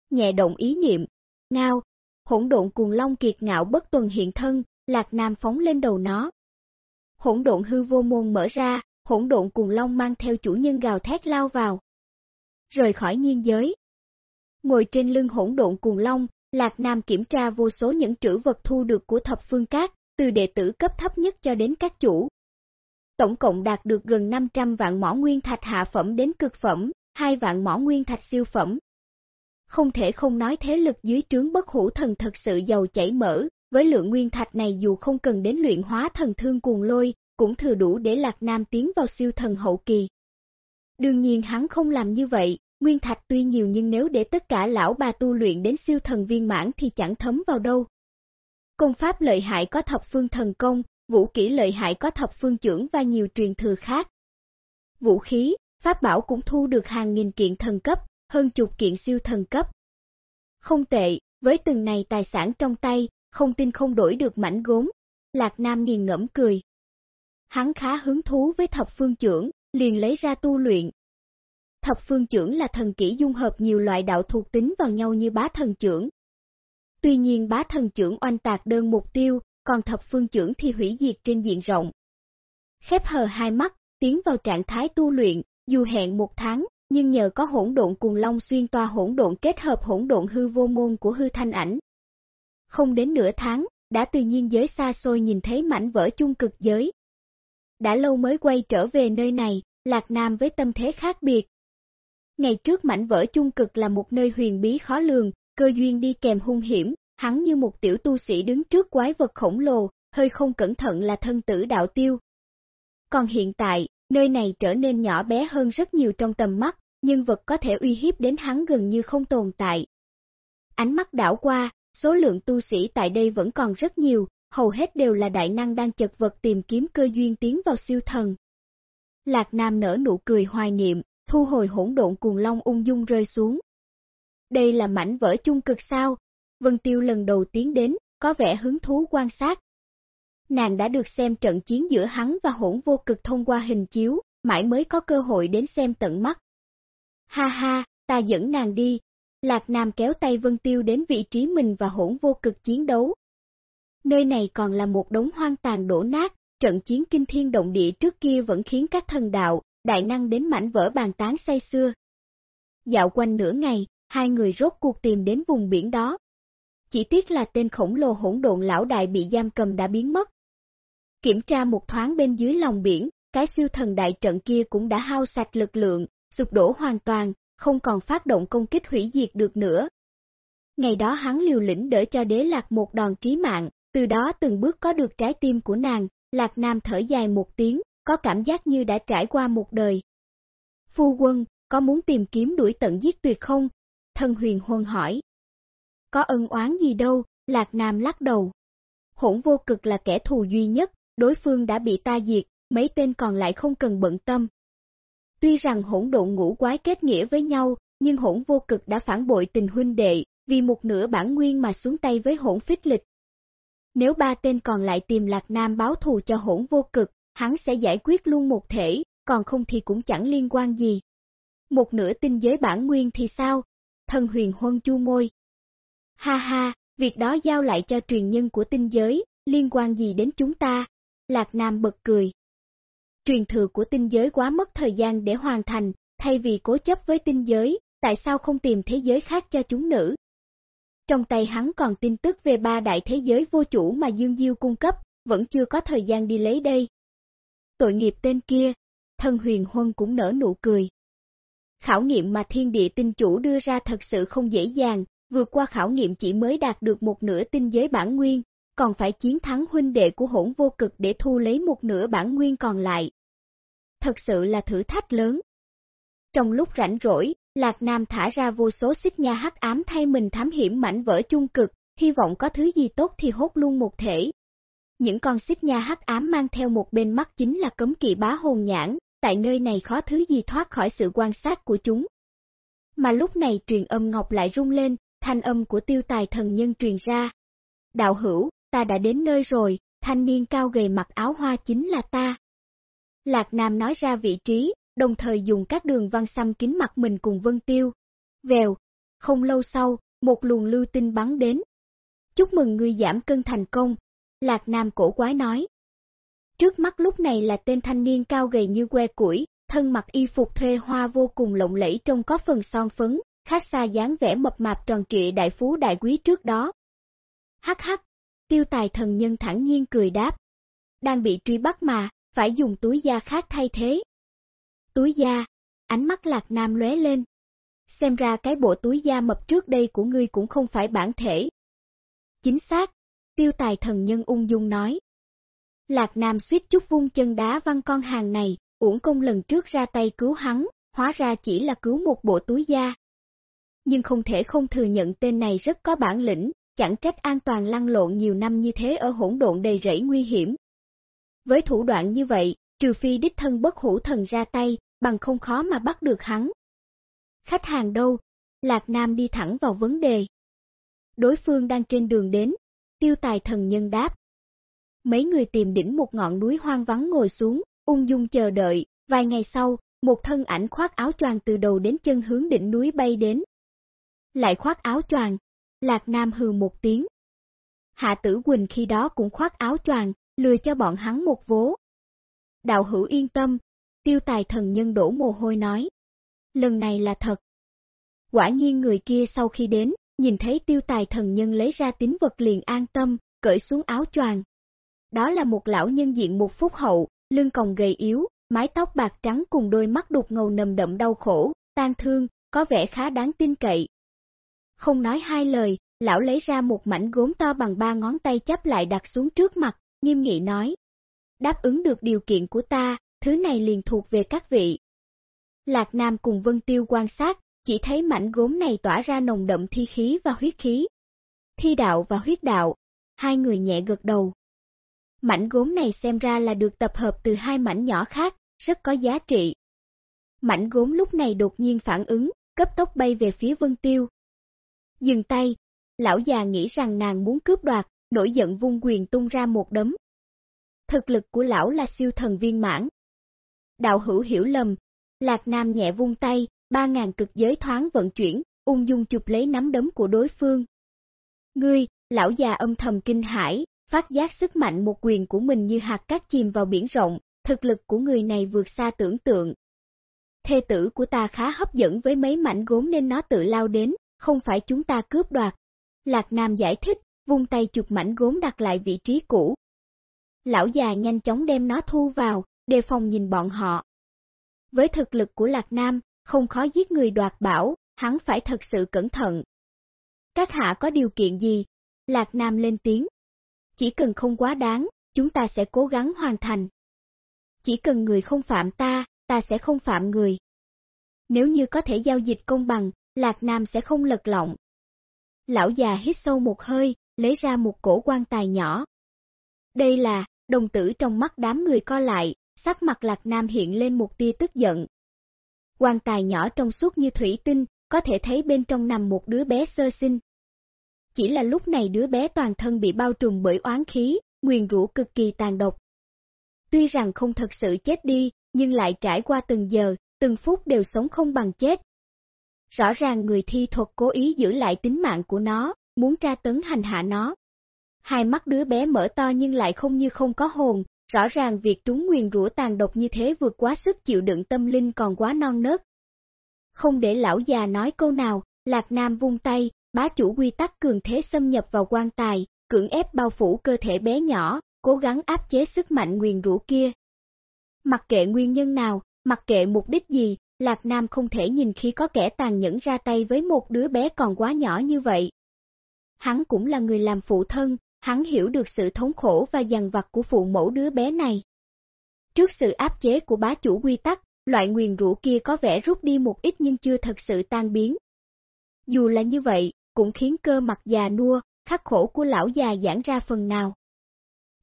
Nhẹ động ý niệm. Ngao, hỗn độn cuồng long kiệt ngạo bất tuần hiện thân, Lạc Nam phóng lên đầu nó. Hỗn độn hư vô môn mở ra, hỗn độn cuồng long mang theo chủ nhân gào thét lao vào. Rời khỏi nhiên giới. Ngồi trên lưng hỗn độn cuồng long, Lạc Nam kiểm tra vô số những trữ vật thu được của thập phương các, từ đệ tử cấp thấp nhất cho đến các chủ. Tổng cộng đạt được gần 500 vạn mỏ nguyên thạch hạ phẩm đến cực phẩm, 2 vạn mỏ nguyên thạch siêu phẩm. Không thể không nói thế lực dưới trướng bất hủ thần thật sự giàu chảy mỡ, với lượng nguyên thạch này dù không cần đến luyện hóa thần thương cuồng lôi, cũng thừa đủ để Lạc Nam tiến vào siêu thần hậu kỳ. Đương nhiên hắn không làm như vậy, nguyên thạch tuy nhiều nhưng nếu để tất cả lão bà tu luyện đến siêu thần viên mãn thì chẳng thấm vào đâu. Công pháp lợi hại có thập phương thần công, vũ kỹ lợi hại có thập phương trưởng và nhiều truyền thừa khác. Vũ khí, pháp bảo cũng thu được hàng nghìn kiện thần cấp, hơn chục kiện siêu thần cấp. Không tệ, với từng này tài sản trong tay, không tin không đổi được mảnh gốm. Lạc Nam nghiền ngẫm cười. Hắn khá hứng thú với thập phương trưởng, liền lấy ra tu luyện. Thập phương trưởng là thần kỹ dung hợp nhiều loại đạo thuộc tính vào nhau như bá thần trưởng. Tuy nhiên bá thần trưởng oanh tạc đơn mục tiêu, còn thập phương trưởng thì hủy diệt trên diện rộng. Khép hờ hai mắt, tiến vào trạng thái tu luyện, dù hẹn một tháng, nhưng nhờ có hỗn độn cùng long xuyên toa hỗn độn kết hợp hỗn độn hư vô môn của hư thanh ảnh. Không đến nửa tháng, đã từ nhiên giới xa xôi nhìn thấy mảnh vỡ chung cực giới. Đã lâu mới quay trở về nơi này, Lạc Nam với tâm thế khác biệt. Ngày trước mảnh vỡ chung cực là một nơi huyền bí khó lường, cơ duyên đi kèm hung hiểm, hắn như một tiểu tu sĩ đứng trước quái vật khổng lồ, hơi không cẩn thận là thân tử đạo tiêu. Còn hiện tại, nơi này trở nên nhỏ bé hơn rất nhiều trong tầm mắt, nhân vật có thể uy hiếp đến hắn gần như không tồn tại. Ánh mắt đảo qua, số lượng tu sĩ tại đây vẫn còn rất nhiều, hầu hết đều là đại năng đang chật vật tìm kiếm cơ duyên tiến vào siêu thần. Lạc Nam nở nụ cười hoài niệm, thu hồi hỗn độn cuồng long ung dung rơi xuống. Đây là mảnh vỡ chung cực sao, Vân Tiêu lần đầu tiến đến, có vẻ hứng thú quan sát. Nàng đã được xem trận chiến giữa hắn và hỗn vô cực thông qua hình chiếu, mãi mới có cơ hội đến xem tận mắt. Ha ha, ta dẫn nàng đi. Lạc Nam kéo tay Vân Tiêu đến vị trí mình và hỗn vô cực chiến đấu. Nơi này còn là một đống hoang tàn đổ nát, trận chiến kinh thiên động địa trước kia vẫn khiến các thần đạo, đại năng đến mảnh vỡ bàn tán say xưa. Dạo quanh nửa ngày, hai người rốt cuộc tìm đến vùng biển đó, chỉ tiếc là tên khổng lồ hỗn độn lão đại bị giam cầm đã biến mất. Kiểm tra một thoáng bên dưới lòng biển, cái siêu thần đại trận kia cũng đã hao sạch lực lượng, sụp đổ hoàn toàn, không còn phát động công kích hủy diệt được nữa. Ngày đó hắn liều lĩnh đỡ cho đế lạc một đòn trí mạng, từ đó từng bước có được trái tim của nàng, lạc nam thở dài một tiếng, có cảm giác như đã trải qua một đời. Phu quân, có muốn tìm kiếm đuổi tận giết tuyệt không? Thân huyền huân hỏi. Có ân oán gì đâu, Lạc Nam lắc đầu. Hỗn vô cực là kẻ thù duy nhất, đối phương đã bị ta diệt, mấy tên còn lại không cần bận tâm. Tuy rằng hỗn độn ngũ quái kết nghĩa với nhau, nhưng hỗn vô cực đã phản bội tình huynh đệ, vì một nửa bản nguyên mà xuống tay với hỗn phích lịch. Nếu ba tên còn lại tìm Lạc Nam báo thù cho hỗn vô cực, hắn sẽ giải quyết luôn một thể, còn không thì cũng chẳng liên quan gì. Một nửa tinh giới bản nguyên thì sao? Thần huyền huân chu môi. Ha ha, việc đó giao lại cho truyền nhân của tinh giới, liên quan gì đến chúng ta? Lạc Nam bật cười. Truyền thừa của tinh giới quá mất thời gian để hoàn thành, thay vì cố chấp với tinh giới, tại sao không tìm thế giới khác cho chúng nữ? Trong tay hắn còn tin tức về ba đại thế giới vô chủ mà Dương Diêu cung cấp, vẫn chưa có thời gian đi lấy đây. Tội nghiệp tên kia, thân huyền huân cũng nở nụ cười. Khảo nghiệm mà thiên địa tinh chủ đưa ra thật sự không dễ dàng, vượt qua khảo nghiệm chỉ mới đạt được một nửa tinh giới bản nguyên, còn phải chiến thắng huynh đệ của hỗn vô cực để thu lấy một nửa bản nguyên còn lại. Thật sự là thử thách lớn. Trong lúc rảnh rỗi, Lạc Nam thả ra vô số xích nha hắc ám thay mình thám hiểm mảnh vỡ chung cực, hy vọng có thứ gì tốt thì hốt luôn một thể. Những con xích nha hắc ám mang theo một bên mắt chính là cấm kỵ bá hồn nhãn, tại nơi này khó thứ gì thoát khỏi sự quan sát của chúng. Mà lúc này truyền âm ngọc lại rung lên, thanh âm của tiêu tài thần nhân truyền ra. Đạo hữu, ta đã đến nơi rồi, thanh niên cao gầy mặc áo hoa chính là ta. Lạc Nam nói ra vị trí, đồng thời dùng các đường văn xăm kín mặt mình cùng Vân Tiêu. Vèo, không lâu sau, một luồng lưu tinh bắn đến. Chúc mừng ngươi giảm cân thành công, Lạc Nam cổ quái nói. Trước mắt lúc này là tên thanh niên cao gầy như que củi, thân mặc y phục thuê hoa vô cùng lộng lẫy trông có phần son phấn, khác xa dáng vẻ mập mạp tròn trịa đại phú đại quý trước đó. Hắc hắc, tiêu tài thần nhân thẳng nhiên cười đáp. Đang bị truy bắt mà, phải dùng túi da khác thay thế. Túi da, ánh mắt lạc nam lóe lên. Xem ra cái bộ túi da mập trước đây của ngươi cũng không phải bản thể. Chính xác, tiêu tài thần nhân ung dung nói. Lạc Nam suýt chút vung chân đá văng con hàng này, uổng công lần trước ra tay cứu hắn, hóa ra chỉ là cứu một bộ túi da. Nhưng không thể không thừa nhận tên này rất có bản lĩnh, chẳng trách an toàn lăn lộn nhiều năm như thế ở hỗn độn đầy rẫy nguy hiểm. Với thủ đoạn như vậy, trừ phi đích thân bất hủ thần ra tay, bằng không khó mà bắt được hắn. Khách hàng đâu? Lạc Nam đi thẳng vào vấn đề. Đối phương đang trên đường đến, tiêu tài thần nhân đáp. Mấy người tìm đỉnh một ngọn núi hoang vắng ngồi xuống, ung dung chờ đợi, vài ngày sau, một thân ảnh khoác áo choàng từ đầu đến chân hướng đỉnh núi bay đến. Lại khoác áo choàng, Lạc Nam hừ một tiếng. Hạ tử Quỳnh khi đó cũng khoác áo choàng, lừa cho bọn hắn một vố. Đạo hữu yên tâm, tiêu tài thần nhân đổ mồ hôi nói. Lần này là thật. Quả nhiên người kia sau khi đến, nhìn thấy tiêu tài thần nhân lấy ra tín vật liền an tâm, cởi xuống áo choàng. Đó là một lão nhân diện một phút hậu, lưng còng gầy yếu, mái tóc bạc trắng cùng đôi mắt đục ngầu nầm đậm đau khổ, tan thương, có vẻ khá đáng tin cậy. Không nói hai lời, lão lấy ra một mảnh gốm to bằng ba ngón tay chấp lại đặt xuống trước mặt, nghiêm nghị nói. Đáp ứng được điều kiện của ta, thứ này liền thuộc về các vị. Lạc Nam cùng Vân Tiêu quan sát, chỉ thấy mảnh gốm này tỏa ra nồng đậm thi khí và huyết khí. Thi đạo và huyết đạo, hai người nhẹ gật đầu. Mảnh gốm này xem ra là được tập hợp từ hai mảnh nhỏ khác, rất có giá trị. Mảnh gốm lúc này đột nhiên phản ứng, cấp tốc bay về phía Vân Tiêu. Dừng tay, lão già nghĩ rằng nàng muốn cướp đoạt, nổi giận vung quyền tung ra một đấm. Thực lực của lão là siêu thần viên mãn. Đạo hữu hiểu lầm, Lạc Nam nhẹ vung tay, ba ngàn cực giới thoáng vận chuyển, ung dung chụp lấy nắm đấm của đối phương. Ngươi, lão già âm thầm kinh hãi, phát giác sức mạnh một quyền của mình như hạt cát chìm vào biển rộng, thực lực của người này vượt xa tưởng tượng. Thê tử của ta khá hấp dẫn với mấy mảnh gốm nên nó tự lao đến, không phải chúng ta cướp đoạt. Lạc Nam giải thích, vung tay chụp mảnh gốm đặt lại vị trí cũ. Lão già nhanh chóng đem nó thu vào, đề phòng nhìn bọn họ. Với thực lực của Lạc Nam, không khó giết người đoạt bảo, hắn phải thật sự cẩn thận. Các hạ có điều kiện gì? Lạc Nam lên tiếng. Chỉ cần không quá đáng, chúng ta sẽ cố gắng hoàn thành. Chỉ cần người không phạm ta, ta sẽ không phạm người. Nếu như có thể giao dịch công bằng, Lạc Nam sẽ không lật lọng. Lão già hít sâu một hơi, lấy ra một cổ quan tài nhỏ. Đây là, đồng tử trong mắt đám người co lại, sắc mặt Lạc Nam hiện lên một tia tức giận. Quan tài nhỏ trong suốt như thủy tinh, có thể thấy bên trong nằm một đứa bé sơ sinh. Chỉ là lúc này đứa bé toàn thân bị bao trùm bởi oán khí, nguyền rũ cực kỳ tàn độc. Tuy rằng không thật sự chết đi, nhưng lại trải qua từng giờ, từng phút đều sống không bằng chết. Rõ ràng người thi thuật cố ý giữ lại tính mạng của nó, muốn tra tấn hành hạ nó. Hai mắt đứa bé mở to nhưng lại không như không có hồn, rõ ràng việc trúng nguyền rủa tàn độc như thế vượt quá sức chịu đựng tâm linh còn quá non nớt. Không để lão già nói câu nào, Lạc Nam vung tay, bá chủ quy tắc cường thế xâm nhập vào quan tài, cưỡng ép bao phủ cơ thể bé nhỏ, cố gắng áp chế sức mạnh nguyền rủa kia. Mặc kệ nguyên nhân nào, mặc kệ mục đích gì, Lạc Nam không thể nhìn khi có kẻ tàn nhẫn ra tay với một đứa bé còn quá nhỏ như vậy. Hắn cũng là người làm phụ thân, hắn hiểu được sự thống khổ và dằn vặt của phụ mẫu đứa bé này. Trước sự áp chế của bá chủ quy tắc, loại nguyền rũ kia có vẻ rút đi một ít nhưng chưa thật sự tan biến. Dù là như vậy, cũng khiến cơ mặt già nua, khắc khổ của lão già giãn ra phần nào.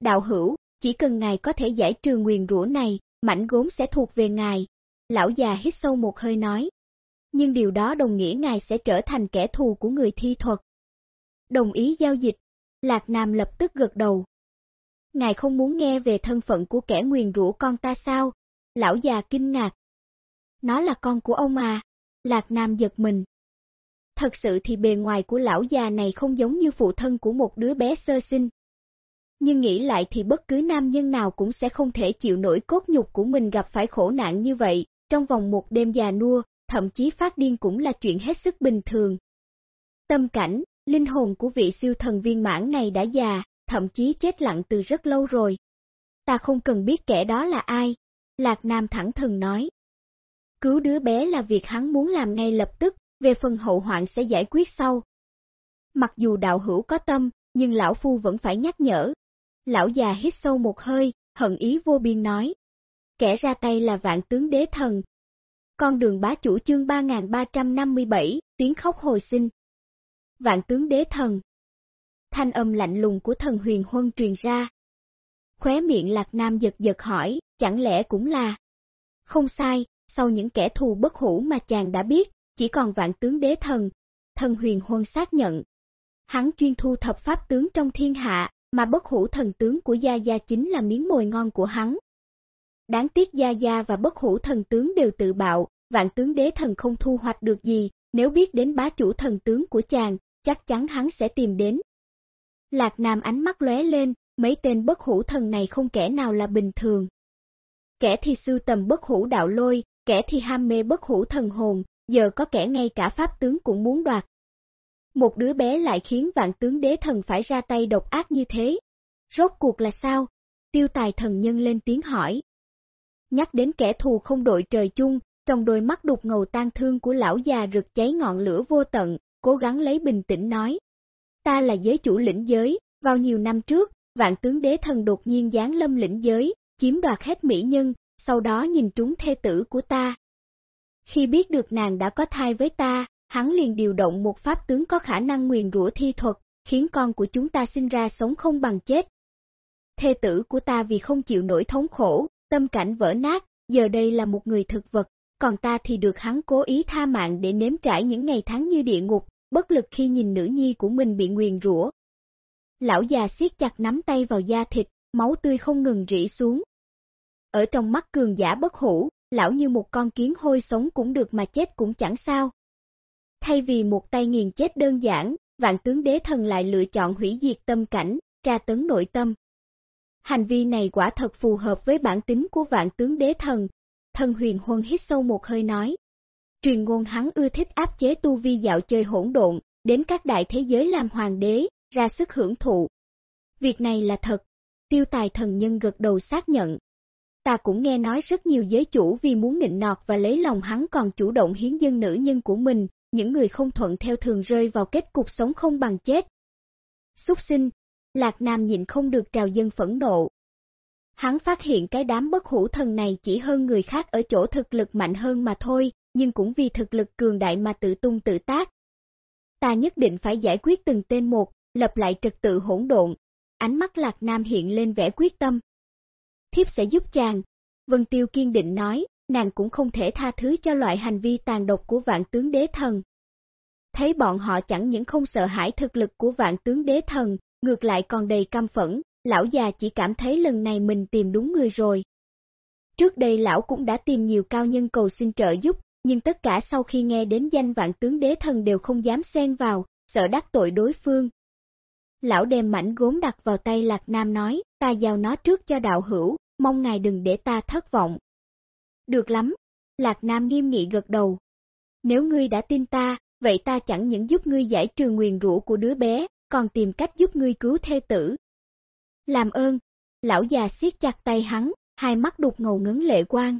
Đạo hữu, chỉ cần ngài có thể giải trừ nguyền rũ này, mảnh gốm sẽ thuộc về ngài. Lão già hít sâu một hơi nói. Nhưng điều đó đồng nghĩa ngài sẽ trở thành kẻ thù của người thi thuật. Đồng ý giao dịch, Lạc Nam lập tức gật đầu. Ngài không muốn nghe về thân phận của kẻ nguyền rủa con ta sao? Lão già kinh ngạc. Nó là con của ông à? Lạc Nam giật mình. Thật sự thì bề ngoài của lão già này không giống như phụ thân của một đứa bé sơ sinh. Nhưng nghĩ lại thì bất cứ nam nhân nào cũng sẽ không thể chịu nổi cốt nhục của mình gặp phải khổ nạn như vậy, trong vòng một đêm già nua, thậm chí phát điên cũng là chuyện hết sức bình thường. Tâm cảnh, linh hồn của vị siêu thần viên mãn này đã già, thậm chí chết lặng từ rất lâu rồi. Ta không cần biết kẻ đó là ai, Lạc Nam thẳng thừng nói. Cứu đứa bé là việc hắn muốn làm ngay lập tức, về phần hậu hoạn sẽ giải quyết sau. Mặc dù đạo hữu có tâm, nhưng lão phu vẫn phải nhắc nhở. Lão già hít sâu một hơi, hận ý vô biên nói. Kẻ ra tay là vạn tướng đế thần. Con đường bá chủ chương 3357, tiếng khóc hồi sinh. Vạn tướng đế thần. Thanh âm lạnh lùng của thần huyền huân truyền ra. Khóe miệng lạc nam giật giật hỏi, chẳng lẽ cũng là... Không sai, sau những kẻ thù bất hủ mà chàng đã biết, chỉ còn vạn tướng đế thần. Thần huyền huân xác nhận. Hắn chuyên thu thập pháp tướng trong thiên hạ, mà bất hủ thần tướng của Gia Gia chính là miếng mồi ngon của hắn. Đáng tiếc Gia Gia và bất hủ thần tướng đều tự bạo, vạn tướng đế thần không thu hoạch được gì, nếu biết đến bá chủ thần tướng của chàng, chắc chắn hắn sẽ tìm đến. Lạc Nam ánh mắt lóe lên, mấy tên bất hủ thần này không kẻ nào là bình thường. Kẻ thì sưu tầm bất hủ đạo lôi, kẻ thì ham mê bất hủ thần hồn, giờ có kẻ ngay cả pháp tướng cũng muốn đoạt. Một đứa bé lại khiến vạn tướng đế thần phải ra tay độc ác như thế. Rốt cuộc là sao? Tiêu tài thần nhân lên tiếng hỏi. Nhắc đến kẻ thù không đội trời chung, trong đôi mắt đục ngầu tan thương của lão già rực cháy ngọn lửa vô tận, cố gắng lấy bình tĩnh nói. Ta là giới chủ lĩnh giới, vào nhiều năm trước, vạn tướng đế thần đột nhiên giáng lâm lĩnh giới, chiếm đoạt hết mỹ nhân, sau đó nhìn trúng thê tử của ta. Khi biết được nàng đã có thai với ta, hắn liền điều động một pháp tướng có khả năng nguyền rủa thi thuật, khiến con của chúng ta sinh ra sống không bằng chết. Thê tử của ta vì không chịu nổi thống khổ, tâm cảnh vỡ nát, giờ đây là một người thực vật, còn ta thì được hắn cố ý tha mạng để nếm trải những ngày tháng như địa ngục, bất lực khi nhìn nữ nhi của mình bị nguyền rủa. Lão già siết chặt nắm tay vào da thịt, máu tươi không ngừng rỉ xuống. Ở trong mắt cường giả bất hủ, lão như một con kiến hôi sống cũng được mà chết cũng chẳng sao. Thay vì một tay nghiền chết đơn giản, vạn tướng đế thần lại lựa chọn hủy diệt tâm cảnh, tra tấn nội tâm. Hành vi này quả thật phù hợp với bản tính của vạn tướng đế thần. Thần huyền huân hít sâu một hơi nói. Truyền ngôn hắn ưa thích áp chế tu vi dạo chơi hỗn độn, đến các đại thế giới làm hoàng đế, ra sức hưởng thụ. Việc này là thật, tiêu tài thần nhân gật đầu xác nhận. Ta cũng nghe nói rất nhiều giới chủ vì muốn nịnh nọt và lấy lòng hắn còn chủ động hiến dân nữ nhân của mình, những người không thuận theo thường rơi vào kết cục sống không bằng chết. Xúc sinh, Lạc Nam nhịn không được trào dân phẫn nộ. Hắn phát hiện cái đám bất hủ thần này chỉ hơn người khác ở chỗ thực lực mạnh hơn mà thôi, nhưng cũng vì thực lực cường đại mà tự tung tự tác. Ta nhất định phải giải quyết từng tên một, lập lại trật tự hỗn độn. Ánh mắt Lạc Nam hiện lên vẻ quyết tâm. Thiếp sẽ giúp chàng. Vân Tiêu kiên định nói, nàng cũng không thể tha thứ cho loại hành vi tàn độc của vạn tướng đế thần. Thấy bọn họ chẳng những không sợ hãi thực lực của vạn tướng đế thần, ngược lại còn đầy căm phẫn, lão già chỉ cảm thấy lần này mình tìm đúng người rồi. Trước đây lão cũng đã tìm nhiều cao nhân cầu xin trợ giúp, nhưng tất cả sau khi nghe đến danh vạn tướng đế thần đều không dám xen vào, sợ đắc tội đối phương. Lão đem mảnh gốm đặt vào tay Lạc Nam nói, ta giao nó trước cho đạo hữu, mong ngài đừng để ta thất vọng. Được lắm, Lạc Nam nghiêm nghị gật đầu. Nếu ngươi đã tin ta, vậy ta chẳng những giúp ngươi giải trừ nguyền rũ của đứa bé, còn tìm cách giúp ngươi cứu thê tử. Làm ơn, lão già siết chặt tay hắn, hai mắt đục ngầu ngấn lệ quang.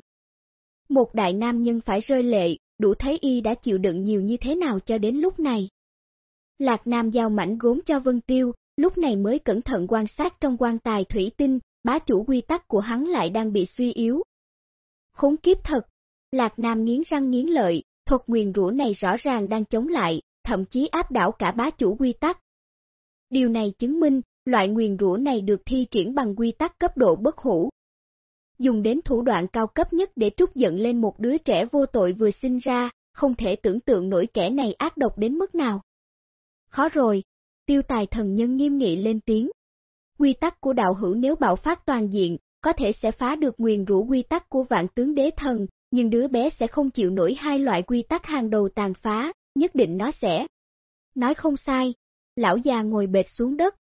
Một đại nam nhân phải rơi lệ, đủ thấy y đã chịu đựng nhiều như thế nào cho đến lúc này. Lạc Nam giao mảnh gốm cho Vân Tiêu, lúc này mới cẩn thận quan sát trong quan tài thủy tinh, bá chủ quy tắc của hắn lại đang bị suy yếu. Khốn kiếp thật, Lạc Nam nghiến răng nghiến lợi, thuật nguyền rủa này rõ ràng đang chống lại, thậm chí áp đảo cả bá chủ quy tắc. Điều này chứng minh, loại nguyền rủa này được thi triển bằng quy tắc cấp độ bất hủ. Dùng đến thủ đoạn cao cấp nhất để trút giận lên một đứa trẻ vô tội vừa sinh ra, không thể tưởng tượng nổi kẻ này ác độc đến mức nào. Khó rồi, tiêu tài thần nhân nghiêm nghị lên tiếng. Quy tắc của đạo hữu nếu bạo phát toàn diện, có thể sẽ phá được nguyền rũ quy tắc của vạn tướng đế thần, nhưng đứa bé sẽ không chịu nổi hai loại quy tắc hàng đầu tàn phá, nhất định nó sẽ. Nói không sai, lão già ngồi bệt xuống đất.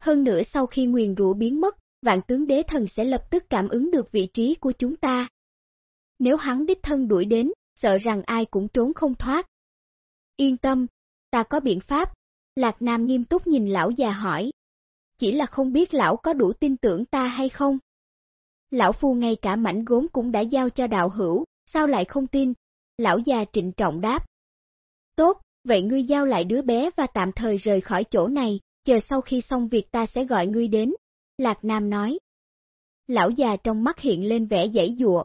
Hơn nữa sau khi nguyền rủa biến mất, vạn tướng đế thần sẽ lập tức cảm ứng được vị trí của chúng ta. Nếu hắn đích thân đuổi đến, sợ rằng ai cũng trốn không thoát. Yên tâm, ta có biện pháp. Lạc Nam nghiêm túc nhìn lão già hỏi. Chỉ là không biết lão có đủ tin tưởng ta hay không? Lão Phu ngay cả mảnh gốm cũng đã giao cho đạo hữu, sao lại không tin? Lão già trịnh trọng đáp. Tốt, vậy ngươi giao lại đứa bé và tạm thời rời khỏi chỗ này, chờ sau khi xong việc ta sẽ gọi ngươi đến. Lạc Nam nói. Lão già trong mắt hiện lên vẻ dãy dụa.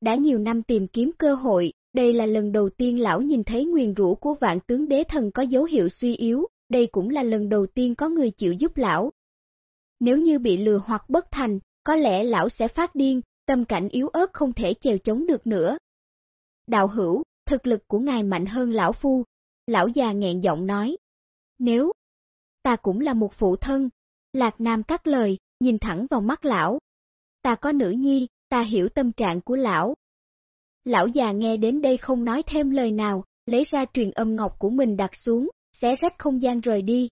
Đã nhiều năm tìm kiếm cơ hội, đây là lần đầu tiên lão nhìn thấy nguyền rũ của vạn tướng đế thần có dấu hiệu suy yếu, đây cũng là lần đầu tiên có người chịu giúp lão. Nếu như bị lừa hoặc bất thành, có lẽ lão sẽ phát điên, tâm cảnh yếu ớt không thể chèo chống được nữa. Đạo hữu, thực lực của ngài mạnh hơn lão phu, lão già nghẹn giọng nói. Nếu, ta cũng là một phụ thân, Lạc Nam cắt lời, nhìn thẳng vào mắt lão. Ta có nữ nhi, ta hiểu tâm trạng của lão. Lão già nghe đến đây không nói thêm lời nào, lấy ra truyền âm ngọc của mình đặt xuống, xé rách không gian rời đi.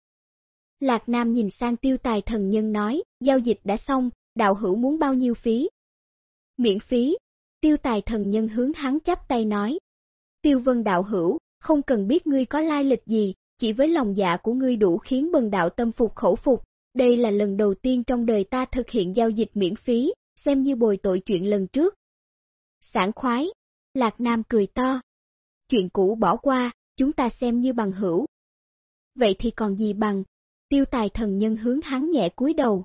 Lạc Nam nhìn sang tiêu tài thần nhân nói, giao dịch đã xong, đạo hữu muốn bao nhiêu phí? Miễn phí, tiêu tài thần nhân hướng hắn chắp tay nói. Tiêu vân đạo hữu, không cần biết ngươi có lai lịch gì, chỉ với lòng dạ của ngươi đủ khiến bần đạo tâm phục khẩu phục. Đây là lần đầu tiên trong đời ta thực hiện giao dịch miễn phí, xem như bồi tội chuyện lần trước. Sảng khoái, Lạc Nam cười to. Chuyện cũ bỏ qua, chúng ta xem như bằng hữu. Vậy thì còn gì bằng, tiêu tài thần nhân hướng hắn nhẹ cúi đầu.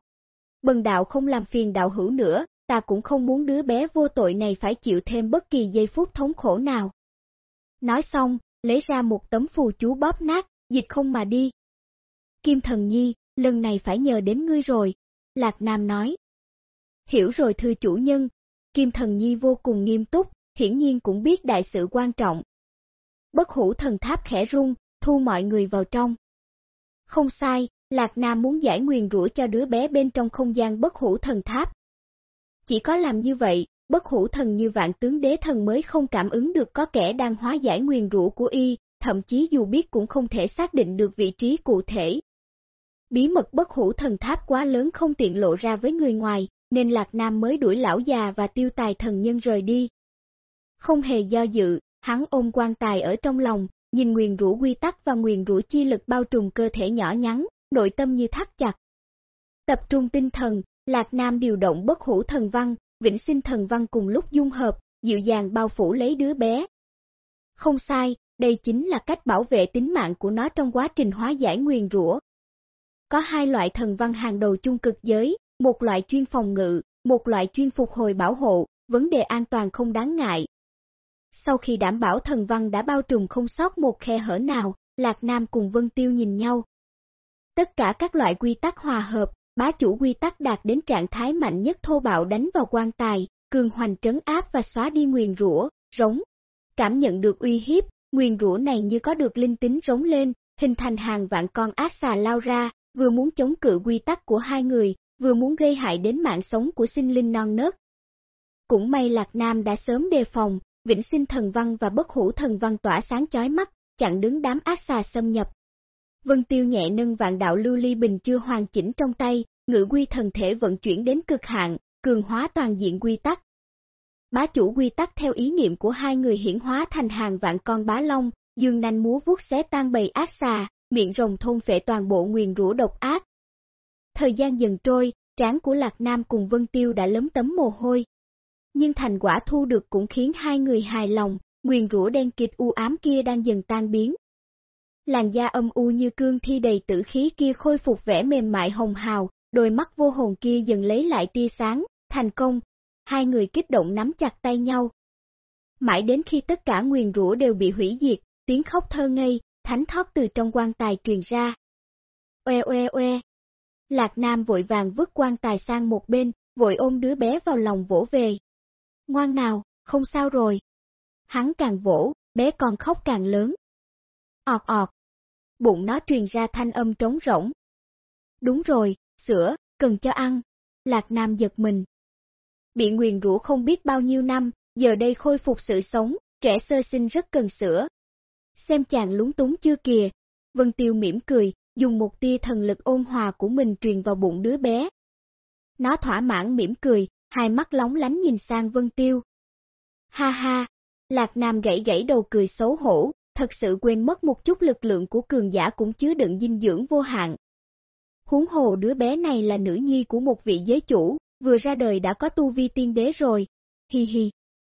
Bần đạo không làm phiền đạo hữu nữa, ta cũng không muốn đứa bé vô tội này phải chịu thêm bất kỳ giây phút thống khổ nào. Nói xong, lấy ra một tấm phù chú bóp nát, dịch không mà đi. Kim thần nhi, lần này phải nhờ đến ngươi rồi, Lạc Nam nói. Hiểu rồi thưa chủ nhân, Kim thần nhi vô cùng nghiêm túc, hiển nhiên cũng biết đại sự quan trọng. Bất hủ thần tháp khẽ rung, thu mọi người vào trong. Không sai, Lạc Nam muốn giải nguyền rủa cho đứa bé bên trong không gian bất hủ thần tháp. Chỉ có làm như vậy, bất hủ thần như vạn tướng đế thần mới không cảm ứng được có kẻ đang hóa giải nguyền Rũ của y, thậm chí dù biết cũng không thể xác định được vị trí cụ thể. Bí mật bất hủ thần tháp quá lớn không tiện lộ ra với người ngoài, nên Lạc Nam mới đuổi lão già và tiêu tài thần nhân rời đi. Không hề do dự, hắn ôm quan tài ở trong lòng, nhìn nguyền Rũ quy tắc và nguyền Rũ chi lực bao trùm cơ thể nhỏ nhắn, nội tâm như thắt chặt. Tập trung tinh thần, Lạc Nam điều động bất hủ thần văn, vĩnh sinh thần văn cùng lúc dung hợp, dịu dàng bao phủ lấy đứa bé. Không sai, đây chính là cách bảo vệ tính mạng của nó trong quá trình hóa giải nguyền rủa. Có hai loại thần văn hàng đầu chung cực giới, một loại chuyên phòng ngự, một loại chuyên phục hồi bảo hộ, vấn đề an toàn không đáng ngại. Sau khi đảm bảo thần văn đã bao trùm không sót một khe hở nào, Lạc Nam cùng Vân Tiêu nhìn nhau, Tất cả các loại quy tắc hòa hợp, bá chủ quy tắc đạt đến trạng thái mạnh nhất thô bạo đánh vào quan tài, cường hoành trấn áp và xóa đi nguyền rủa, rống. Cảm nhận được uy hiếp, nguyền rủa này như có được linh tính rống lên, hình thành hàng vạn con ác xà lao ra, vừa muốn chống cự quy tắc của hai người, vừa muốn gây hại đến mạng sống của sinh linh non nớt. cũng may Lạc Nam đã sớm đề phòng, vĩnh sinh thần văn và bất hủ thần văn tỏa sáng chói mắt, chặn đứng đám ác xà xâm nhập. Vân Tiêu nhẹ nâng vạn đạo lưu ly bình chưa hoàn chỉnh trong tay, ngự quy thần thể vận chuyển đến cực hạn, cường hóa toàn diện quy tắc. Bá chủ quy tắc theo ý niệm của hai người hiển hóa thành hàng vạn con bá long, dương nanh múa vuốt xé tan bầy ác xà, miệng rồng thôn phệ toàn bộ nguyền rủa độc ác. Thời gian dần trôi, trán của Lạc Nam cùng Vân Tiêu đã lấm tấm mồ hôi. Nhưng thành quả thu được cũng khiến hai người hài lòng, nguyền rủa đen kịch u ám kia đang dần tan biến. Làn da âm u như cương thi đầy tử khí kia khôi phục vẻ mềm mại hồng hào, đôi mắt vô hồn kia dần lấy lại tia sáng, thành công, hai người kích động nắm chặt tay nhau. Mãi đến khi tất cả nguyền rủa đều bị hủy diệt, tiếng khóc thơ ngây, thánh thoát từ trong quan tài truyền ra. Oe oe oe. Lạc Nam vội vàng vứt quan tài sang một bên, vội ôm đứa bé vào lòng vỗ về. Ngoan nào, không sao rồi. Hắn càng vỗ, bé còn khóc càng lớn. ọt ọt. Bụng nó truyền ra thanh âm trống rỗng. Đúng rồi, sữa, cần cho ăn. Lạc Nam giật mình. Bị nguyền rủa không biết bao nhiêu năm, giờ đây khôi phục sự sống, trẻ sơ sinh rất cần sữa. Xem chàng lúng túng chưa kìa. Vân Tiêu mỉm cười, dùng một tia thần lực ôn hòa của mình truyền vào bụng đứa bé. Nó thỏa mãn mỉm cười, hai mắt lóng lánh nhìn sang Vân Tiêu. Ha ha, Lạc Nam gãy gãy đầu cười xấu hổ, thật sự quên mất một chút lực lượng của cường giả cũng chứa đựng dinh dưỡng vô hạn. Huống hồ đứa bé này là nữ nhi của một vị giới chủ, vừa ra đời đã có tu vi tiên đế rồi. Hi hi,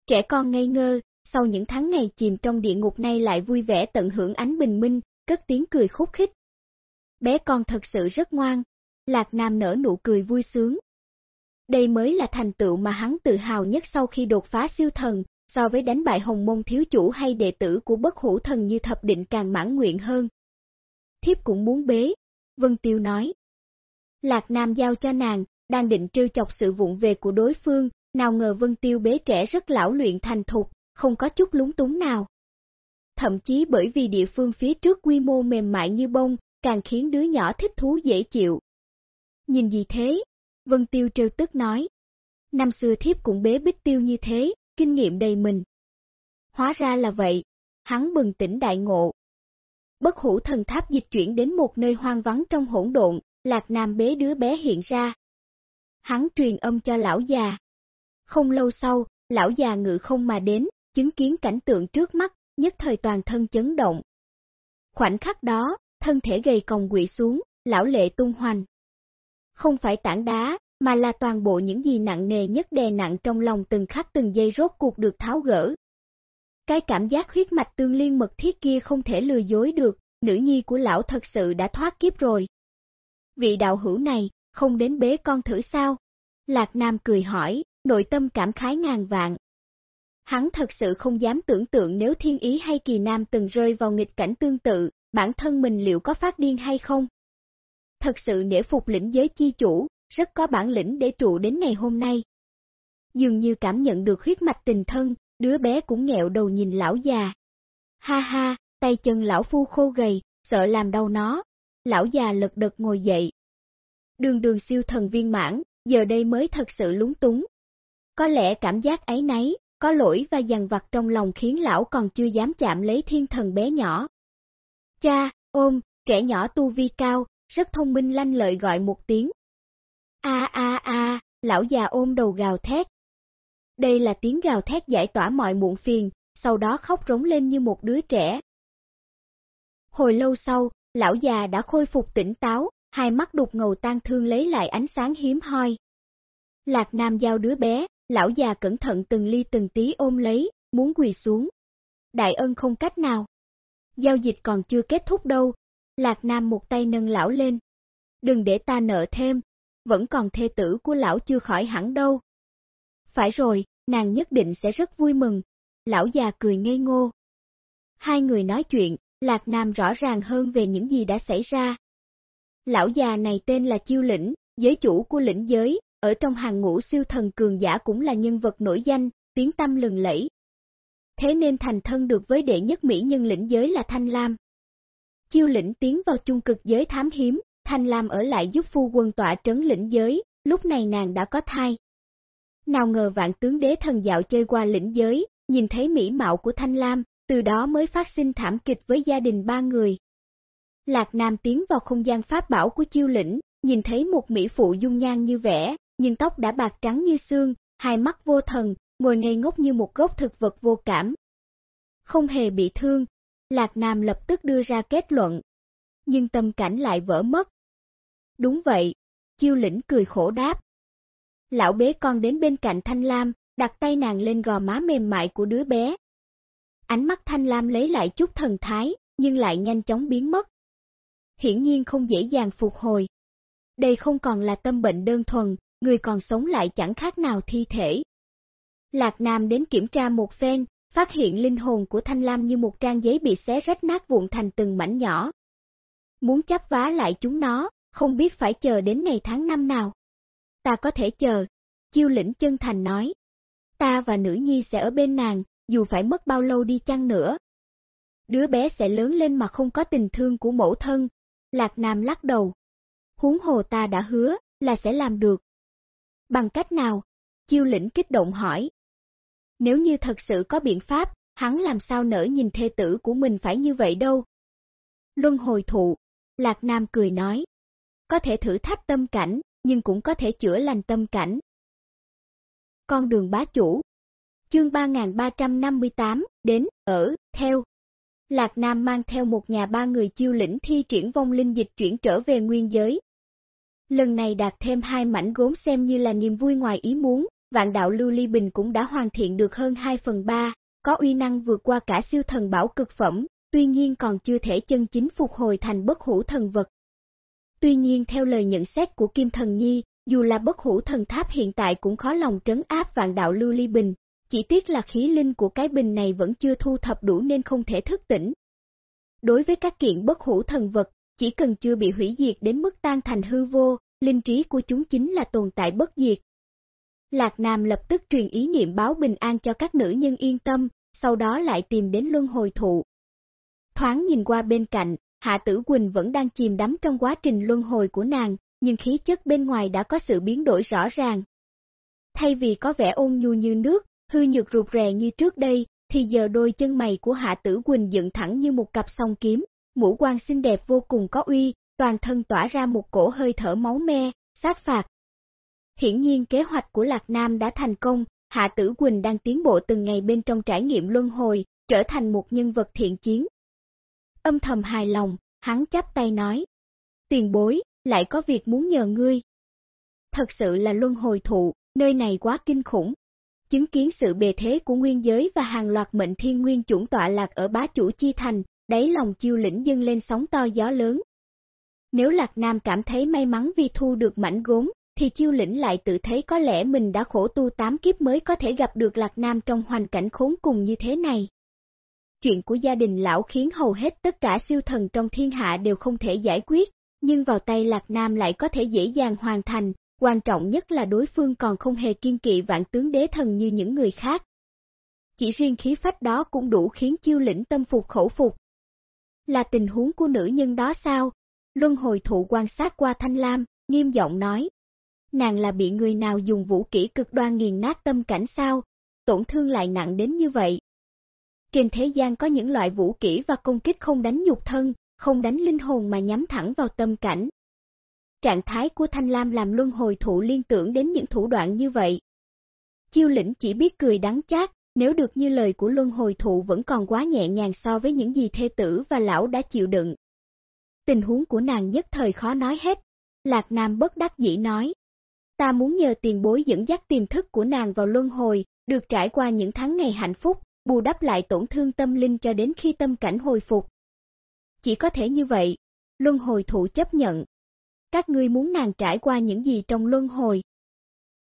trẻ con ngây ngơ, sau những tháng ngày chìm trong địa ngục này lại vui vẻ tận hưởng ánh bình minh, cất tiếng cười khúc khích. Bé con thật sự rất ngoan, Lạc Nam nở nụ cười vui sướng. Đây mới là thành tựu mà hắn tự hào nhất sau khi đột phá siêu thần, so với đánh bại hồng môn thiếu chủ hay đệ tử của bất hủ thần như thập định càng mãn nguyện hơn. Thiếp cũng muốn bế, Vân Tiêu nói. Lạc Nam giao cho nàng, đang định trêu chọc sự vụng về của đối phương, nào ngờ Vân Tiêu bế trẻ rất lão luyện thành thục, không có chút lúng túng nào. Thậm chí bởi vì địa phương phía trước quy mô mềm mại như bông, càng khiến đứa nhỏ thích thú dễ chịu. Nhìn gì thế? Vân Tiêu trêu tức nói. Năm xưa thiếp cũng bế bích tiêu như thế, kinh nghiệm đầy mình. Hóa ra là vậy, hắn bừng tỉnh đại ngộ. Bất hủ thần tháp dịch chuyển đến một nơi hoang vắng trong hỗn độn, Lạc Nam bế đứa bé hiện ra. Hắn truyền âm cho lão già. Không lâu sau, lão già ngự không mà đến, chứng kiến cảnh tượng trước mắt, nhất thời toàn thân chấn động. Khoảnh khắc đó, thân thể gầy còng quỵ xuống, lão lệ tung hoành. Không phải tảng đá, mà là toàn bộ những gì nặng nề nhất đè nặng trong lòng từng khắc từng giây rốt cuộc được tháo gỡ. Cái cảm giác huyết mạch tương liên mật thiết kia không thể lừa dối được, nữ nhi của lão thật sự đã thoát kiếp rồi. Vị đạo hữu này, không đến bế con thử sao? Lạc Nam cười hỏi, nội tâm cảm khái ngàn vạn. Hắn thật sự không dám tưởng tượng nếu thiên ý hay kỳ nam từng rơi vào nghịch cảnh tương tự, bản thân mình liệu có phát điên hay không? Thật sự nể phục lĩnh giới chi chủ, rất có bản lĩnh để trụ đến ngày hôm nay. Dường như cảm nhận được huyết mạch tình thân, đứa bé cũng nghẹo đầu nhìn lão già. Ha ha, tay chân lão phu khô gầy, sợ làm đau nó. Lão già lật đật ngồi dậy. Đường đường siêu thần viên mãn, giờ đây mới thật sự lúng túng. Có lẽ cảm giác ấy nấy, có lỗi và dằn vặt trong lòng khiến lão còn chưa dám chạm lấy thiên thần bé nhỏ. Cha, ôm, kẻ nhỏ tu vi cao, rất thông minh lanh lợi gọi một tiếng. A a a, lão già ôm đầu gào thét. Đây là tiếng gào thét giải tỏa mọi muộn phiền, sau đó khóc rống lên như một đứa trẻ. Hồi lâu sau, lão già đã khôi phục tỉnh táo, hai mắt đục ngầu tan thương lấy lại ánh sáng hiếm hoi. Lạc Nam giao đứa bé, lão già cẩn thận từng ly từng tí ôm lấy, muốn quỳ xuống. Đại ân không cách nào. Giao dịch còn chưa kết thúc đâu, Lạc Nam một tay nâng lão lên. Đừng để ta nợ thêm, vẫn còn thê tử của lão chưa khỏi hẳn đâu. Phải rồi, nàng nhất định sẽ rất vui mừng. Lão già cười ngây ngô. Hai người nói chuyện, Lạc Nam rõ ràng hơn về những gì đã xảy ra. Lão già này tên là Chiêu Lĩnh, giới chủ của lĩnh giới, ở trong hàng ngũ siêu thần cường giả cũng là nhân vật nổi danh, tiếng tâm lừng lẫy. Thế nên thành thân được với đệ nhất mỹ nhân lĩnh giới là Thanh Lam. Chiêu lĩnh tiến vào chung cực giới thám hiếm, Thanh Lam ở lại giúp phu quân tọa trấn lĩnh giới, lúc này nàng đã có thai. Nào ngờ vạn tướng đế thần dạo chơi qua lĩnh giới, nhìn thấy mỹ mạo của Thanh Lam, từ đó mới phát sinh thảm kịch với gia đình ba người. Lạc Nam tiến vào không gian pháp bảo của chiêu lĩnh, nhìn thấy một mỹ phụ dung nhan như vẽ, nhưng tóc đã bạc trắng như xương, hai mắt vô thần, ngồi ngây ngốc như một gốc thực vật vô cảm. Không hề bị thương, Lạc Nam lập tức đưa ra kết luận. Nhưng tâm cảnh lại vỡ mất. Đúng vậy, chiêu lĩnh cười khổ đáp. Lão bế con đến bên cạnh Thanh Lam, đặt tay nàng lên gò má mềm mại của đứa bé. Ánh mắt Thanh Lam lấy lại chút thần thái, nhưng lại nhanh chóng biến mất. Hiển nhiên không dễ dàng phục hồi. Đây không còn là tâm bệnh đơn thuần, người còn sống lại chẳng khác nào thi thể. Lạc Nam đến kiểm tra một phen, phát hiện linh hồn của Thanh Lam như một trang giấy bị xé rách nát vụn thành từng mảnh nhỏ. Muốn chắp vá lại chúng nó, không biết phải chờ đến ngày tháng năm nào. Ta có thể chờ, chiêu lĩnh chân thành nói. Ta và nữ nhi sẽ ở bên nàng, dù phải mất bao lâu đi chăng nữa. Đứa bé sẽ lớn lên mà không có tình thương của mẫu thân. Lạc Nam lắc đầu. Huống hồ ta đã hứa, là sẽ làm được. Bằng cách nào? Chiêu lĩnh kích động hỏi. Nếu như thật sự có biện pháp, hắn làm sao nỡ nhìn thê tử của mình phải như vậy đâu. Luân hồi thụ, Lạc Nam cười nói. Có thể thử thách tâm cảnh, nhưng cũng có thể chữa lành tâm cảnh. Con đường bá chủ Chương 3358, đến, ở, theo. Lạc Nam mang theo một nhà ba người chiêu lĩnh thi triển vong linh dịch chuyển trở về nguyên giới. Lần này đạt thêm hai mảnh gốm xem như là niềm vui ngoài ý muốn, vạn đạo lưu ly bình cũng đã hoàn thiện được hơn 2 phần 3, có uy năng vượt qua cả siêu thần bảo cực phẩm, tuy nhiên còn chưa thể chân chính phục hồi thành bất hủ thần vật. Tuy nhiên theo lời nhận xét của Kim Thần Nhi, dù là bất hủ thần tháp hiện tại cũng khó lòng trấn áp vạn đạo lưu ly bình, chỉ tiếc là khí linh của cái bình này vẫn chưa thu thập đủ nên không thể thức tỉnh. Đối với các kiện bất hủ thần vật, chỉ cần chưa bị hủy diệt đến mức tan thành hư vô, linh trí của chúng chính là tồn tại bất diệt, Lạc Nam lập tức truyền ý niệm báo bình an cho các nữ nhân yên tâm, sau đó lại tìm đến luân hồi thụ. Thoáng nhìn qua bên cạnh, Hạ Tử Quỳnh vẫn đang chìm đắm trong quá trình luân hồi của nàng, nhưng khí chất bên ngoài đã có sự biến đổi rõ ràng. Thay vì có vẻ ôn nhu như nước, hư nhược rụt rè như trước đây, thì giờ đôi chân mày của Hạ Tử Quỳnh dựng thẳng như một cặp song kiếm, mũ quan xinh đẹp vô cùng có uy, toàn thân tỏa ra một cổ hơi thở máu me, sát phạt, Hiển nhiên kế hoạch của Lạc Nam đã thành công, Hạ Tử Quỳnh đang tiến bộ từng ngày bên trong trải nghiệm luân hồi, trở thành một nhân vật thiện chiến. Âm thầm hài lòng, hắn chắp tay nói. Tiền bối, lại có việc muốn nhờ ngươi. Thật sự là luân hồi thụ, nơi này quá kinh khủng. Chứng kiến sự bề thế của nguyên giới và hàng loạt mệnh thiên nguyên chủng tọa lạc ở bá chủ chi thành, đáy lòng chiêu lĩnh dâng lên sóng to gió lớn. Nếu Lạc Nam cảm thấy may mắn vì thu được mảnh gốm, thì chiêu lĩnh lại tự thấy có lẽ mình đã khổ tu tám kiếp mới có thể gặp được Lạc Nam trong hoàn cảnh khốn cùng như thế này. Chuyện của gia đình lão khiến hầu hết tất cả siêu thần trong thiên hạ đều không thể giải quyết, nhưng vào tay Lạc Nam lại có thể dễ dàng hoàn thành, quan trọng nhất là đối phương còn không hề kiên kỵ vạn tướng đế thần như những người khác. Chỉ riêng khí phách đó cũng đủ khiến chiêu lĩnh tâm phục khẩu phục. Là tình huống của nữ nhân đó sao? Luân hồi thụ quan sát qua Thanh Lam, nghiêm giọng nói, nàng là bị người nào dùng vũ kỹ cực đoan nghiền nát tâm cảnh sao, tổn thương lại nặng đến như vậy. Trên thế gian có những loại vũ kỹ và công kích không đánh nhục thân, không đánh linh hồn mà nhắm thẳng vào tâm cảnh. Trạng thái của Thanh Lam làm luân hồi thụ liên tưởng đến những thủ đoạn như vậy. Chiêu lĩnh chỉ biết cười đắng chát, nếu được như lời của luân hồi thụ vẫn còn quá nhẹ nhàng so với những gì thê tử và lão đã chịu đựng. Tình huống của nàng nhất thời khó nói hết. Lạc Nam bất đắc dĩ nói ta muốn nhờ tiền bối dẫn dắt tiềm thức của nàng vào luân hồi, được trải qua những tháng ngày hạnh phúc, bù đắp lại tổn thương tâm linh cho đến khi tâm cảnh hồi phục. Chỉ có thể như vậy, luân hồi thụ chấp nhận. Các ngươi muốn nàng trải qua những gì trong luân hồi?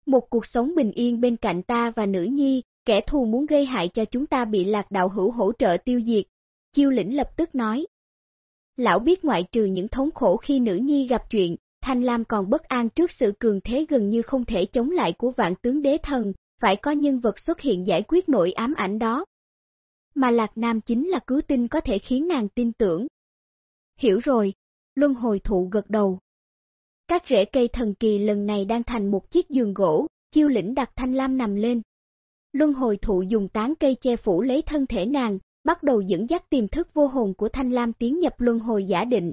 Một cuộc sống bình yên bên cạnh ta và nữ nhi, kẻ thù muốn gây hại cho chúng ta bị lạc đạo hữu hỗ trợ tiêu diệt. Chiêu lĩnh lập tức nói. Lão biết ngoại trừ những thống khổ khi nữ nhi gặp chuyện, Thanh Lam còn bất an trước sự cường thế gần như không thể chống lại của vạn tướng đế thần, phải có nhân vật xuất hiện giải quyết nội ám ảnh đó. Mà Lạc Nam chính là cứu tinh có thể khiến nàng tin tưởng. Hiểu rồi, Luân hồi thụ gật đầu. Các rễ cây thần kỳ lần này đang thành một chiếc giường gỗ, chiêu lĩnh đặt thanh lam nằm lên. Luân hồi thụ dùng tán cây che phủ lấy thân thể nàng, bắt đầu dẫn dắt tiềm thức vô hồn của thanh lam tiến nhập luân hồi giả định.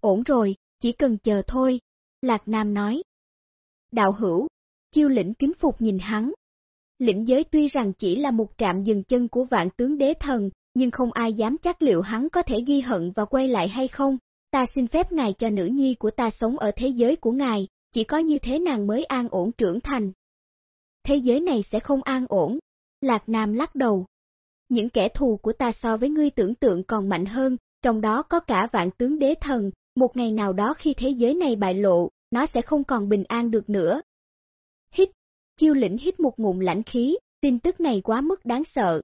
Ổn rồi, chỉ cần chờ thôi, Lạc Nam nói. Đạo hữu, chiêu lĩnh kính phục nhìn hắn. Lĩnh giới tuy rằng chỉ là một trạm dừng chân của vạn tướng đế thần, nhưng không ai dám chắc liệu hắn có thể ghi hận và quay lại hay không. Ta xin phép ngài cho nữ nhi của ta sống ở thế giới của ngài, chỉ có như thế nàng mới an ổn trưởng thành. Thế giới này sẽ không an ổn. Lạc Nam lắc đầu. Những kẻ thù của ta so với ngươi tưởng tượng còn mạnh hơn, trong đó có cả vạn tướng đế thần, một ngày nào đó khi thế giới này bại lộ, nó sẽ không còn bình an được nữa. Chiêu lĩnh hít một ngụm lãnh khí, tin tức này quá mức đáng sợ.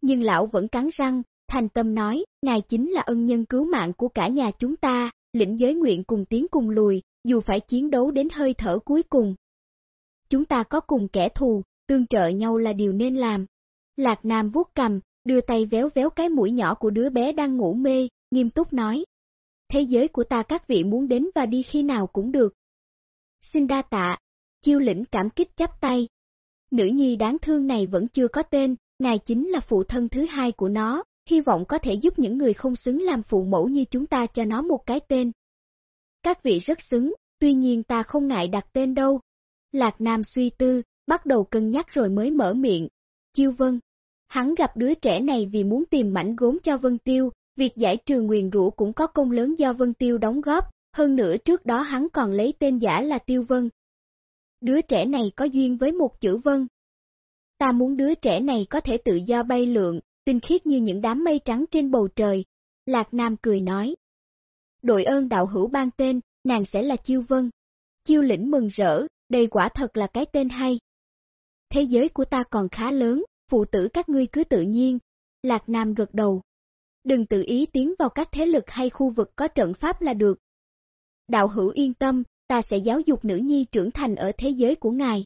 Nhưng lão vẫn cắn răng, thành tâm nói, ngài chính là ân nhân cứu mạng của cả nhà chúng ta, lĩnh giới nguyện cùng tiến cùng lùi, dù phải chiến đấu đến hơi thở cuối cùng. Chúng ta có cùng kẻ thù, tương trợ nhau là điều nên làm. Lạc Nam vuốt cầm, đưa tay véo véo cái mũi nhỏ của đứa bé đang ngủ mê, nghiêm túc nói, thế giới của ta các vị muốn đến và đi khi nào cũng được. Xin đa tạ, chiêu lĩnh cảm kích chắp tay. Nữ nhi đáng thương này vẫn chưa có tên, ngài chính là phụ thân thứ hai của nó, hy vọng có thể giúp những người không xứng làm phụ mẫu như chúng ta cho nó một cái tên. Các vị rất xứng, tuy nhiên ta không ngại đặt tên đâu. Lạc Nam suy tư, bắt đầu cân nhắc rồi mới mở miệng. Chiêu Vân. Hắn gặp đứa trẻ này vì muốn tìm mảnh gốm cho Vân Tiêu, Việc giải trừ nguyền rũ cũng có công lớn do Vân Tiêu đóng góp, hơn nữa trước đó hắn còn lấy tên giả là Tiêu Vân. Đứa trẻ này có duyên với một chữ Vân. Ta muốn đứa trẻ này có thể tự do bay lượn, tinh khiết như những đám mây trắng trên bầu trời. Lạc Nam cười nói. Đội ơn đạo hữu ban tên, nàng sẽ là Chiêu Vân. Chiêu lĩnh mừng rỡ, đây quả thật là cái tên hay. Thế giới của ta còn khá lớn, phụ tử các ngươi cứ tự nhiên. Lạc Nam gật đầu đừng tự ý tiến vào các thế lực hay khu vực có trận pháp là được. Đạo hữu yên tâm, ta sẽ giáo dục nữ nhi trưởng thành ở thế giới của ngài.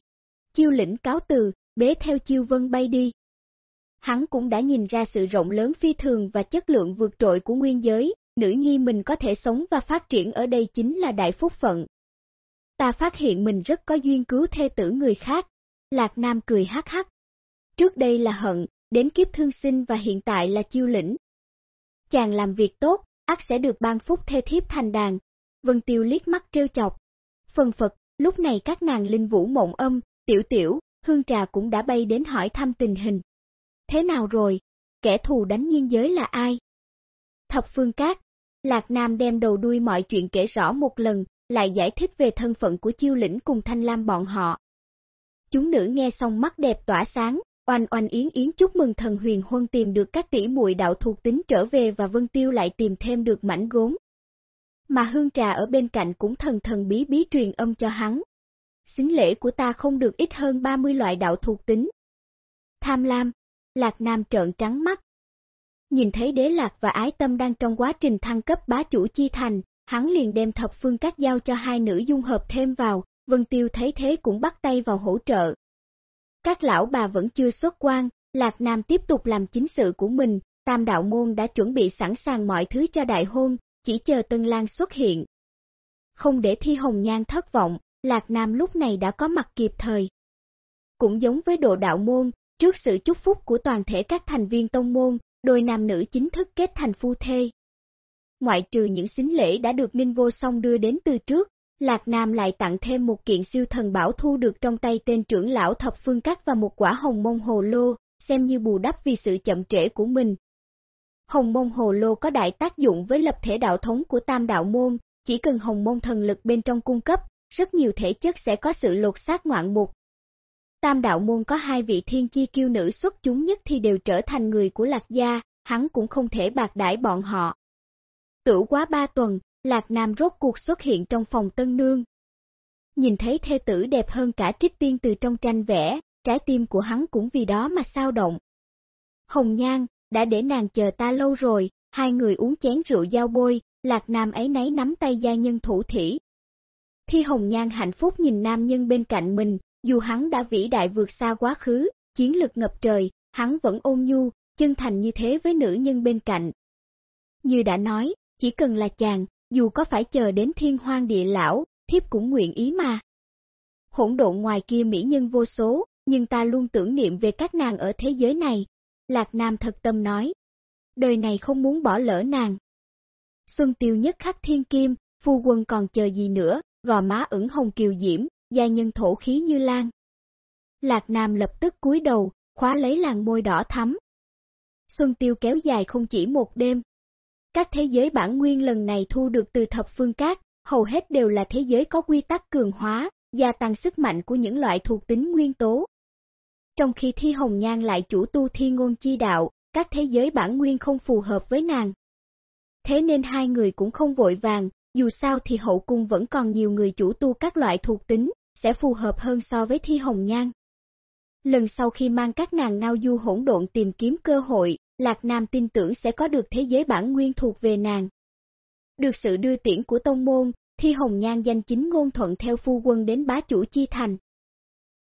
Chiêu lĩnh cáo từ, bế theo chiêu vân bay đi. Hắn cũng đã nhìn ra sự rộng lớn phi thường và chất lượng vượt trội của nguyên giới, nữ nhi mình có thể sống và phát triển ở đây chính là đại phúc phận. Ta phát hiện mình rất có duyên cứu thê tử người khác. Lạc Nam cười hắc hắc. Trước đây là hận, đến kiếp thương sinh và hiện tại là chiêu lĩnh, chàng làm việc tốt, ác sẽ được ban phúc thê thiếp thành đàn. Vân Tiêu liếc mắt trêu chọc. Phần phật, lúc này các nàng linh vũ mộng âm, tiểu tiểu, hương trà cũng đã bay đến hỏi thăm tình hình. Thế nào rồi? Kẻ thù đánh nhiên giới là ai? Thập phương cát, Lạc Nam đem đầu đuôi mọi chuyện kể rõ một lần, lại giải thích về thân phận của chiêu lĩnh cùng thanh lam bọn họ. Chúng nữ nghe xong mắt đẹp tỏa sáng, Oanh oanh yến yến chúc mừng thần huyền huân tìm được các tỷ muội đạo thuộc tính trở về và Vân Tiêu lại tìm thêm được mảnh gốm. Mà hương trà ở bên cạnh cũng thần thần bí bí truyền âm cho hắn. Xính lễ của ta không được ít hơn 30 loại đạo thuộc tính. Tham lam, Lạc Nam trợn trắng mắt. Nhìn thấy đế lạc và ái tâm đang trong quá trình thăng cấp bá chủ chi thành, hắn liền đem thập phương cách giao cho hai nữ dung hợp thêm vào, Vân Tiêu thấy thế cũng bắt tay vào hỗ trợ, các lão bà vẫn chưa xuất quan, Lạc Nam tiếp tục làm chính sự của mình, Tam Đạo Môn đã chuẩn bị sẵn sàng mọi thứ cho đại hôn, chỉ chờ Tân Lan xuất hiện. Không để Thi Hồng Nhan thất vọng, Lạc Nam lúc này đã có mặt kịp thời. Cũng giống với độ đạo môn, trước sự chúc phúc của toàn thể các thành viên tông môn, đôi nam nữ chính thức kết thành phu thê. Ngoại trừ những xính lễ đã được Ninh Vô Song đưa đến từ trước, Lạc Nam lại tặng thêm một kiện siêu thần bảo thu được trong tay tên trưởng lão thập phương cắt và một quả hồng mông hồ lô, xem như bù đắp vì sự chậm trễ của mình. Hồng mông hồ lô có đại tác dụng với lập thể đạo thống của tam đạo môn, chỉ cần hồng mông thần lực bên trong cung cấp, rất nhiều thể chất sẽ có sự lột xác ngoạn mục. Tam đạo môn có hai vị thiên chi kiêu nữ xuất chúng nhất thì đều trở thành người của lạc gia, hắn cũng không thể bạc đãi bọn họ. Tử quá ba tuần, Lạc Nam rốt cuộc xuất hiện trong phòng tân nương. Nhìn thấy thê tử đẹp hơn cả trích tiên từ trong tranh vẽ, trái tim của hắn cũng vì đó mà sao động. Hồng Nhan, đã để nàng chờ ta lâu rồi, hai người uống chén rượu giao bôi, Lạc Nam ấy nấy nắm tay gia nhân thủ thỉ. Thi Hồng Nhan hạnh phúc nhìn nam nhân bên cạnh mình, dù hắn đã vĩ đại vượt xa quá khứ, chiến lực ngập trời, hắn vẫn ôn nhu, chân thành như thế với nữ nhân bên cạnh. Như đã nói, chỉ cần là chàng, dù có phải chờ đến thiên hoang địa lão, thiếp cũng nguyện ý mà. hỗn độn ngoài kia mỹ nhân vô số, nhưng ta luôn tưởng niệm về các nàng ở thế giới này. Lạc Nam thật tâm nói, đời này không muốn bỏ lỡ nàng. Xuân tiêu nhất khắc thiên kim, phu quân còn chờ gì nữa, gò má ửng hồng kiều diễm, gia nhân thổ khí như lan. Lạc Nam lập tức cúi đầu, khóa lấy làn môi đỏ thắm. Xuân tiêu kéo dài không chỉ một đêm. Các thế giới bản nguyên lần này thu được từ thập phương cát, hầu hết đều là thế giới có quy tắc cường hóa, gia tăng sức mạnh của những loại thuộc tính nguyên tố. Trong khi Thi Hồng Nhan lại chủ tu thi ngôn chi đạo, các thế giới bản nguyên không phù hợp với nàng. Thế nên hai người cũng không vội vàng, dù sao thì hậu cung vẫn còn nhiều người chủ tu các loại thuộc tính, sẽ phù hợp hơn so với Thi Hồng Nhan. Lần sau khi mang các nàng ngao du hỗn độn tìm kiếm cơ hội, Lạc Nam tin tưởng sẽ có được thế giới bản nguyên thuộc về nàng. Được sự đưa tiễn của tông môn, Thi Hồng Nhan danh chính ngôn thuận theo phu quân đến bá chủ chi thành.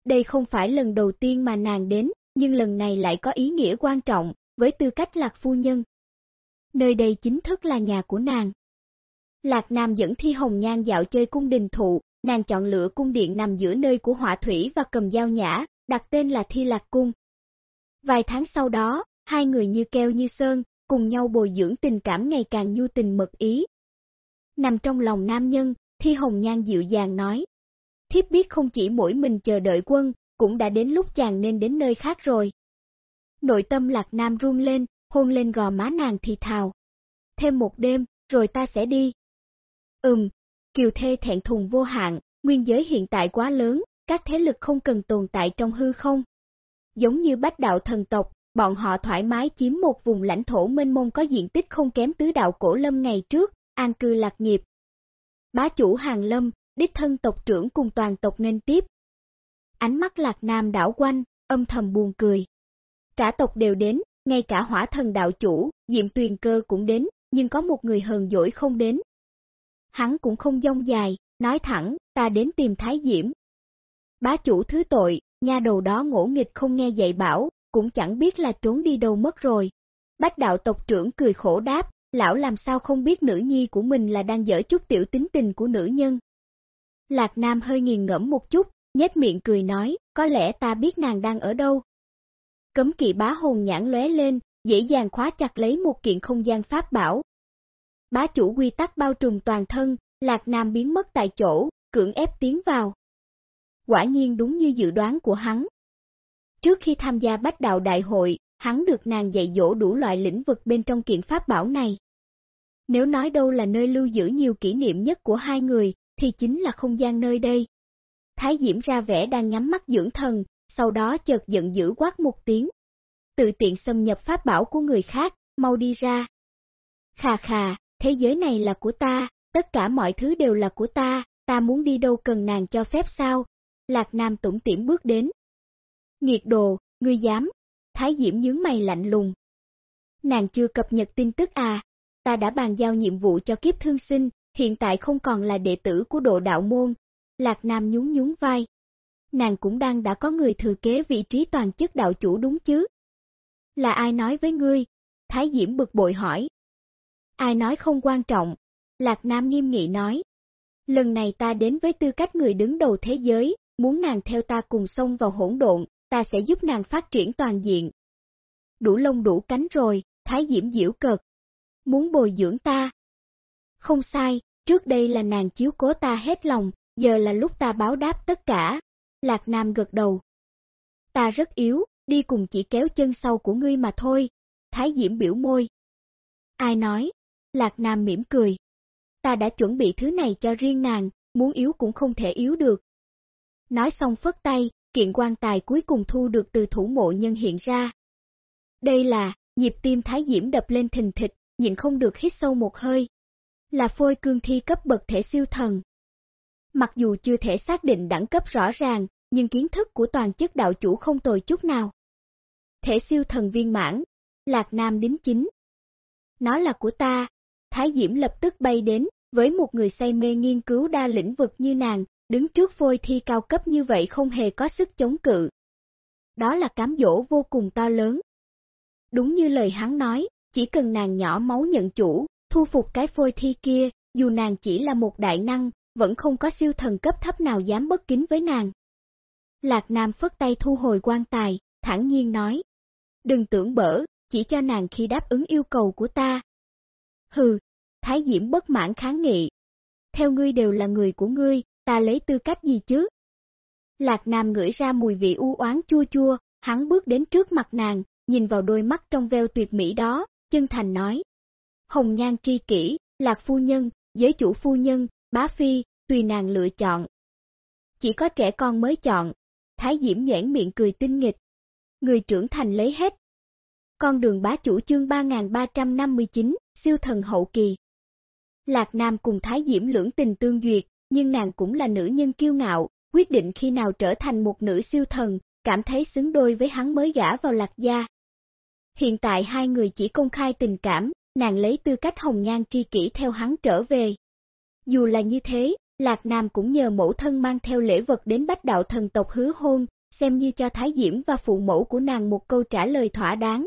Đây không phải lần đầu tiên mà nàng đến, nhưng lần này lại có ý nghĩa quan trọng, với tư cách lạc phu nhân. Nơi đây chính thức là nhà của nàng. Lạc Nam dẫn Thi Hồng Nhan dạo chơi cung đình thụ, nàng chọn lựa cung điện nằm giữa nơi của họa thủy và cầm dao nhã, đặt tên là Thi Lạc Cung. Vài tháng sau đó, hai người như keo như sơn, cùng nhau bồi dưỡng tình cảm ngày càng nhu tình mật ý, Nằm trong lòng nam nhân, Thi Hồng Nhan dịu dàng nói. Thiếp biết không chỉ mỗi mình chờ đợi quân, cũng đã đến lúc chàng nên đến nơi khác rồi. Nội tâm lạc nam run lên, hôn lên gò má nàng thì thào. Thêm một đêm, rồi ta sẽ đi. Ừm, kiều thê thẹn thùng vô hạn, nguyên giới hiện tại quá lớn, các thế lực không cần tồn tại trong hư không. Giống như bách đạo thần tộc, bọn họ thoải mái chiếm một vùng lãnh thổ mênh mông có diện tích không kém tứ đạo cổ lâm ngày trước, an cư lạc nghiệp. Bá chủ hàng lâm, đích thân tộc trưởng cùng toàn tộc nên tiếp. Ánh mắt lạc nam đảo quanh, âm thầm buồn cười. Cả tộc đều đến, ngay cả hỏa thần đạo chủ, diệm tuyền cơ cũng đến, nhưng có một người hờn dỗi không đến. Hắn cũng không dông dài, nói thẳng, ta đến tìm Thái Diễm. Bá chủ thứ tội, nha đầu đó ngỗ nghịch không nghe dạy bảo, cũng chẳng biết là trốn đi đâu mất rồi. Bách đạo tộc trưởng cười khổ đáp, lão làm sao không biết nữ nhi của mình là đang dở chút tiểu tính tình của nữ nhân. Lạc Nam hơi nghiền ngẫm một chút, nhếch miệng cười nói, có lẽ ta biết nàng đang ở đâu. Cấm kỵ bá hồn nhãn lóe lên, dễ dàng khóa chặt lấy một kiện không gian pháp bảo. Bá chủ quy tắc bao trùm toàn thân, Lạc Nam biến mất tại chỗ, cưỡng ép tiến vào. Quả nhiên đúng như dự đoán của hắn. Trước khi tham gia bách đạo đại hội, hắn được nàng dạy dỗ đủ loại lĩnh vực bên trong kiện pháp bảo này. Nếu nói đâu là nơi lưu giữ nhiều kỷ niệm nhất của hai người, thì chính là không gian nơi đây. Thái Diễm ra vẻ đang nhắm mắt dưỡng thần, sau đó chợt giận dữ quát một tiếng. Tự tiện xâm nhập pháp bảo của người khác, mau đi ra. Khà khà, thế giới này là của ta, tất cả mọi thứ đều là của ta, ta muốn đi đâu cần nàng cho phép sao? Lạc Nam tủng tiễn bước đến. Nghiệt đồ, ngươi dám, Thái Diễm nhướng mày lạnh lùng. Nàng chưa cập nhật tin tức à, ta đã bàn giao nhiệm vụ cho kiếp thương sinh, hiện tại không còn là đệ tử của độ đạo môn. Lạc Nam nhún nhún vai. Nàng cũng đang đã có người thừa kế vị trí toàn chức đạo chủ đúng chứ? Là ai nói với ngươi? Thái Diễm bực bội hỏi. Ai nói không quan trọng? Lạc Nam nghiêm nghị nói. Lần này ta đến với tư cách người đứng đầu thế giới, muốn nàng theo ta cùng xông vào hỗn độn, ta sẽ giúp nàng phát triển toàn diện. Đủ lông đủ cánh rồi, Thái Diễm diễu cợt. Muốn bồi dưỡng ta. Không sai, trước đây là nàng chiếu cố ta hết lòng, giờ là lúc ta báo đáp tất cả. Lạc Nam gật đầu. Ta rất yếu, đi cùng chỉ kéo chân sau của ngươi mà thôi. Thái Diễm biểu môi. Ai nói? Lạc Nam mỉm cười. Ta đã chuẩn bị thứ này cho riêng nàng, muốn yếu cũng không thể yếu được. Nói xong phất tay, kiện quan tài cuối cùng thu được từ thủ mộ nhân hiện ra. Đây là, nhịp tim thái diễm đập lên thình thịch, nhịn không được hít sâu một hơi. Là phôi cương thi cấp bậc thể siêu thần. Mặc dù chưa thể xác định đẳng cấp rõ ràng, nhưng kiến thức của toàn chức đạo chủ không tồi chút nào. Thể siêu thần viên mãn, Lạc Nam đính chính. Nó là của ta, Thái Diễm lập tức bay đến, với một người say mê nghiên cứu đa lĩnh vực như nàng, đứng trước phôi thi cao cấp như vậy không hề có sức chống cự. Đó là cám dỗ vô cùng to lớn. Đúng như lời hắn nói, chỉ cần nàng nhỏ máu nhận chủ, thu phục cái phôi thi kia, dù nàng chỉ là một đại năng, vẫn không có siêu thần cấp thấp nào dám bất kính với nàng. Lạc Nam phất tay thu hồi quan tài, thẳng nhiên nói. Đừng tưởng bở, chỉ cho nàng khi đáp ứng yêu cầu của ta. Hừ, Thái Diễm bất mãn kháng nghị. Theo ngươi đều là người của ngươi, ta lấy tư cách gì chứ? Lạc Nam ngửi ra mùi vị u oán chua chua, hắn bước đến trước mặt nàng, nhìn vào đôi mắt trong veo tuyệt mỹ đó, chân thành nói. Hồng nhan tri kỷ, lạc phu nhân, giới chủ phu nhân, bá phi, tùy nàng lựa chọn. Chỉ có trẻ con mới chọn, Thái Diễm nhãn miệng cười tinh nghịch. Người trưởng thành lấy hết. Con đường bá chủ chương 3359, siêu thần hậu kỳ. Lạc Nam cùng Thái Diễm lưỡng tình tương duyệt, nhưng nàng cũng là nữ nhân kiêu ngạo, quyết định khi nào trở thành một nữ siêu thần, cảm thấy xứng đôi với hắn mới gả vào lạc gia. Hiện tại hai người chỉ công khai tình cảm, nàng lấy tư cách hồng nhan tri kỷ theo hắn trở về. Dù là như thế, Lạc Nam cũng nhờ mẫu thân mang theo lễ vật đến bách đạo thần tộc hứa hôn, xem như cho Thái Diễm và phụ mẫu của nàng một câu trả lời thỏa đáng.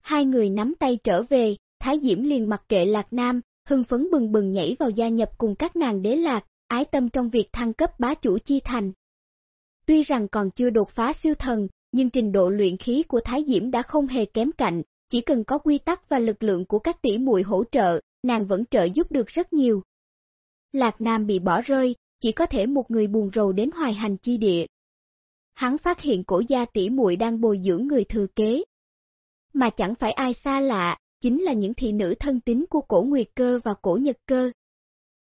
Hai người nắm tay trở về, Thái Diễm liền mặc kệ Lạc Nam, hưng phấn bừng bừng nhảy vào gia nhập cùng các nàng đế lạc, ái tâm trong việc thăng cấp bá chủ chi thành. Tuy rằng còn chưa đột phá siêu thần, nhưng trình độ luyện khí của Thái Diễm đã không hề kém cạnh, chỉ cần có quy tắc và lực lượng của các tỷ muội hỗ trợ, nàng vẫn trợ giúp được rất nhiều. Lạc Nam bị bỏ rơi, chỉ có thể một người buồn rầu đến hoài hành chi địa. Hắn phát hiện cổ gia tỷ muội đang bồi dưỡng người thừa kế. Mà chẳng phải ai xa lạ, chính là những thị nữ thân tín của cổ Nguyệt Cơ và cổ Nhật Cơ.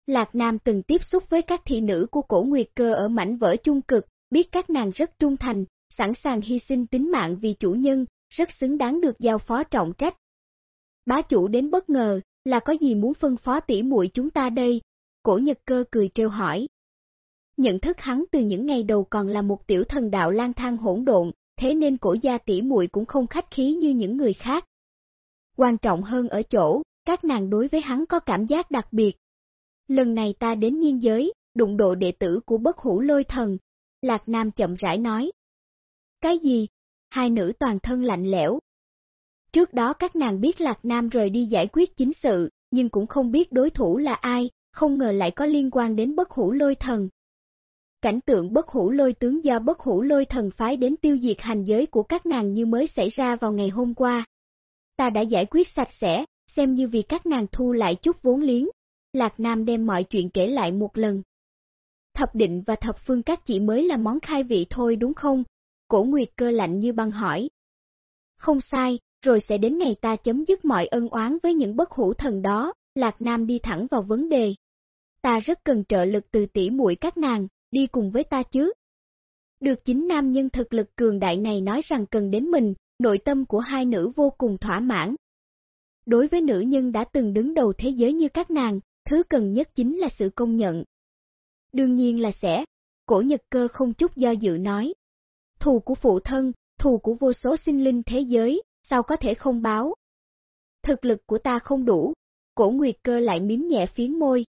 Lạc Nam từng tiếp xúc với các thị nữ của cổ Nguyệt Cơ ở mảnh vỡ chung cực, biết các nàng rất trung thành, sẵn sàng hy sinh tính mạng vì chủ nhân, rất xứng đáng được giao phó trọng trách. Bá chủ đến bất ngờ, là có gì muốn phân phó tỉ muội chúng ta đây? Cổ Nhật Cơ cười trêu hỏi. Nhận thức hắn từ những ngày đầu còn là một tiểu thần đạo lang thang hỗn độn, thế nên cổ gia tỉ muội cũng không khách khí như những người khác. Quan trọng hơn ở chỗ, các nàng đối với hắn có cảm giác đặc biệt. Lần này ta đến nhiên giới, đụng độ đệ tử của bất hủ lôi thần. Lạc Nam chậm rãi nói. Cái gì? Hai nữ toàn thân lạnh lẽo. Trước đó các nàng biết Lạc Nam rời đi giải quyết chính sự, nhưng cũng không biết đối thủ là ai, không ngờ lại có liên quan đến bất hủ lôi thần. Cảnh tượng bất hủ lôi tướng do bất hủ lôi thần phái đến tiêu diệt hành giới của các nàng như mới xảy ra vào ngày hôm qua. Ta đã giải quyết sạch sẽ, xem như vì các nàng thu lại chút vốn liếng. Lạc Nam đem mọi chuyện kể lại một lần. Thập định và thập phương các chỉ mới là món khai vị thôi đúng không? Cổ Nguyệt cơ lạnh như băng hỏi. Không sai, rồi sẽ đến ngày ta chấm dứt mọi ân oán với những bất hủ thần đó, Lạc Nam đi thẳng vào vấn đề. Ta rất cần trợ lực từ tỷ muội các nàng, đi cùng với ta chứ. Được chính nam nhân thực lực cường đại này nói rằng cần đến mình, nội tâm của hai nữ vô cùng thỏa mãn. Đối với nữ nhân đã từng đứng đầu thế giới như các nàng, thứ cần nhất chính là sự công nhận. Đương nhiên là sẽ, cổ nhật cơ không chút do dự nói. Thù của phụ thân, thù của vô số sinh linh thế giới, sao có thể không báo? Thực lực của ta không đủ, cổ nguyệt cơ lại miếm nhẹ phiến môi.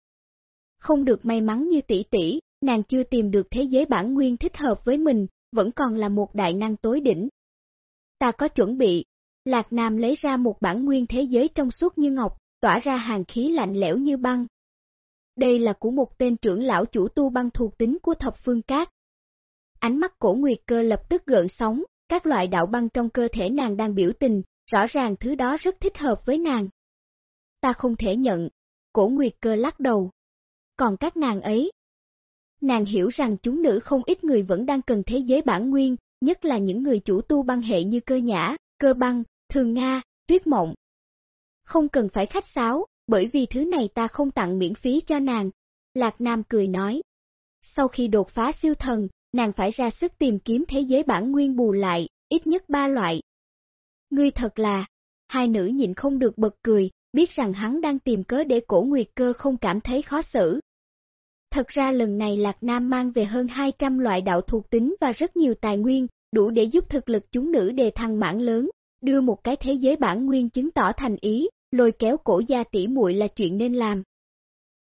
Không được may mắn như tỷ tỷ, nàng chưa tìm được thế giới bản nguyên thích hợp với mình, vẫn còn là một đại năng tối đỉnh. Ta có chuẩn bị, Lạc Nam lấy ra một bản nguyên thế giới trong suốt như ngọc, tỏa ra hàng khí lạnh lẽo như băng. Đây là của một tên trưởng lão chủ tu băng thuộc tính của thập phương cát. Ánh mắt cổ nguyệt cơ lập tức gợn sóng, các loại đạo băng trong cơ thể nàng đang biểu tình, rõ ràng thứ đó rất thích hợp với nàng. Ta không thể nhận, cổ nguyệt cơ lắc đầu. Còn các nàng ấy? Nàng hiểu rằng chúng nữ không ít người vẫn đang cần thế giới bản nguyên, nhất là những người chủ tu băng hệ như cơ nhã, cơ băng, thường Nga, tuyết mộng. Không cần phải khách sáo, bởi vì thứ này ta không tặng miễn phí cho nàng. Lạc Nam cười nói. Sau khi đột phá siêu thần, nàng phải ra sức tìm kiếm thế giới bản nguyên bù lại, ít nhất ba loại. Ngươi thật là, hai nữ nhịn không được bật cười, biết rằng hắn đang tìm cớ để cổ nguyệt cơ không cảm thấy khó xử. Thật ra lần này Lạc Nam mang về hơn 200 loại đạo thuộc tính và rất nhiều tài nguyên, đủ để giúp thực lực chúng nữ đề thăng mãn lớn, đưa một cái thế giới bản nguyên chứng tỏ thành ý, lôi kéo cổ gia tỷ muội là chuyện nên làm.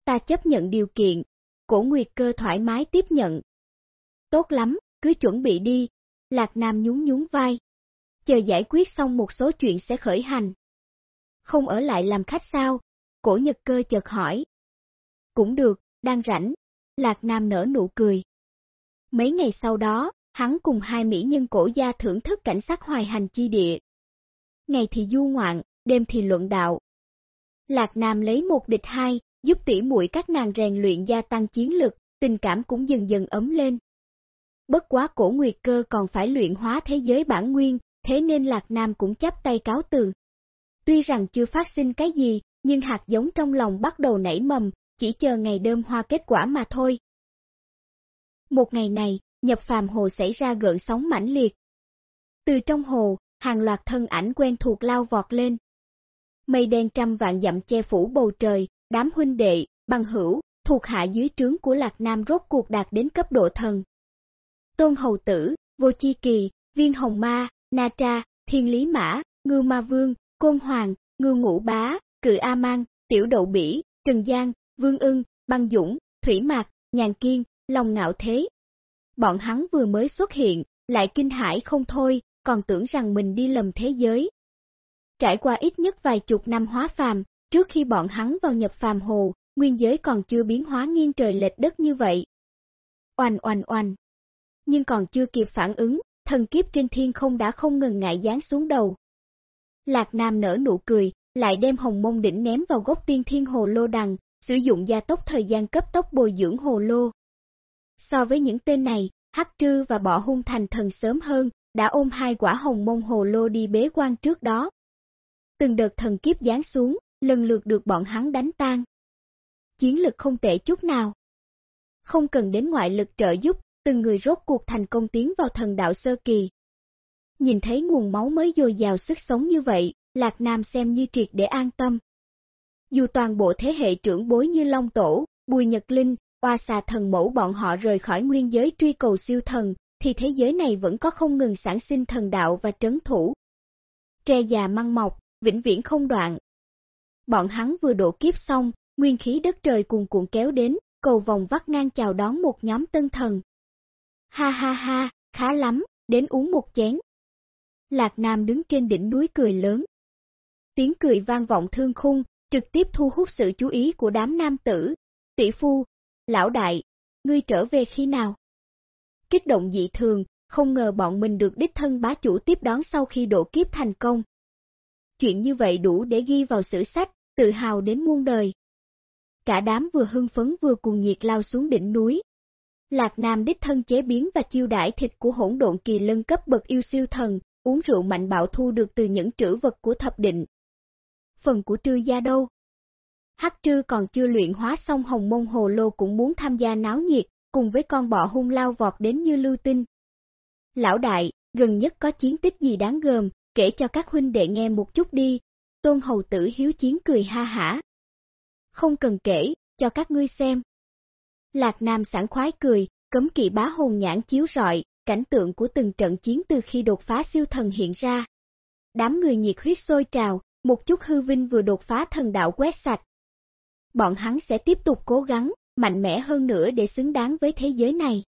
Ta chấp nhận điều kiện, cổ nguyệt cơ thoải mái tiếp nhận. Tốt lắm, cứ chuẩn bị đi, Lạc Nam nhún nhún vai. Chờ giải quyết xong một số chuyện sẽ khởi hành. Không ở lại làm khách sao? Cổ nhật cơ chợt hỏi. Cũng được, đang rảnh. Lạc Nam nở nụ cười. Mấy ngày sau đó, hắn cùng hai mỹ nhân cổ gia thưởng thức cảnh sắc hoài hành chi địa. Ngày thì du ngoạn, đêm thì luận đạo. Lạc Nam lấy một địch hai, giúp tỉ muội các nàng rèn luyện gia tăng chiến lực, tình cảm cũng dần dần ấm lên. Bất quá cổ nguyệt cơ còn phải luyện hóa thế giới bản nguyên, thế nên Lạc Nam cũng chấp tay cáo từ. Tuy rằng chưa phát sinh cái gì, nhưng hạt giống trong lòng bắt đầu nảy mầm, chỉ chờ ngày đơm hoa kết quả mà thôi. Một ngày này, nhập phàm hồ xảy ra gợn sóng mãnh liệt. Từ trong hồ, hàng loạt thân ảnh quen thuộc lao vọt lên. Mây đen trăm vạn dặm che phủ bầu trời, đám huynh đệ, bằng hữu, thuộc hạ dưới trướng của Lạc Nam rốt cuộc đạt đến cấp độ thần. Tôn Hầu Tử, Vô Chi Kỳ, Viên Hồng Ma, Na Tra, Thiên Lý Mã, Ngư Ma Vương, Côn Hoàng, Ngư Ngũ Bá, Cự A Mang, Tiểu Đậu Bỉ, Trần Giang, Vương Ưng, Băng Dũng, Thủy Mạc, Nhàn Kiên, Long Ngạo Thế. Bọn hắn vừa mới xuất hiện, lại kinh hãi không thôi, còn tưởng rằng mình đi lầm thế giới. Trải qua ít nhất vài chục năm hóa phàm, trước khi bọn hắn vào nhập phàm hồ, nguyên giới còn chưa biến hóa nghiêng trời lệch đất như vậy. Oanh oanh oanh. Nhưng còn chưa kịp phản ứng, thần kiếp trên thiên không đã không ngừng ngại dán xuống đầu. Lạc Nam nở nụ cười, lại đem hồng mông đỉnh ném vào gốc tiên thiên hồ lô đằng, sử dụng gia tốc thời gian cấp tốc bồi dưỡng hồ lô. So với những tên này, Hắc Trư và Bỏ Hung thành thần sớm hơn, đã ôm hai quả hồng mông hồ lô đi bế quan trước đó. Từng đợt thần kiếp giáng xuống, lần lượt được bọn hắn đánh tan. Chiến lực không tệ chút nào. Không cần đến ngoại lực trợ giúp, từng người rốt cuộc thành công tiến vào thần đạo sơ kỳ. Nhìn thấy nguồn máu mới dồi dào sức sống như vậy, Lạc Nam xem như triệt để an tâm. Dù toàn bộ thế hệ trưởng bối như Long Tổ, Bùi Nhật Linh, Oa xà thần mẫu bọn họ rời khỏi nguyên giới truy cầu siêu thần, thì thế giới này vẫn có không ngừng sản sinh thần đạo và trấn thủ. Tre già măng mọc, vĩnh viễn không đoạn. Bọn hắn vừa độ kiếp xong, nguyên khí đất trời cuồn cuộn kéo đến, cầu vòng vắt ngang chào đón một nhóm tân thần. Ha ha ha, khá lắm, đến uống một chén. Lạc Nam đứng trên đỉnh núi cười lớn. Tiếng cười vang vọng thương khung, trực tiếp thu hút sự chú ý của đám nam tử. Tỷ phu, lão đại, ngươi trở về khi nào? Kích động dị thường, không ngờ bọn mình được đích thân bá chủ tiếp đón sau khi độ kiếp thành công. Chuyện như vậy đủ để ghi vào sử sách, tự hào đến muôn đời. Cả đám vừa hưng phấn vừa cuồng nhiệt lao xuống đỉnh núi. Lạc Nam đích thân chế biến và chiêu đãi thịt của hỗn độn kỳ lân cấp bậc yêu siêu thần, uống rượu mạnh bạo thu được từ những trữ vật của thập định. Phần của trư gia đâu? Hắc trư còn chưa luyện hóa xong hồng môn hồ lô cũng muốn tham gia náo nhiệt, cùng với con bọ hung lao vọt đến như lưu tinh. Lão đại, gần nhất có chiến tích gì đáng gờm, kể cho các huynh đệ nghe một chút đi, tôn hầu tử hiếu chiến cười ha hả. Không cần kể, cho các ngươi xem. Lạc Nam sảng khoái cười, cấm kỵ bá hồn nhãn chiếu rọi, cảnh tượng của từng trận chiến từ khi đột phá siêu thần hiện ra. Đám người nhiệt huyết sôi trào, một chút hư vinh vừa đột phá thần đạo quét sạch. Bọn hắn sẽ tiếp tục cố gắng, mạnh mẽ hơn nữa để xứng đáng với thế giới này.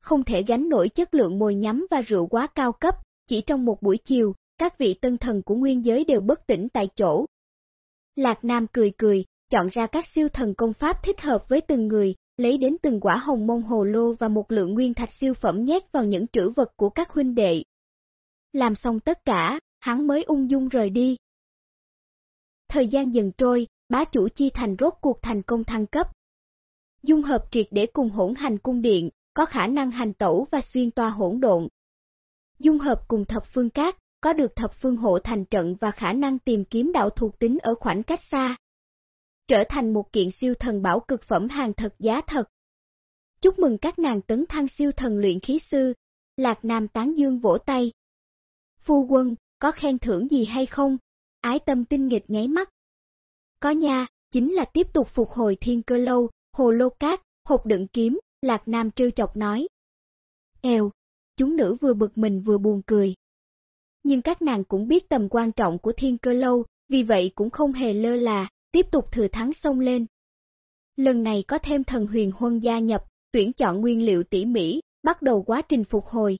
Không thể gánh nổi chất lượng mồi nhắm và rượu quá cao cấp, chỉ trong một buổi chiều, các vị tân thần của nguyên giới đều bất tỉnh tại chỗ. Lạc Nam cười cười, chọn ra các siêu thần công pháp thích hợp với từng người, lấy đến từng quả hồng mông hồ lô và một lượng nguyên thạch siêu phẩm nhét vào những trữ vật của các huynh đệ. Làm xong tất cả, hắn mới ung dung rời đi. Thời gian dần trôi, bá chủ chi thành rốt cuộc thành công thăng cấp. Dung hợp triệt để cùng hỗn hành cung điện, có khả năng hành tẩu và xuyên toa hỗn độn. Dung hợp cùng thập phương cát, có được thập phương hộ thành trận và khả năng tìm kiếm đạo thuộc tính ở khoảng cách xa. Trở thành một kiện siêu thần bảo cực phẩm hàng thật giá thật. Chúc mừng các nàng tấn thăng siêu thần luyện khí sư, Lạc Nam tán dương vỗ tay. Phu quân, có khen thưởng gì hay không? Ái tâm tinh nghịch nháy mắt. Có nha, chính là tiếp tục phục hồi thiên cơ lâu, hồ lô cát, hộp đựng kiếm, Lạc Nam trêu chọc nói. Eo, chúng nữ vừa bực mình vừa buồn cười. Nhưng các nàng cũng biết tầm quan trọng của thiên cơ lâu, vì vậy cũng không hề lơ là, tiếp tục thừa thắng xông lên. Lần này có thêm thần huyền huân gia nhập, tuyển chọn nguyên liệu tỉ mỉ, bắt đầu quá trình phục hồi.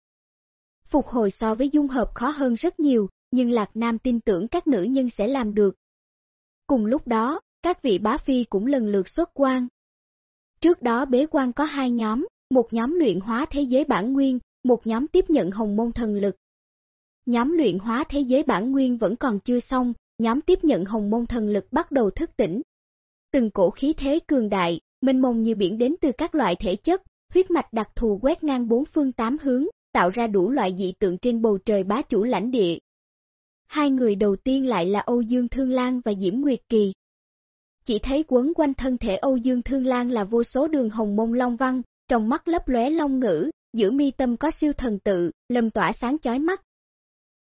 Phục hồi so với dung hợp khó hơn rất nhiều, nhưng Lạc Nam tin tưởng các nữ nhân sẽ làm được. Cùng lúc đó, các vị bá phi cũng lần lượt xuất quan. Trước đó bế quan có hai nhóm, một nhóm luyện hóa thế giới bản nguyên, một nhóm tiếp nhận hồng môn thần lực. Nhóm luyện hóa thế giới bản nguyên vẫn còn chưa xong, nhóm tiếp nhận hồng môn thần lực bắt đầu thức tỉnh. Từng cổ khí thế cường đại, mênh mông như biển đến từ các loại thể chất, huyết mạch đặc thù quét ngang bốn phương tám hướng, tạo ra đủ loại dị tượng trên bầu trời bá chủ lãnh địa. Hai người đầu tiên lại là Âu Dương Thương Lan và Diễm Nguyệt Kỳ. Chỉ thấy quấn quanh thân thể Âu Dương Thương Lan là vô số đường hồng mông long văn, trong mắt lấp lóe long ngữ, giữa mi tâm có siêu thần tự, lâm tỏa sáng chói mắt.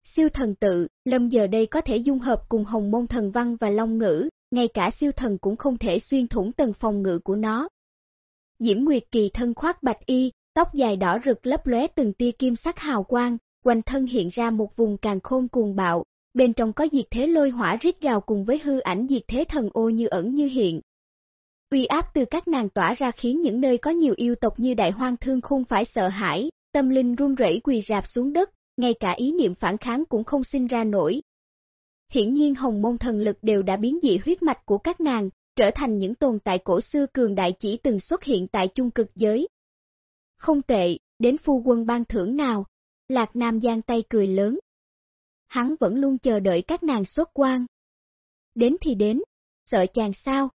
Siêu thần tự, lâm giờ đây có thể dung hợp cùng hồng môn thần văn và long ngữ, ngay cả siêu thần cũng không thể xuyên thủng tầng phòng ngự của nó. Diễm Nguyệt Kỳ thân khoác bạch y, tóc dài đỏ rực lấp lóe từng tia kim sắc hào quang, quanh thân hiện ra một vùng càng khôn cuồng bạo, bên trong có diệt thế lôi hỏa rít gào cùng với hư ảnh diệt thế thần ô như ẩn như hiện. Uy áp từ các nàng tỏa ra khiến những nơi có nhiều yêu tộc như đại hoang thương không phải sợ hãi, tâm linh run rẩy quỳ rạp xuống đất, ngay cả ý niệm phản kháng cũng không sinh ra nổi. Hiển nhiên hồng môn thần lực đều đã biến dị huyết mạch của các nàng, trở thành những tồn tại cổ xưa cường đại chỉ từng xuất hiện tại chung cực giới. Không tệ, đến phu quân ban thưởng nào, Lạc Nam giang tay cười lớn. Hắn vẫn luôn chờ đợi các nàng xuất quan. Đến thì đến, sợ chàng sao?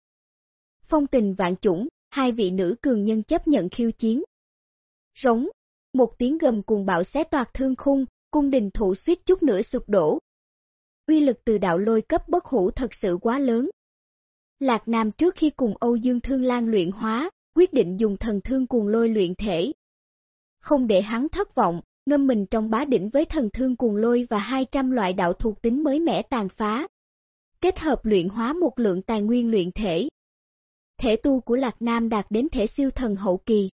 Phong tình vạn chủng, hai vị nữ cường nhân chấp nhận khiêu chiến. Rống, một tiếng gầm cùng bạo xé toạc thương khung, cung đình thủ suýt chút nữa sụp đổ. Uy lực từ đạo lôi cấp bất hủ thật sự quá lớn. Lạc Nam trước khi cùng Âu Dương Thương Lan luyện hóa, quyết định dùng thần thương cuồng lôi luyện thể. Không để hắn thất vọng, ngâm mình trong bá đỉnh với thần thương cuồng lôi và 200 loại đạo thuộc tính mới mẻ tàn phá. Kết hợp luyện hóa một lượng tài nguyên luyện thể. Thể tu của Lạc Nam đạt đến thể siêu thần hậu kỳ.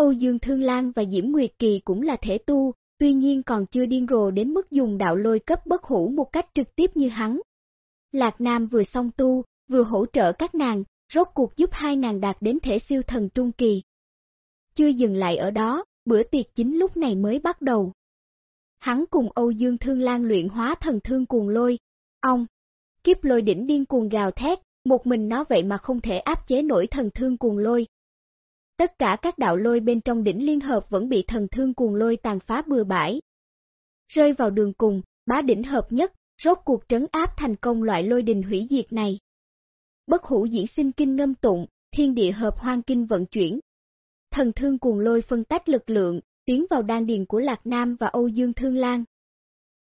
Âu Dương Thương Lan và Diễm Nguyệt Kỳ cũng là thể tu, tuy nhiên còn chưa điên rồ đến mức dùng đạo lôi cấp bất hủ một cách trực tiếp như hắn. Lạc Nam vừa xong tu, vừa hỗ trợ các nàng, rốt cuộc giúp hai nàng đạt đến thể siêu thần trung kỳ. Chưa dừng lại ở đó, bữa tiệc chính lúc này mới bắt đầu. Hắn cùng Âu Dương Thương Lan luyện hóa thần thương cuồng lôi, ông, kiếp lôi đỉnh điên cuồng gào thét, một mình nó vậy mà không thể áp chế nổi thần thương cuồng lôi. Tất cả các đạo lôi bên trong đỉnh liên hợp vẫn bị thần thương cuồng lôi tàn phá bừa bãi. Rơi vào đường cùng, bá đỉnh hợp nhất, rốt cuộc trấn áp thành công loại lôi đình hủy diệt này. Bất hủ diễn sinh kinh ngâm tụng, thiên địa hợp hoang kinh vận chuyển. Thần thương cuồng lôi phân tách lực lượng, tiến vào đan điền của Lạc Nam và Âu Dương Thương Lan.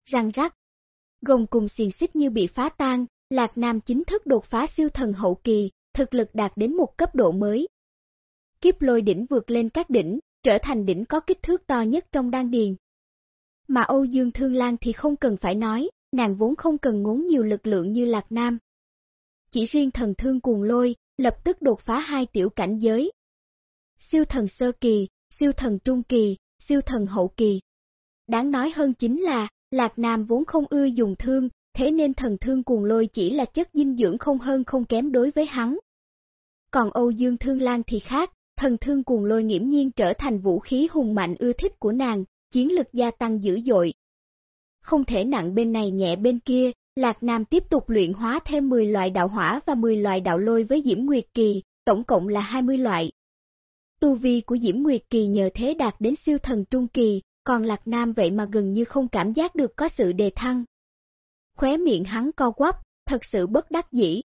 Răng rắc, gồng cùng xiền xích như bị phá tan, Lạc Nam chính thức đột phá siêu thần hậu kỳ, thực lực đạt đến một cấp độ mới. Kiếp lôi đỉnh vượt lên các đỉnh, trở thành đỉnh có kích thước to nhất trong đan điền. Mà Âu Dương Thương Lan thì không cần phải nói, nàng vốn không cần ngốn nhiều lực lượng như Lạc Nam. Chỉ riêng thần thương cuồng lôi, lập tức đột phá hai tiểu cảnh giới. Siêu thần sơ kỳ, siêu thần trung kỳ, siêu thần hậu kỳ. Đáng nói hơn chính là, Lạc Nam vốn không ưa dùng thương, thế nên thần thương cuồng lôi chỉ là chất dinh dưỡng không hơn không kém đối với hắn. Còn Âu Dương Thương Lan thì khác, thần thương cuồng lôi nghiễm nhiên trở thành vũ khí hùng mạnh ưa thích của nàng, chiến lực gia tăng dữ dội. Không thể nặng bên này nhẹ bên kia, Lạc Nam tiếp tục luyện hóa thêm 10 loại đạo hỏa và 10 loại đạo lôi với Diễm Nguyệt Kỳ, tổng cộng là 20 loại. Tu vi của Diễm Nguyệt Kỳ nhờ thế đạt đến siêu thần trung kỳ, còn Lạc Nam vậy mà gần như không cảm giác được có sự đề thăng. Khóe miệng hắn co quắp, thật sự bất đắc dĩ.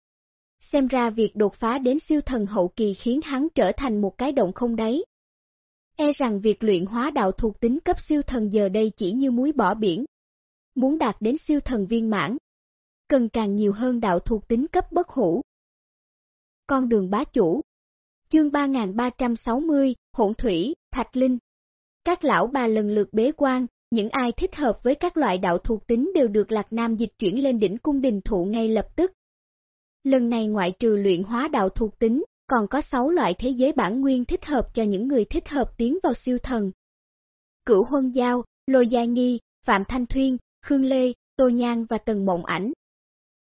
Xem ra việc đột phá đến siêu thần hậu kỳ khiến hắn trở thành một cái động không đáy. E rằng việc luyện hóa đạo thuộc tính cấp siêu thần giờ đây chỉ như muối bỏ biển. Muốn đạt đến siêu thần viên mãn, cần càng nhiều hơn đạo thuộc tính cấp bất hủ. Con đường bá chủ Chương 3360, Hỗn Thủy, Thạch Linh Các lão bà lần lượt bế quan, những ai thích hợp với các loại đạo thuộc tính đều được Lạc Nam dịch chuyển lên đỉnh cung đình thụ ngay lập tức. Lần này ngoại trừ luyện hóa đạo thuộc tính, còn có 6 loại thế giới bản nguyên thích hợp cho những người thích hợp tiến vào siêu thần. Cửu Huân Giao, Lôi Gia Nghi, Phạm Thanh Thuyên, Khương Lê, Tô Nhan và Tần Mộng Ảnh.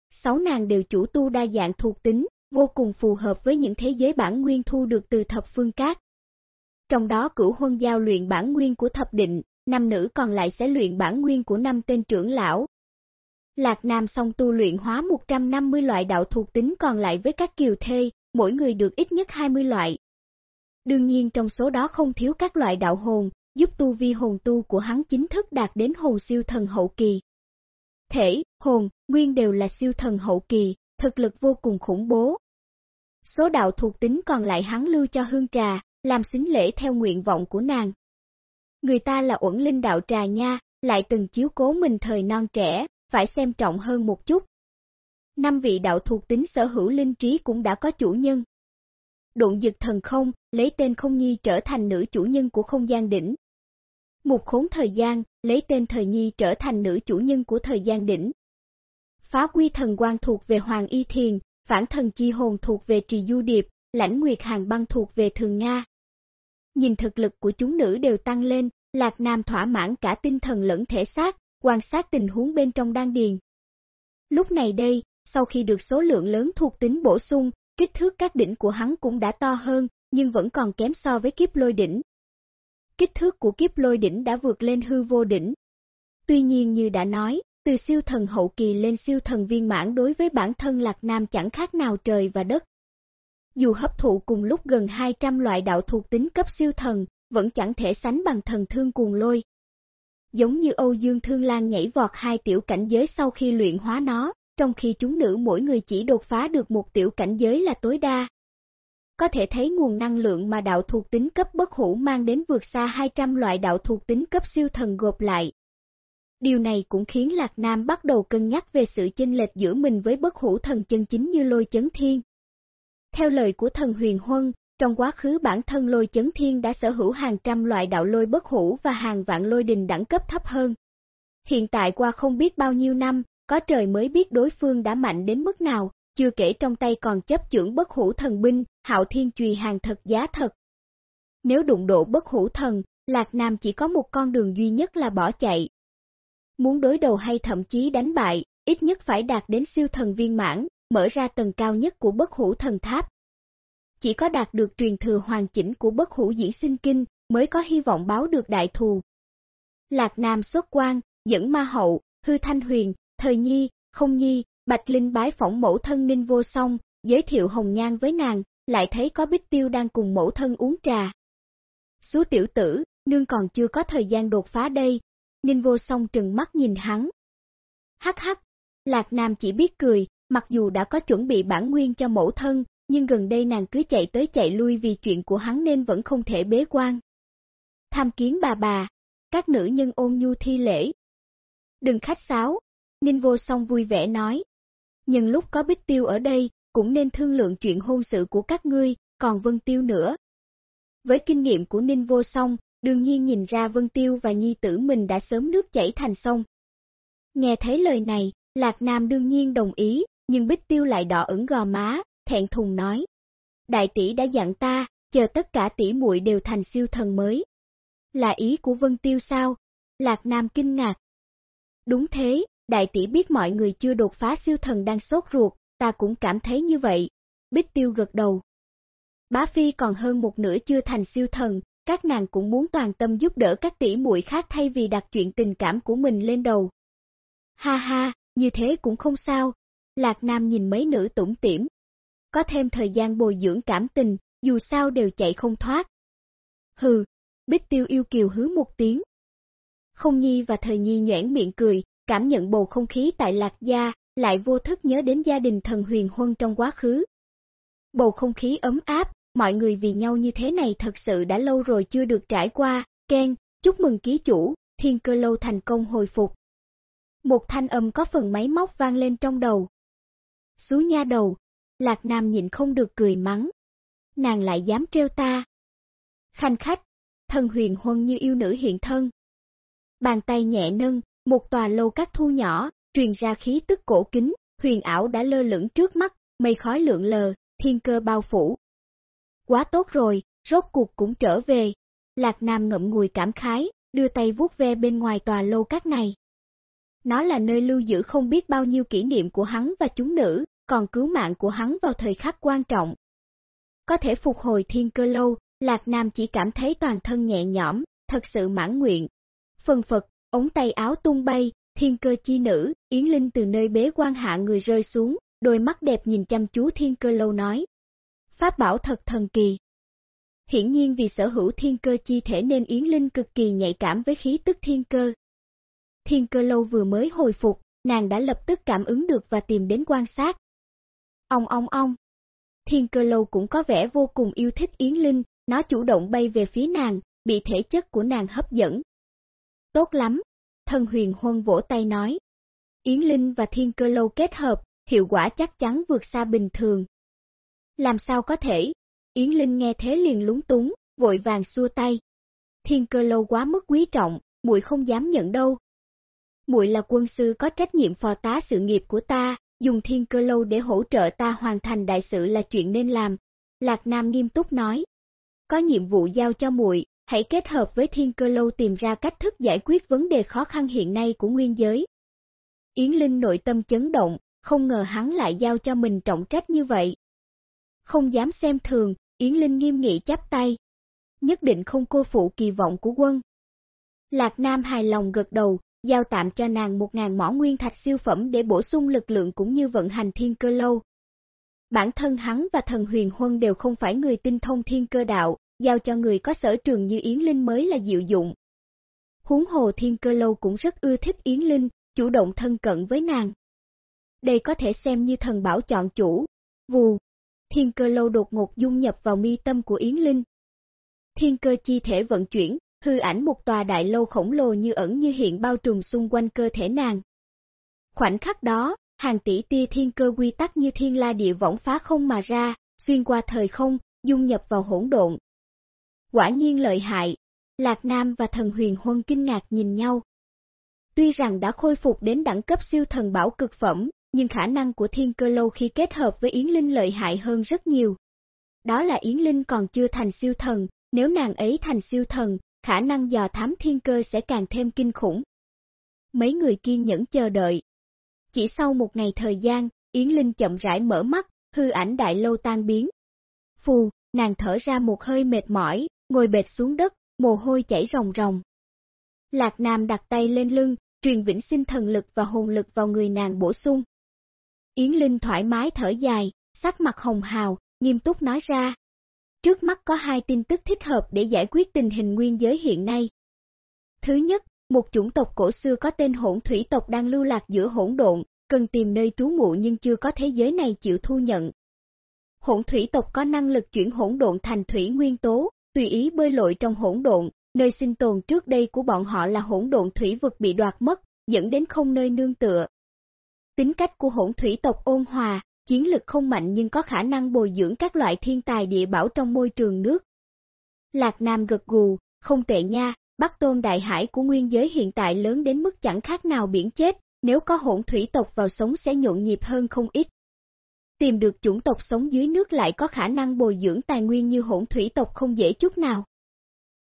Sáu nàng đều chủ tu đa dạng thuộc tính, vô cùng phù hợp với những thế giới bản nguyên thu được từ thập phương cát. Trong đó cửu huân giao luyện bản nguyên của thập định, năm nữ còn lại sẽ luyện bản nguyên của năm tên trưởng lão. Lạc Nam song tu luyện hóa 150 loại đạo thuộc tính còn lại với các kiều thê, mỗi người được ít nhất 20 loại. Đương nhiên trong số đó không thiếu các loại đạo hồn, giúp tu vi hồn tu của hắn chính thức đạt đến hồn siêu thần hậu kỳ. Thể, hồn, nguyên đều là siêu thần hậu kỳ, thực lực vô cùng khủng bố. Số đạo thuộc tính còn lại hắn lưu cho hương trà, làm xính lễ theo nguyện vọng của nàng. Người ta là uẩn linh đạo trà nha, lại từng chiếu cố mình thời non trẻ, phải xem trọng hơn một chút. Năm vị đạo thuộc tính sở hữu linh trí cũng đã có chủ nhân. Độn dực thần không, lấy tên không nhi trở thành nữ chủ nhân của không gian đỉnh. Một khốn thời gian, lấy tên thời nhi trở thành nữ chủ nhân của thời gian đỉnh. Phá quy thần quan thuộc về Hoàng Y Thiền, phản thần chi hồn thuộc về Trì Du Điệp, lãnh nguyệt hàng băng thuộc về Thường Nga. Nhìn thực lực của chúng nữ đều tăng lên, Lạc Nam thỏa mãn cả tinh thần lẫn thể xác, quan sát tình huống bên trong đan điền. Lúc này đây, sau khi được số lượng lớn thuộc tính bổ sung, kích thước các đỉnh của hắn cũng đã to hơn, nhưng vẫn còn kém so với kiếp lôi đỉnh. Kích thước của kiếp lôi đỉnh đã vượt lên hư vô đỉnh. Tuy nhiên như đã nói, từ siêu thần hậu kỳ lên siêu thần viên mãn đối với bản thân Lạc Nam chẳng khác nào trời và đất. Dù hấp thụ cùng lúc gần 200 loại đạo thuộc tính cấp siêu thần, vẫn chẳng thể sánh bằng thần thương cuồng lôi. Giống như Âu Dương Thương Lan nhảy vọt hai tiểu cảnh giới sau khi luyện hóa nó, trong khi chúng nữ mỗi người chỉ đột phá được một tiểu cảnh giới là tối đa. Có thể thấy nguồn năng lượng mà đạo thuộc tính cấp bất hủ mang đến vượt xa 200 loại đạo thuộc tính cấp siêu thần gộp lại. Điều này cũng khiến Lạc Nam bắt đầu cân nhắc về sự chênh lệch giữa mình với bất hủ thần chân chính như lôi chấn thiên. Theo lời của thần huyền huân, trong quá khứ bản thân lôi chấn thiên đã sở hữu hàng trăm loại đạo lôi bất hủ và hàng vạn lôi đình đẳng cấp thấp hơn. Hiện tại qua không biết bao nhiêu năm, có trời mới biết đối phương đã mạnh đến mức nào, chưa kể trong tay còn chấp chưởng bất hủ thần binh, hạo thiên chùy hàng thật giá thật. Nếu đụng độ bất hủ thần, Lạc Nam chỉ có một con đường duy nhất là bỏ chạy. Muốn đối đầu hay thậm chí đánh bại, ít nhất phải đạt đến siêu thần viên mãn, mở ra tầng cao nhất của bất hủ thần tháp. Chỉ có đạt được truyền thừa hoàn chỉnh của bất hủ diễn sinh kinh, mới có hy vọng báo được đại thù. Lạc Nam xuất quan, dẫn ma hậu, hư thanh huyền, thời nhi, không nhi, Bạch Linh bái phỏng mẫu thân Ninh Vô Song, giới thiệu hồng nhan với nàng, lại thấy có Bích Tiêu đang cùng mẫu thân uống trà. Xú tiểu tử, nương còn chưa có thời gian đột phá đây, Ninh Vô Song trừng mắt nhìn hắn. Hắc hắc, Lạc Nam chỉ biết cười, mặc dù đã có chuẩn bị bản nguyên cho mẫu thân, nhưng gần đây nàng cứ chạy tới chạy lui vì chuyện của hắn nên vẫn không thể bế quan. Tham kiến bà bà, các nữ nhân ôn nhu thi lễ. Đừng khách sáo, Ninh Vô Song vui vẻ nói. Nhưng lúc có Bích Tiêu ở đây, cũng nên thương lượng chuyện hôn sự của các ngươi, còn Vân Tiêu nữa. Với kinh nghiệm của Ninh Vô Song, đương nhiên nhìn ra Vân Tiêu và nhi tử mình đã sớm nước chảy thành sông. Nghe thấy lời này, Lạc Nam đương nhiên đồng ý, nhưng Bích Tiêu lại đỏ ửng gò má, thẹn thùng nói. Đại tỷ đã dặn ta, chờ tất cả tỷ muội đều thành siêu thần mới. Là ý của Vân Tiêu sao? Lạc Nam kinh ngạc. Đúng thế, đại tỷ biết mọi người chưa đột phá siêu thần đang sốt ruột, ta cũng cảm thấy như vậy. Bích Tiêu gật đầu. Bá Phi còn hơn một nửa chưa thành siêu thần, các nàng cũng muốn toàn tâm giúp đỡ các tỷ muội khác thay vì đặt chuyện tình cảm của mình lên đầu. Ha ha, như thế cũng không sao. Lạc Nam nhìn mấy nữ tủng tiểm. Có thêm thời gian bồi dưỡng cảm tình, dù sao đều chạy không thoát. Hừ, Bích Tiêu yêu kiều hứa một tiếng. Không Nhi và Thời Nhi nhoảng miệng cười, cảm nhận bầu không khí tại Lạc Gia, lại vô thức nhớ đến gia đình thần huyền huân trong quá khứ. Bầu không khí ấm áp, mọi người vì nhau như thế này thật sự đã lâu rồi chưa được trải qua, khen chúc mừng ký chủ, thiên cơ lâu thành công hồi phục. Một thanh âm có phần máy móc vang lên trong đầu. Xú nha đầu, Lạc Nam nhịn không được cười mắng. Nàng lại dám trêu ta. Khanh khách, thần huyền huân như yêu nữ hiện thân. Bàn tay nhẹ nâng, một tòa lâu các thu nhỏ, truyền ra khí tức cổ kính, huyền ảo đã lơ lửng trước mắt, mây khói lượn lờ, thiên cơ bao phủ. Quá tốt rồi, rốt cuộc cũng trở về. Lạc Nam ngậm ngùi cảm khái, đưa tay vuốt ve bên ngoài tòa lâu các này. Nó là nơi lưu giữ không biết bao nhiêu kỷ niệm của hắn và chúng nữ, còn cứu mạng của hắn vào thời khắc quan trọng. Có thể phục hồi thiên cơ lâu, Lạc Nam chỉ cảm thấy toàn thân nhẹ nhõm, thật sự mãn nguyện. Phần phật, ống tay áo tung bay, thiên cơ chi nữ, Yến Linh từ nơi bế quan hạ người rơi xuống, đôi mắt đẹp nhìn chăm chú thiên cơ lâu nói. Pháp bảo thật thần kỳ. hiển nhiên vì sở hữu thiên cơ chi thể nên Yến Linh cực kỳ nhạy cảm với khí tức thiên cơ. Thiên cơ lâu vừa mới hồi phục, nàng đã lập tức cảm ứng được và tìm đến quan sát. Ông ông ông. Thiên cơ lâu cũng có vẻ vô cùng yêu thích Yến Linh, nó chủ động bay về phía nàng, bị thể chất của nàng hấp dẫn. Tốt lắm, thân huyền huân vỗ tay nói. Yến Linh và thiên cơ lâu kết hợp, hiệu quả chắc chắn vượt xa bình thường. Làm sao có thể? Yến Linh nghe thế liền lúng túng, vội vàng xua tay. Thiên cơ lâu quá mức quý trọng, muội không dám nhận đâu. Muội là quân sư có trách nhiệm phò tá sự nghiệp của ta, dùng thiên cơ lâu để hỗ trợ ta hoàn thành đại sự là chuyện nên làm. Lạc Nam nghiêm túc nói. Có nhiệm vụ giao cho muội, hãy kết hợp với thiên cơ lâu tìm ra cách thức giải quyết vấn đề khó khăn hiện nay của nguyên giới. Yến Linh nội tâm chấn động, không ngờ hắn lại giao cho mình trọng trách như vậy. Không dám xem thường, Yến Linh nghiêm nghị chắp tay. Nhất định không cô phụ kỳ vọng của quân. Lạc Nam hài lòng gật đầu, giao tạm cho nàng một ngàn mỏ nguyên thạch siêu phẩm để bổ sung lực lượng cũng như vận hành thiên cơ lâu. Bản thân hắn và thần huyền huân đều không phải người tinh thông thiên cơ đạo, giao cho người có sở trường như Yến Linh mới là diệu dụng. Huống hồ thiên cơ lâu cũng rất ưa thích Yến Linh, chủ động thân cận với nàng. Đây có thể xem như thần bảo chọn chủ. Vù, thiên cơ lâu đột ngột dung nhập vào mi tâm của Yến Linh. Thiên cơ chi thể vận chuyển, hư ảnh một tòa đại lâu khổng lồ như ẩn như hiện bao trùm xung quanh cơ thể nàng. Khoảnh khắc đó, hàng tỷ tia thiên cơ quy tắc như thiên la địa võng phá không mà ra, xuyên qua thời không, dung nhập vào hỗn độn. Quả nhiên lợi hại, Lạc Nam và thần huyền huân kinh ngạc nhìn nhau. Tuy rằng đã khôi phục đến đẳng cấp siêu thần bảo cực phẩm, nhưng khả năng của thiên cơ lâu khi kết hợp với Yến Linh lợi hại hơn rất nhiều. Đó là Yến Linh còn chưa thành siêu thần, nếu nàng ấy thành siêu thần, khả năng dò thám thiên cơ sẽ càng thêm kinh khủng. Mấy người kiên nhẫn chờ đợi. Chỉ sau một ngày thời gian, Yến Linh chậm rãi mở mắt, hư ảnh đại lâu tan biến. Phù, nàng thở ra một hơi mệt mỏi, ngồi bệt xuống đất, mồ hôi chảy ròng ròng. Lạc Nam đặt tay lên lưng, truyền vĩnh sinh thần lực và hồn lực vào người nàng bổ sung. Yến Linh thoải mái thở dài, sắc mặt hồng hào, nghiêm túc nói ra. Trước mắt có hai tin tức thích hợp để giải quyết tình hình nguyên giới hiện nay. Thứ nhất, một chủng tộc cổ xưa có tên hỗn thủy tộc đang lưu lạc giữa hỗn độn, cần tìm nơi trú ngụ nhưng chưa có thế giới này chịu thu nhận. Hỗn thủy tộc có năng lực chuyển hỗn độn thành thủy nguyên tố, tùy ý bơi lội trong hỗn độn, nơi sinh tồn trước đây của bọn họ là hỗn độn thủy vực bị đoạt mất, dẫn đến không nơi nương tựa. Tính cách của hỗn thủy tộc ôn hòa, chiến lực không mạnh nhưng có khả năng bồi dưỡng các loại thiên tài địa bảo trong môi trường nước. Lạc Nam gật gù, không tệ nha, Bắc Tôn Đại Hải của nguyên giới hiện tại lớn đến mức chẳng khác nào biển chết, nếu có hỗn thủy tộc vào sống sẽ nhộn nhịp hơn không ít. Tìm được chủng tộc sống dưới nước lại có khả năng bồi dưỡng tài nguyên như hỗn thủy tộc không dễ chút nào.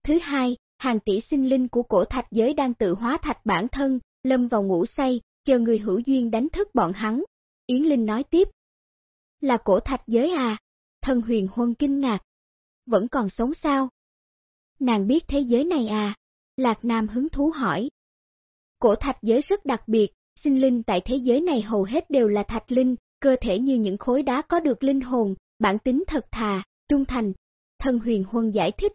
Thứ hai, hàng tỷ sinh linh của cổ thạch giới đang tự hóa thạch bản thân, lâm vào ngủ say, chờ người hữu duyên đánh thức bọn hắn. Yến Linh nói tiếp. Là cổ thạch giới à? Thần huyền huân kinh ngạc. Vẫn còn sống sao? Nàng biết thế giới này à? Lạc Nam hứng thú hỏi. Cổ thạch giới rất đặc biệt, sinh linh tại thế giới này hầu hết đều là thạch linh, cơ thể như những khối đá có được linh hồn, bản tính thật thà, trung thành. Thần huyền huân giải thích.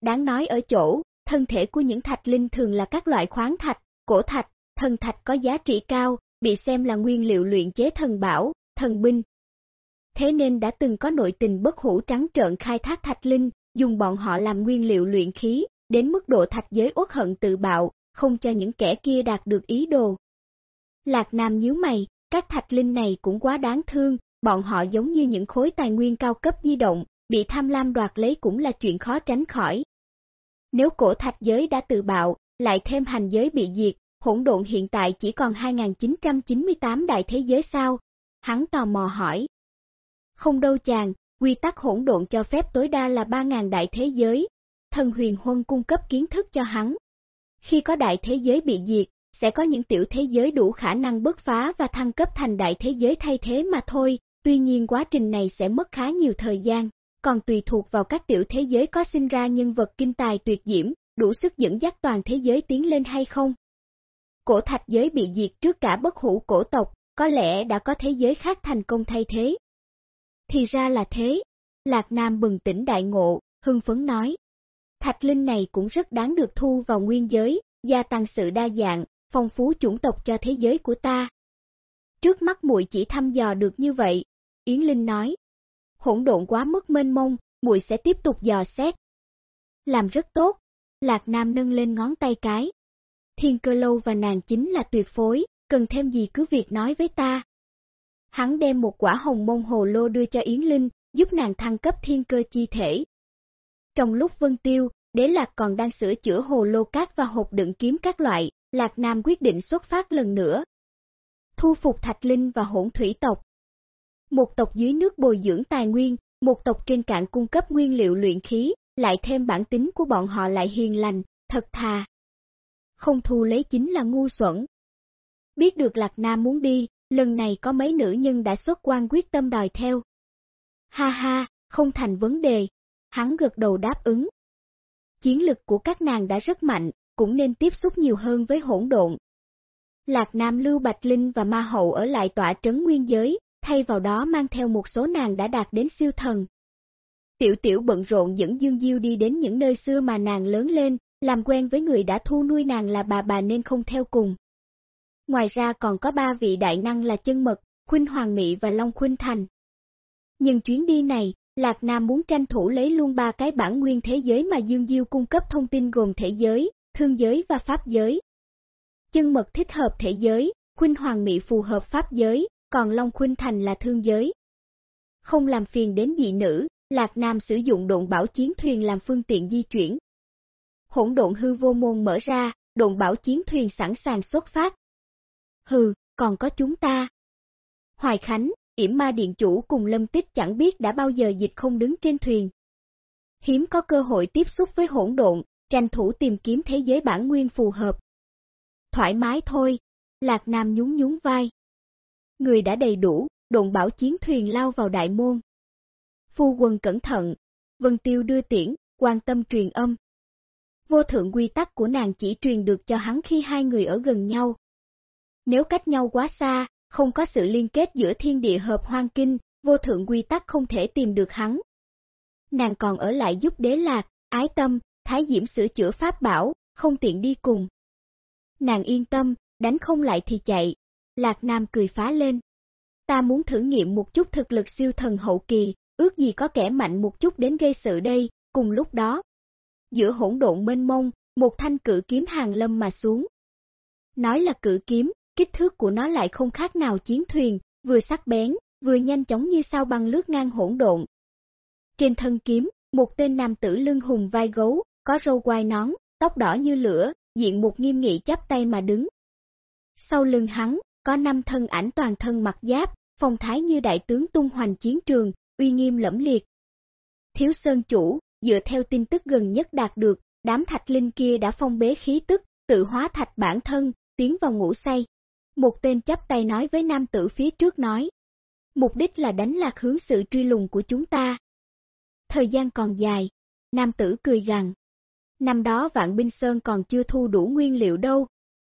Đáng nói ở chỗ, thân thể của những thạch linh thường là các loại khoáng thạch, cổ thạch, thần thạch có giá trị cao, bị xem là nguyên liệu luyện chế thần bảo, thần binh. Thế nên đã từng có nội tình bất hủ trắng trợn khai thác thạch linh, dùng bọn họ làm nguyên liệu luyện khí, đến mức độ thạch giới uất hận tự bạo, không cho những kẻ kia đạt được ý đồ. Lạc Nam nhíu mày, các thạch linh này cũng quá đáng thương, bọn họ giống như những khối tài nguyên cao cấp di động, bị tham lam đoạt lấy cũng là chuyện khó tránh khỏi. Nếu cổ thạch giới đã tự bạo, lại thêm hành giới bị diệt, hỗn độn hiện tại chỉ còn 2.998 đại thế giới sao? Hắn tò mò hỏi. Không đâu chàng, quy tắc hỗn độn cho phép tối đa là 3.000 đại thế giới. Thần huyền huân cung cấp kiến thức cho hắn. Khi có đại thế giới bị diệt, sẽ có những tiểu thế giới đủ khả năng bứt phá và thăng cấp thành đại thế giới thay thế mà thôi, tuy nhiên quá trình này sẽ mất khá nhiều thời gian, còn tùy thuộc vào các tiểu thế giới có sinh ra nhân vật kinh tài tuyệt diễm, đủ sức dẫn dắt toàn thế giới tiến lên hay không. Cổ thạch giới bị diệt trước cả bất hủ cổ tộc, có lẽ đã có thế giới khác thành công thay thế. Thì ra là thế, Lạc Nam bừng tỉnh đại ngộ, hưng phấn nói. Thạch linh này cũng rất đáng được thu vào nguyên giới, gia tăng sự đa dạng, phong phú chủng tộc cho thế giới của ta. Trước mắt muội chỉ thăm dò được như vậy, Yến Linh nói. Hỗn độn quá mức mênh mông, muội sẽ tiếp tục dò xét. Làm rất tốt, Lạc Nam nâng lên ngón tay cái. Thiên cơ lâu và nàng chính là tuyệt phối, cần thêm gì cứ việc nói với ta. Hắn đem một quả hồng mông hồ lô đưa cho Yến Linh, giúp nàng thăng cấp thiên cơ chi thể. Trong lúc Vân Tiêu, Đế Lạc còn đang sửa chữa hồ lô cát và hộp đựng kiếm các loại, Lạc Nam quyết định xuất phát lần nữa. Thu phục Thạch Linh và hỗn thủy tộc. Một tộc dưới nước bồi dưỡng tài nguyên, một tộc trên cạn cung cấp nguyên liệu luyện khí, lại thêm bản tính của bọn họ lại hiền lành, thật thà. Không thu lấy chính là ngu xuẩn. Biết được Lạc Nam muốn đi, lần này có mấy nữ nhân đã xuất quan quyết tâm đòi theo. Ha ha, không thành vấn đề, hắn gật đầu đáp ứng. Chiến lực của các nàng đã rất mạnh, cũng nên tiếp xúc nhiều hơn với hỗn độn. Lạc Nam Lưu Bạch Linh và Ma Hậu ở lại tọa trấn nguyên giới, thay vào đó mang theo một số nàng đã đạt đến siêu thần. Tiểu tiểu bận rộn dẫn Dương Diêu đi đến những nơi xưa mà nàng lớn lên, làm quen với người đã thu nuôi nàng là bà bà nên không theo cùng. Ngoài ra còn có ba vị đại năng là chân mật, Khuynh Hoàng Mỹ và Long Khuynh Thành. Nhưng chuyến đi này, Lạc Nam muốn tranh thủ lấy luôn ba cái bản nguyên thế giới mà Dương Diêu cung cấp thông tin gồm thể giới, thương giới và pháp giới. Chân mật thích hợp thể giới, Khuynh Hoàng Mỹ phù hợp pháp giới, còn Long Khuynh Thành là thương giới. Không làm phiền đến dị nữ, Lạc Nam sử dụng độn bảo chiến thuyền làm phương tiện di chuyển. Hỗn độn hư vô môn mở ra, độn bảo chiến thuyền sẵn sàng xuất phát. Hừ, còn có chúng ta. Hoài Khánh, yểm ma điện chủ cùng lâm tích chẳng biết đã bao giờ dịch không đứng trên thuyền. Hiếm có cơ hội tiếp xúc với hỗn độn, tranh thủ tìm kiếm thế giới bản nguyên phù hợp. Thoải mái thôi, Lạc Nam nhún nhún vai. Người đã đầy đủ, độn bảo chiến thuyền lao vào đại môn. Phu quân cẩn thận, Vân Tiêu đưa tiễn, quan tâm truyền âm. Vô thượng quy tắc của nàng chỉ truyền được cho hắn khi hai người ở gần nhau. Nếu cách nhau quá xa, không có sự liên kết giữa thiên địa hợp hoang kinh, vô thượng quy tắc không thể tìm được hắn. Nàng còn ở lại giúp đế lạc, ái tâm, thái diễm sửa chữa pháp bảo, không tiện đi cùng. Nàng yên tâm, đánh không lại thì chạy. Lạc Nam cười phá lên. Ta muốn thử nghiệm một chút thực lực siêu thần hậu kỳ, ước gì có kẻ mạnh một chút đến gây sự đây, cùng lúc đó. Giữa hỗn độn mênh mông, một thanh cử kiếm hàng lâm mà xuống. Nói là cử kiếm, kích thước của nó lại không khác nào chiến thuyền, vừa sắc bén, vừa nhanh chóng như sao băng lướt ngang hỗn độn. Trên thân kiếm, một tên nam tử lưng hùng vai gấu, có râu quai nón, tóc đỏ như lửa, diện một nghiêm nghị chắp tay mà đứng. Sau lưng hắn, có năm thân ảnh toàn thân mặc giáp, phong thái như đại tướng tung hoành chiến trường, uy nghiêm lẫm liệt. Thiếu Sơn chủ, dựa theo tin tức gần nhất đạt được, đám thạch linh kia đã phong bế khí tức, tự hóa thạch bản thân, tiến vào ngủ say. Một tên chấp tay nói với nam tử phía trước nói. Mục đích là đánh lạc hướng sự truy lùng của chúng ta. Thời gian còn dài, nam tử cười rằng, Năm đó vạn binh sơn còn chưa thu đủ nguyên liệu đâu,